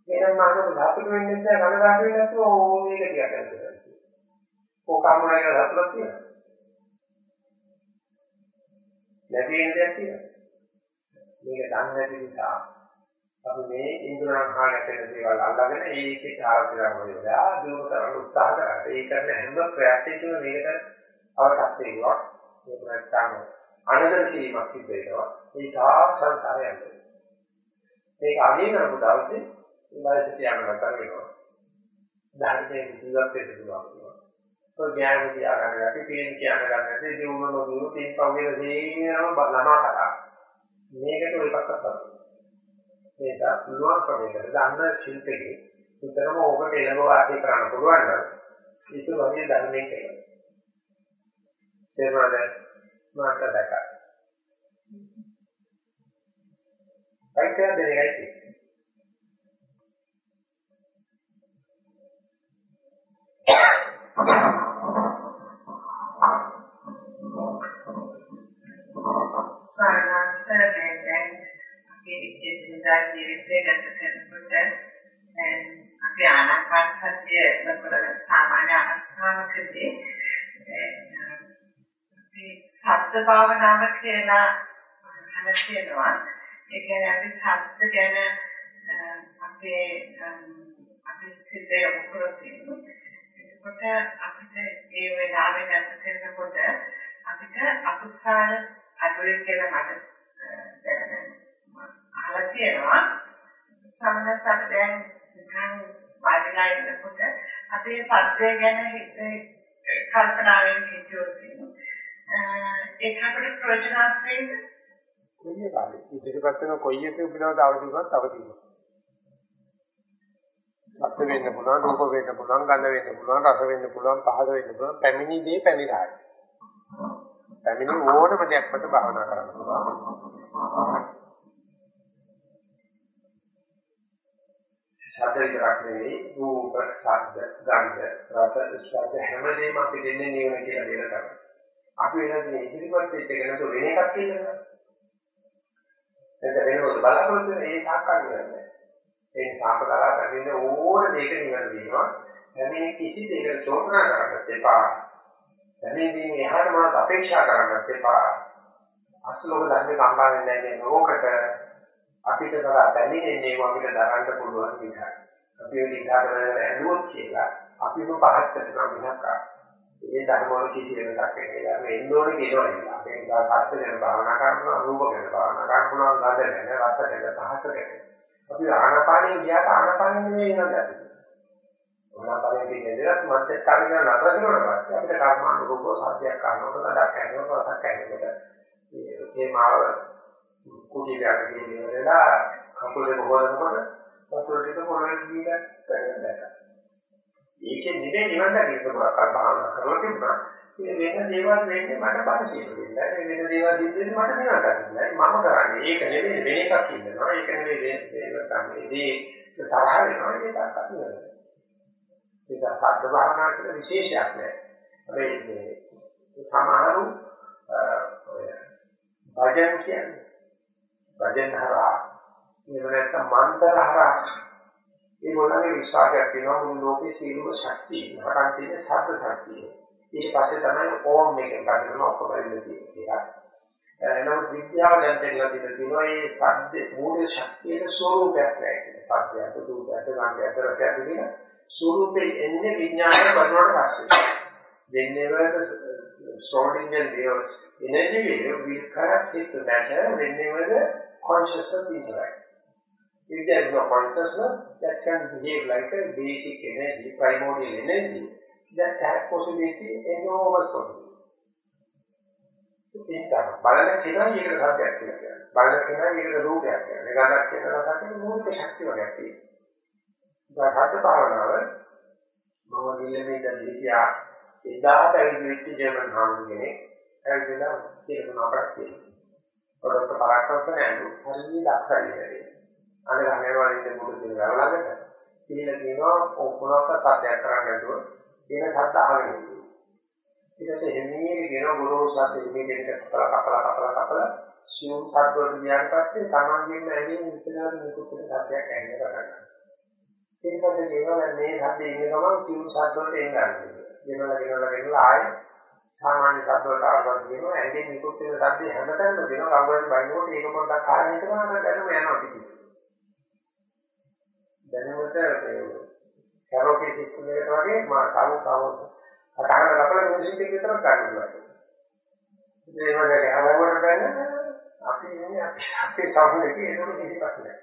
එහෙනම් මහානව සතුට වෙන්නේ නැහැ කනගාටු වෙන්නේ නැතුව ඕ මේක ටිකක් කරලා. ඕකම නේද සතුටක් තියෙනවා. නැති වෙන දෙයක් තියෙනවා. මේක දන්නේ නැති නිසා අපි මේ ඉන්ද්‍රයන් හා ගැටෙන දේවල් අල්ලගෙන ඒකේ ආරම්භය වෙලා දිනු කරන්න උත්සාහ කරා. ඒ කරන හැම ප්‍රයත්නයකම මේකට අවකාශ වෙනවා. මේ ප්‍රයත්න අනදර කිරීමක් සිද්ධ වෙනවා. ඒ තා සංසාරය යන්නේ. මේක අදී කරපු දවසේ ඉවයිසිට යන්න නැතර වෙනවා. ධර්මයේ ජීවත් වෙන්න පුළුවන්. ඔය ඥාන තියාගන්න ගැටි පේන කියන ගන්න නැති දිනුන නොදිනු තීන් පව්වේ දේනම ළමා කතා. මේකට ඔය එකක් අත්දැකීම. මේක පුළුවන් ප්‍රමේයකට ගන්න ශිල්පයේ උතරම ඕකට එළඹ වාසය කරන්න පුළුවන් නම් ඒක වගේ ධර්මයේ කියලා. තේරුණාද? මාක දැක. අයිතිය දෙන්නේ ස්වර්ණස්තරයෙන් අපි ඉතිරිදා ජීවිතය ගත කරනකොට අපි ආනාපාන සතිය කරන සාමාන්‍ය අවස්ථාවකදී අපි සත්‍ය භාවනාව කියලා අහලා තියෙනවා ඒ කියන්නේ අපි සත්‍ය ගැන අපේ අපි සිත යොමු කරන්නේ එතකොට අපිට ඒ වෙලාවේ ගත කරනකොට අපිට අකුසල අඩුවේ කියලා මට දැනෙනවා. අහලා තියෙනවා. සමනසට දැන් නිකන් වාඩිලා ඉන්නකොට අපේ සත්‍යය ගැන කල්පනාවෙන් හිතුවොත් ඒක අපිට ප්‍රයෝජනවත් වෙයිද? කොයි එකද? ඉතිරිපත් වෙන කොයි එකේ පිළිවෙත අවදිවත් අවදිනවා. අත් වෙන්න පුළුවන්, රූප වෙන්න පුළුවන්, ගන්ධ වෙන්න පුළුවන්, රස වෙන්න පුළුවන්, පහස වෙන්න පුළුවන්, පැමිණි දේ පැමිණායි. පැමිණි ඕනම දෙයක් මත භාවනා කරන්න පුළුවන්. ශබ්ද විතරක් නෙවෙයි රූප, ශබ්ද, ගන්ධ, රස, ස්පර්ශ හැමදේම අපි දෙන්නේ නිවන කියලා දෙන තමයි. අපි වෙනදී ඉදිරිපත් වෙච්ච කෙනෙක් වෙන එකක් කියනවා. එතන වෙනවද බලාපොරොත්තු වෙන ඒ සාකච්ඡා කරන්නේ. ඒ සාකච්ඡා කරගෙන ඕන දෙයක නිවන දිනවා. හැම කිසි දෙයකට චෝදනා කරන්නත් එපා. දැනෙන්නේ එහාට මොනවද අපේක්ෂා කරන්නත් එපා. අසලෝක ධර්ම සම්බන්ධ නැහැ නෝකට අපිට කරා දැනෙන්නේ අපිට දරන්න පුළුවන් නිසා. අපි ඒ දිහා කරගෙන ඇඬුවොත් කියලා අපිම පහත් කරනවා මිසක් ඒ ධර්ම වල කිසි වෙනසක් නැහැ. මේ එන්නෝනේ කියනවා නේද? අපි ඒක සත්‍ය ගැන භාවනා කරනවා, රූප ගැන භාවනා කරනවා, ගඳ ගැන, රස ගැන, පහස ගැන. අපි ආනපානිය ගියාට ආනපානිය නෙවෙයි නේද? මොනවාරි කියන්නේ මත් ස්ථානික නතර කරනවා පස්සේ අපිට කර්මානුරූපව සාධ්‍යයක් කරනකොට ගඩක් ඇහෙනවා රසක් ඇහෙනකොට ඒ මාව කුටියට ගිහින් වෙලා කකුලේ බොහොනකොට වතුර ටික පොළොවේ ගිහින් දැක්කා. ඒකෙන් නෙමෙයි නිවන් දැකීම මොකක් භාවනා කරලා තිබුණා. මේ වෙන දේවල් වෙන්නේ මට පරිශීලනය වෙන්නේ. වෙන දේවල් දිද්දෙන්නේ මට නිවන් දකින්න. මම කරන්නේ ඒක නෙමෙයි වෙන එකක් ඉන්නවා. ඒක නෙමෙයි වෙන දේවල් තමයි. ඒ තරහ වෙනවා ඒක අත්දැකීම. ඒක සද්ද භාවනා කියන විශේෂයක් නෑ. හැබැයි මේ සමහරු ඔය භජන කියන්නේ භජන හරහා එහෙම නැත්නම් මන්තර හරහා ඒගොල්ලන්ගේ විශ්වාසයක් තියෙනවා මුළු ලෝකේ සියලුම ශක්තිය නරකන් තියෙන ශබ්ද ශක්තිය. ඊට පස්සේ තමයි ඕම් එකෙන් ගන්න ඔක්කොම ඉන්නේ නමුත් විද්‍යාව දැන් දෙන්නලා තියෙනවා මේ ශබ්ද මූල ශක්තියේ ස්වરૂපයක් නැහැ. ශබ්දයට දුරට ගන්නට රසයක් කියන ස්වરૂපේ එන්නේ විඥානය බඳුනට පස්සේ. Whenever the uh, Schrodinger waves energy wave will correct it to matter whenever the consciousness interacts. If there is no consciousness that can behave like a basic energy, primordial energy, that has possibility, enormous possibility. ඒක බලන කෙනා ඒකට සත්‍යයක් කියලා කියනවා. බලන කෙනා ඒකට රූපයක් කියනවා. ඒකට කියන රසක් කියන මූලික ශක්තිය වගේ තියෙනවා. සාධ භාවනාව මම නිලමේද දීතියා එදාට ඇවිත් වෙච්ච ජර්මන් හාමුදුරනේ ඇවිල්ලා කියන අපරක් කියනවා. පොරොත්තු පරාක්‍රමන ඇඳු හරිය දක්ෂයි නේද? අර ගහනවා ඉන්න මුළු දින ගලකට. කියලා කියනවා ඔක්කොනක සත්‍යයක් කරන්න නැතුව එන සත්‍ය අහගෙන ඉන්නේ. ඊට පස්සේ එන්නේ ගෙන ගුරු සත්‍ය ඉමේජ් එක කපලා කපලා කපලා කපලා සියුම් සත්‍ය වලට ගියාට පස්සේ තමන්ගෙන් ඇදී විතරක් නිකුත් වෙන සත්‍යයක් ඇහෙන්න පටන් ගන්නවා. ඊට පස්සේ කියනවා මේ සත්‍ය ඉන්න ගමන් සියුම් සත්‍ය වලට එන්නේ. ගෙනලා ගෙනලා ගෙනලා ආයෙ සාමාන්‍ය සද්ද වලට ආවම කියනවා ඇඟෙන් නිකුත් වෙන සද්ද හැමතැනම දෙනවා කවුරුන් බයිනකොට ඒක පොඩ්ඩක් කාගෙන හිටනවා නම් දැනුම යනවා පිටි. දැනුමට මේ කැරෝකේ සිස්ටම් එකට වගේ මා සාමු සාමු අතහන ලපල මියුසික් එක විතරක් ගන්න පුළුවන්. ඉතින් ඒක දැක හැමෝටම බෑනේ අපි ඉන්නේ අපි අපේ සමුදේ ඒක කිසි ප්‍රශ්නයක්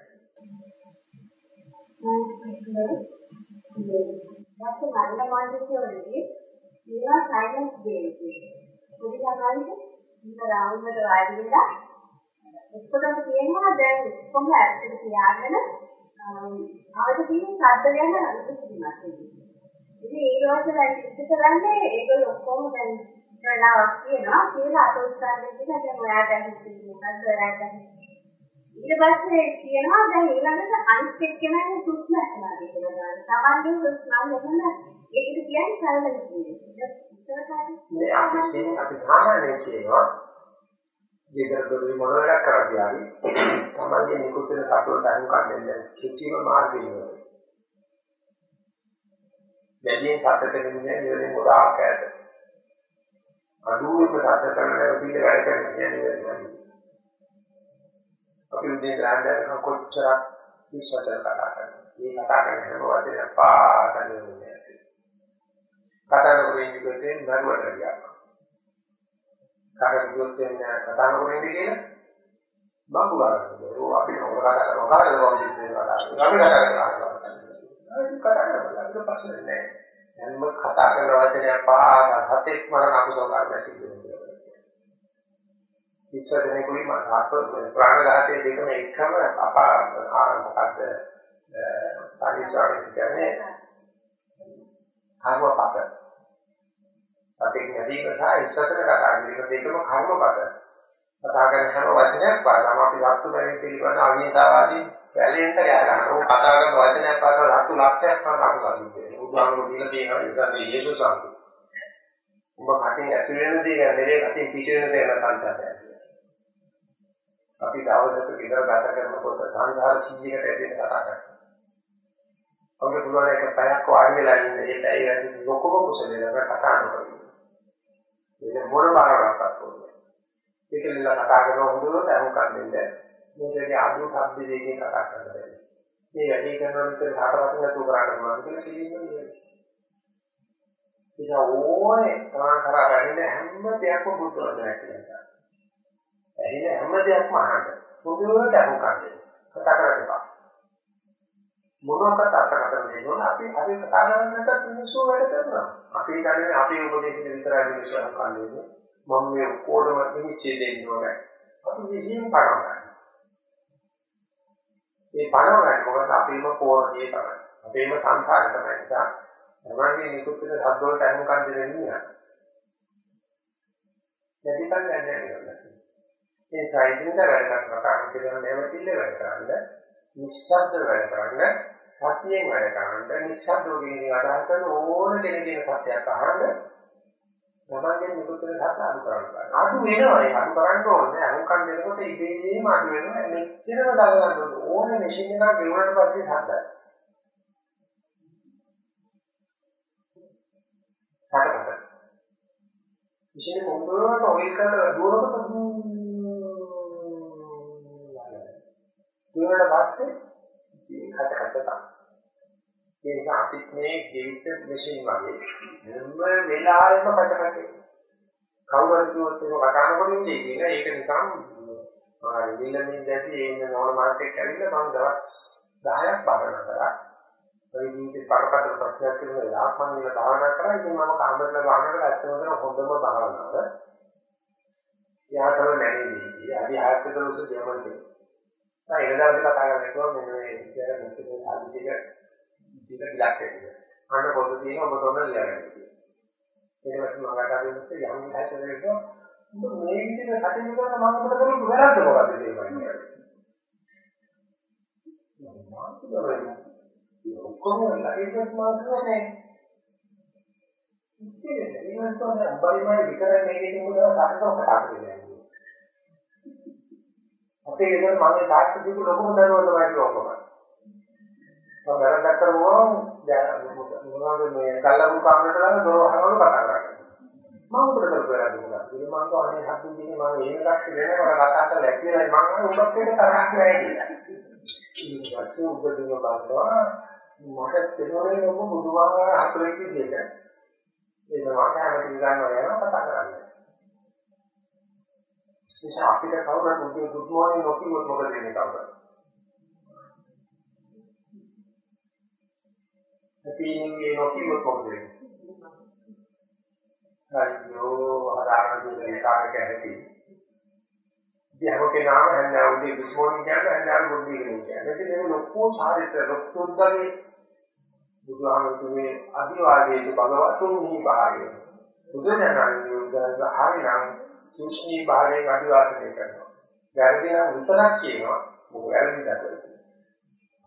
නෑ. දැන් මරණ මානසිකවලදී ඒවා සයිලන්ස් දෙන්නේ. පොඩි ළමයින්ට ඉත රාමුවට වාඩි වෙලා එක්කටම කියනවා දැන් කොහොම ඇත්තට තියාගෙන අවද තියෙන ශබ්ද ගැන අනුසුමක් ඉතින් ඒ දවස්වල ඉස්ස කරන්නේ ඒගොල්ලෝ ඔක්කොම දැන් ප්‍රලාවක් කියනවා කියලා අත උස්සන්නේ කියලා දැන් ඔයාට හිතෙන්නේ මොකද්ද ඔයාට ඊට පස්සේ කියනවා දැන් ඊළඟට අනිත් එක්කෙනාගේ හුස්ම ඇතුළට කියලා ගන්න. තමන්ගේ හුස්ම නැත්නම් ඒකට කියන්නේ සයිලන්ස් කියන්නේ. මේ අපි කියන්නේ අපි සාමාන්‍යයෙන් කියනවා ජීවිත දොරේ මොන වැඩක් කරද්දී ආවි තමන්ගේ නිකුත් වෙන සතුට අනුව කන්නේ කිසිම මාර්ගයක් වැඩියෙන් සතට දෙන්නේ ඉවරෙන් ගොඩාක් ඈත. අඩුවෙන් සතට කරන වැඩ වැඩ කරන කියන්නේ අපි උදේ ගාන්දරක කොච්චරක් විශ්වාසයෙන් කතා කරනවා. මේ කතා කරන හැම වචනයක් පාසන්නේ නෑ. කතා කරන්නේ ඉන්නේ නරුවට ගියා. කාටද කිව්වොත් කතා කරන්නේ කියලා බම්බු ගන්නවා. ඕ අපි නෝර කතා කරනවා. කාටද බම්බු දෙන්නේ කතා කරන්නේ. අපි කතා කරනවා. ඒක කතා කරනවා. ඒක ප්‍රශ්නේ නෑ. හැම කතා කරන වචනයක් පාස හතෙක් මරණ අකුසල කර්ම සිද්ධ වෙනවා. විශ්වදෙනෙකුයි මාස ප්‍රාණඝාතයේ දෙකම එකම අපා මොකද්ද? පරිසරය කියන්නේ කර්මපත. සතෙක් නැදීම සහ ඉස්සතර කතා කිරීම දෙකම කර්මපත. කතා කරන හැම වචනයක් පාදම අපි වස්තු බැරි පිළිබඳ අවිහිතාවාදී වැලෙන්ට ගහනවා කතා කරන වචනයක් පාදම ලක්ෂ ලක්ෂයක් තමයි අපි කරන්නේ බුදුහාමුදුරුවෝ දීලා තියෙනවා ඒ නිසා යේසුස් සම්පූර්ණ ඔබ කටින් ඇතුල් වෙන දේ නෙවෙයි කටින් පිට වෙන දේ නැත්නම් අපි දවසක විතර ගත කරනකොට සංසාර කීයකට ඇදෙන්න කතා කරනවා. අපිට පුළුවන් එක පැයක් වාඩි වෙලා ඉන්න ඒ පැය වැඩි ලොකම කුසලයක කතා කරනවා. ඒක මොන බාරවක්වත් ඕනේ. ඒක නිල කතා කරන හොඳට අහුම් කන්නේ මේකේ අඩු ශබ්ද දෙකේ කතා කරනවා. මේ වැඩි කරන විතර හතරක් නැතුව කරන්න පුළුවන් කියලා කියන්නේ. ඒක ඕනේ තරහ කරා වැඩිද හැම දෙයක්ම බුද්ධ වචනයක් කියලා. ඇහින හැම දෙයක්ම අහන්න. පොදුවට අහුම්කම් දෙන්න. කතා කරන්න එපා. මොනවාකට අර්ථකථන දෙන්න අපි අපි කතා කරන්නට මිනිස්සු වැඩ කරනවා. අපි කියන්නේ අපේ උපදේශන විතරයි මිනිස්සු අහුම්කම් දෙන්නේ. මම මේ කොඩම නිශ්චය දෙන්න ඕනේ. අපි විහිං පරවගන්න. මේ පරවගන්න මොකද අපේම කෝරණියේ තමයි. අපේම සංසාරය තමයි නිසා තමන්ගේ නිකුත් වෙන ශබ්ද වලට අහුම්කම් දෙන්නේ නෑ. නැතිකම් නැහැ නේද? ඒ සායිදින්ද වැඩ කරන කාර්ය කියන නැවතිල්ල වැඩ කරන්න, නිශ්ශබ්ද වැඩ කරන්න, සතියෙන් වැඩ කරන්න, නිශ්ශබ්දව කියන අදහස් කරන ඕන කෙනෙකුගේ සත්‍යයක් අහන්න තමන්ගේ නිකුත්න සත්‍ය අනු කරන්න. අනු වෙනවා ඒක අනු කරන්න ඕනේ. අනුකම් දෙනකොට ඉබේම අනු වෙනවා. මෙච්චරම දාගන්න ඕනේ මැෂින් එකක් ගෙවුනට පස්සේ හදන්න. හදන්න. මැෂින් එක හොඳට ඔයිල් කරලා දුරකට ඊට පස්සේ ඉතින් කත කත තමයි. ඒ නිසා අපිත් මේ ජීවිත මැෂින් වගේ හැම වෙලාවෙම කත කත. කවුරුහරි කිව්වොත් ඒක කතානකොට ඉන්නේ කියන ඒක නිකන් නිලමින් දැසි ඒ නෝන මාර්කට් ඇවිල්ලා මම දවස් 10ක් භාවනා කරා. ඒ ජීවිතේ පරපතල ප්‍රශ්නයක් කියන වෙලාවක් මම ඉන්න භාවනා කරා. ඉතින් මම කාමරේට වහනකොට ඇත්තම හොඳම භාවනාව. යාතර නැණේ. අදී ආයතන උස ජීවන්තේ. ඒ වෙලාවට කතා කරලා කිව්වා මෙන්න මේ ඉතින් මුස්ලිම් සාධිතික ඉතින් ඉලක්කය. අන්න පොත තියෙන ඔබ තොන්න ලියගන්න. ඊට පස්සේ මම කතා කරන්නේ යම් විදිහකට උඹ මේ විදිහට කටයුතු කරන මම ඔබට කරපු වැරද්ද මොකද්ද කියන්නේ. ඔක්කොම ලයිසන්ස් මාසුනේ. ඉතින් ඊමණට බරිමයි විතරයි මේකේ මොකද කටට කතා කරන්නේ. අපේ ගෙදර මගේ තාත්තා දීපු ලොකුම දරුවා තමයි ඔක්කොම. මම වැරද්දක් කරුවම මොනවද මේ කල්ලාපු කාමරේට දාලා දොර වහනවලු කතා කරන්නේ. මම උඩට කරපු වැරද්ද මොකක්ද? ඉතින් මම කෝ අනේ හත්තු දිනේ මම එහෙම එකක් වෙනකොට කතා කරලා ඇක්ටිවයි මම උඹත් එක්ක තරහක් නැහැ කියලා. ඊට පස්සේ උඹ දින බලනවා මට තේරෙන්නේ ඔබ බුදුමාහාර හතරෙක් විදිහට එනවා කැමති ගන්නවා යනවා කතා කරන්නේ. නිසා අපිට කවුරුත් උදේ good morning නොකියුවොත් මොකද වෙන්නේ කවුරුත්? අපින්නේ නොකියුවොත් මොකද වෙන්නේ? අයියෝ ආදාන දෙන කාර්යක ඇති. ඉතින් නාම හන්දා උදේ good morning කියන්නේ හන්දා good evening කියන්නේ. මේක ලොකු චාරිත්‍ර ලොකුද්දගේ බුදුහාමුදුරේ අභිවාදයේ භගවතුන් හි බාහිර. බුදුදහමේ හරිනම් සූක්ෂ්මී භාවයෙන් අදිවාසනය කරනවා. වැරදි නම් විතරක් කියනවා මොකද වැරදි දඩ.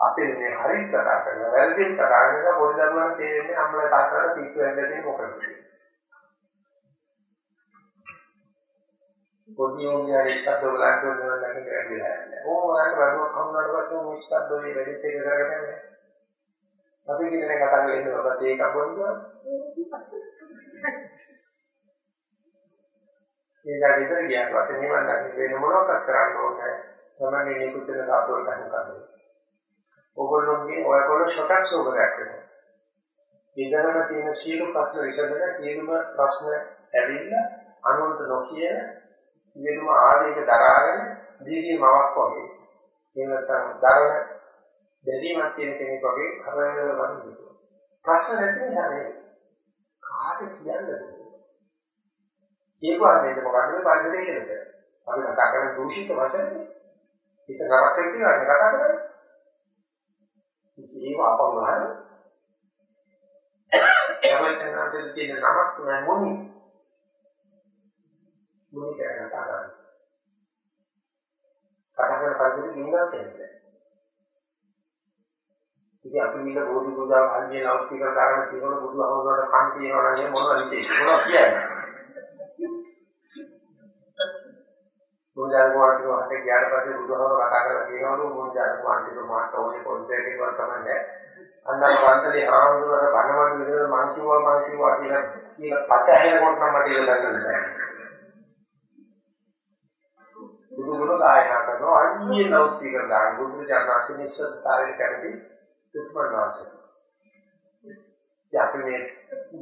අපේ මේ හරි කතා කරන වැරදි කතා කරන පොඩි දරුවන් තේරෙන්නේ අම්මලා තාත්තලා පිස්සු ඇද්දදී මොකද පොඩි උන්ගේ ඉස්සත් ඔයගලන්ට නෝ නැගිට වැඩිලා යන්නේ. ඕ ඔයාලට වරුවක් කවුරුහට පස්සේ මේ ඉස්සත් ඔය වැඩිත් එක කරගෙන යන්නේ. අපි කියන්නේ කතා කරන්නේ ඔබත් ඒක පොඩ්ඩක් ඒක විතර ගියාට පස්සේ නිවන් දකින්න වෙන මොනවක්වත් කරන්න ඕනේ නැහැ. තමයි නිකුත්න සාධුවල් ගන්න කරන්නේ. ඕගොල්ලෝගේ ඔයගොල්ලෝ ෂොටක් සෝබරයක් වෙනවා. ඉදරම තියෙන සියලු ප්‍රශ්න විසඳන සියලුම ප්‍රශ්න ඇවිල්ලා අනුන්ට නොකිය සියලුම ආදීක දරාගෙන දීදී මවක් වගේ. එහෙම නැත්නම් දරන දෙදීමක් තියෙන කෙනෙක් වගේ කරවල වගේ. ප්‍රශ්න නැති නිසා නේ. කාට කියන්නද? ඒක වන්නේ මොකක්ද මේ පරිසරයේ කියලා. අපි කතා කරන දූෂිත වචන හිත නරක කියලා කතා කරන්නේ. ඒක අපවහන. එවචනාන්තයේ තියෙන නමක් තමයි මොනි. මොනි කියන කතා කරන්නේ. කතා කරන පරිසරයේ ඉන්නවා කියන්නේ. ඉතින් අපි මිල බෝධි පූජා අන්නේ ලවුඩ් ස්පීකර් දාගෙන තියෙනකොට බුදුහමෝකට කන් තියනවා නම් මොනවද කියන්නේ? මොනවද කියන්නේ? මොන්ජාන කුමාරට හතේ ගියාට පස්සේ බුදුහාම කතා කරලා කියනවලු මොන්ජාන කුමාරට මාත් ඕනේ පොන්සේට ඉවත් තමයි අන්නම වන්තලේ ආවුදුරට බණවල විදිහට මං කිව්වා මං කිව්වා කියලා කියලා පත ඇහෙනකොට නම් මට ඒක ගන්න බැහැ. බුදුගුණ ගායනා කරනවා අන්නේ නෞස්තික දාන බුදු ජානනාති නිස්සත්තාවේ කැමති සුත්මනාසය. අපි මේ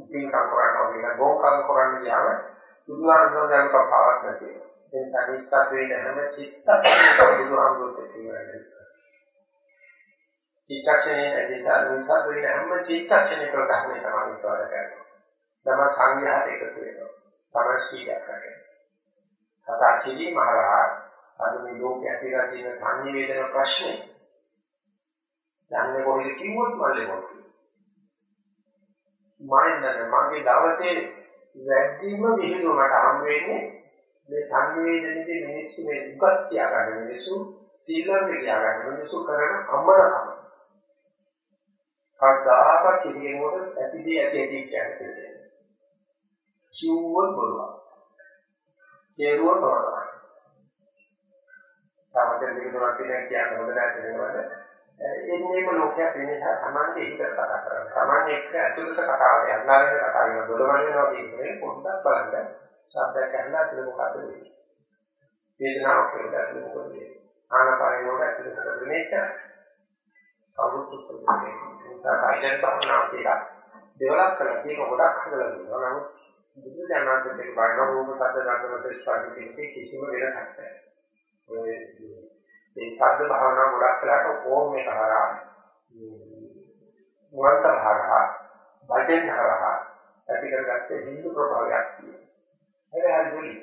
පින්කම් කරනවා කියන ගෝකම් කරන්නේ ගියාම බුදුහාමුදුරන් ගන්න කපාවක් නැති. ඒ නිසා නිස්සද්ද වෙන හැම චිත්තක්ෂණයකම බුදුහාමුදුරුවෝ කියන්නේ. චිත්තක්ෂණයේ ඇදලා නිස්සද්ද වෙන හැම චිත්තක්ෂණයකම ධර්මයේ තමයි උත්සාහ කරන්නේ. තම සංඝයාට එකතු වෙනවා. සමස්තියක් කරගෙන. සතාචිලි මහරහා අද මේ ලෝකයේ ඇතිලා තියෙන සංනිවේදන ප්‍රශ්නේ දන්නේ කොහෙද කිව්වොත් මල්ලේ මොකද? මම මගේ දවසේ වැඩිම විහිළුවට හම් වෙන්නේ මේ සංවේදනයේ මිනිස්සු මේ දුකක් තියාගන්න මිනිස්සු සීලන්ත තියාගන්න මිනිස්සු කරන අමරකම. කවදාකවත් කිසියෙකුට ඇතිදී ඇති ඇති කියන්නේ. කිව්වොත් බලවා. කෙරුවොත් බලවා. තාමතේ දෙකක් තියෙනවා කියන්න හොඳ නැහැ නේද? එන්නේම ලෝකයක් වෙන නිසා Tamande ඒක කතා කරනවා. Tamande එක්ක ඇතුළත කතාවට යන්නාගෙන කතා කරන දොඩවන්නේ වගේ පොඩ්ඩක් බලන්න. ශබ්දයක් ඇහෙනවා ඇතුළේ මොකද වෙන්නේ? වේදනාවක් කියලා ඇතුළේ මොකද වෙන්නේ? ආනපානයට ඇතුළේ මොකද වෙන්නේ? කවුරුත් උත්තරේ. නිසා කායයන් භාවනාව කියලා ඩෙවලොප් කරලා ඒක ගොඩක් හදලා දෙනවා. නමුත් බුදු දඥාන්තයෙන් බලන රූප සද්ද ගන්නකොට ස්පර්ශයේ කිසිම වෙනසක් නැහැ. ඔය මේ ශබ්ද භාවනාව ගොඩක් වෙලාට ඕම් එක හරහා මුවන්ත හරහා වචෙන් හරහා ඇති කරගත්තේ හින්දු ප්‍රභාවයක් තියෙනවා. ඒක හරි දෙලි.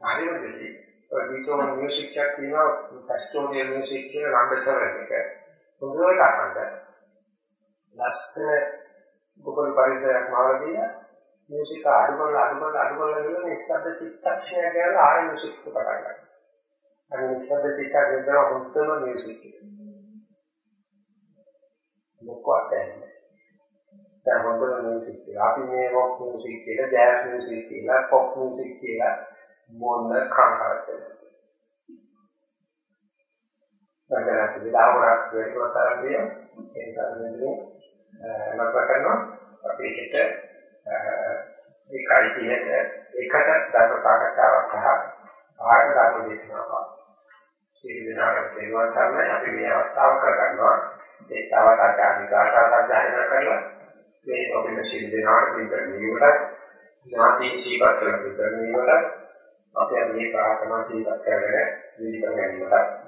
හරිම දෙලි. ඔය විචෝන මියුසික් එකක් තියෙනවා, කස්ටෝඩියල් මියුසික් කියන ලම්බසර් එක. හොඳට අහන්න. ලස්සන බුබුල් පරිසරයක් මවලදී මියුසික් අඩු කරලා අඩු කරලා අඩු කරලා ගිහලා නිස්සද්ද චිත්තක්ෂණය කියලා ආයෙ මියුසික් පටන් ගන්නවා. අර නිස්සද්ද චිත්තක්ෂණය තමයි හුත්තම මියුසික් එක. මොකක්ද දැන්නේ? දැන් හොඳම මියුසික් එක. අපි මේ රොක් මියුසික් කියලා, ජෑස් මියුසික් කියලා, පොප් මියුසික් කියලා මොන කංකාරද? නැගලා විලාවරක් වෙනකොට තරන්නේ ඒ තරන්නේ නතර කරනවා අපි හිත ඒකයි තියෙන්නේ එකට ධර්ම සාකච්ඡාවක් සහ ආයත ධර්ම දේශනාවක් සිහි වෙනාට සේවා කරන්න අපි මේ අවස්ථාව කරගන්නවා ඒ තවත් ආචාර්ය ගාථා සජ්ජායනා කරලා මේ ඔබේ සිහි වෙනාට විතර නියුලට ඥාති සීපත් කරලා විතර නියුලට අපි මේ ප්‍රාර්ථනා සීපත් කරගෙන ජීවිත ගැනීමට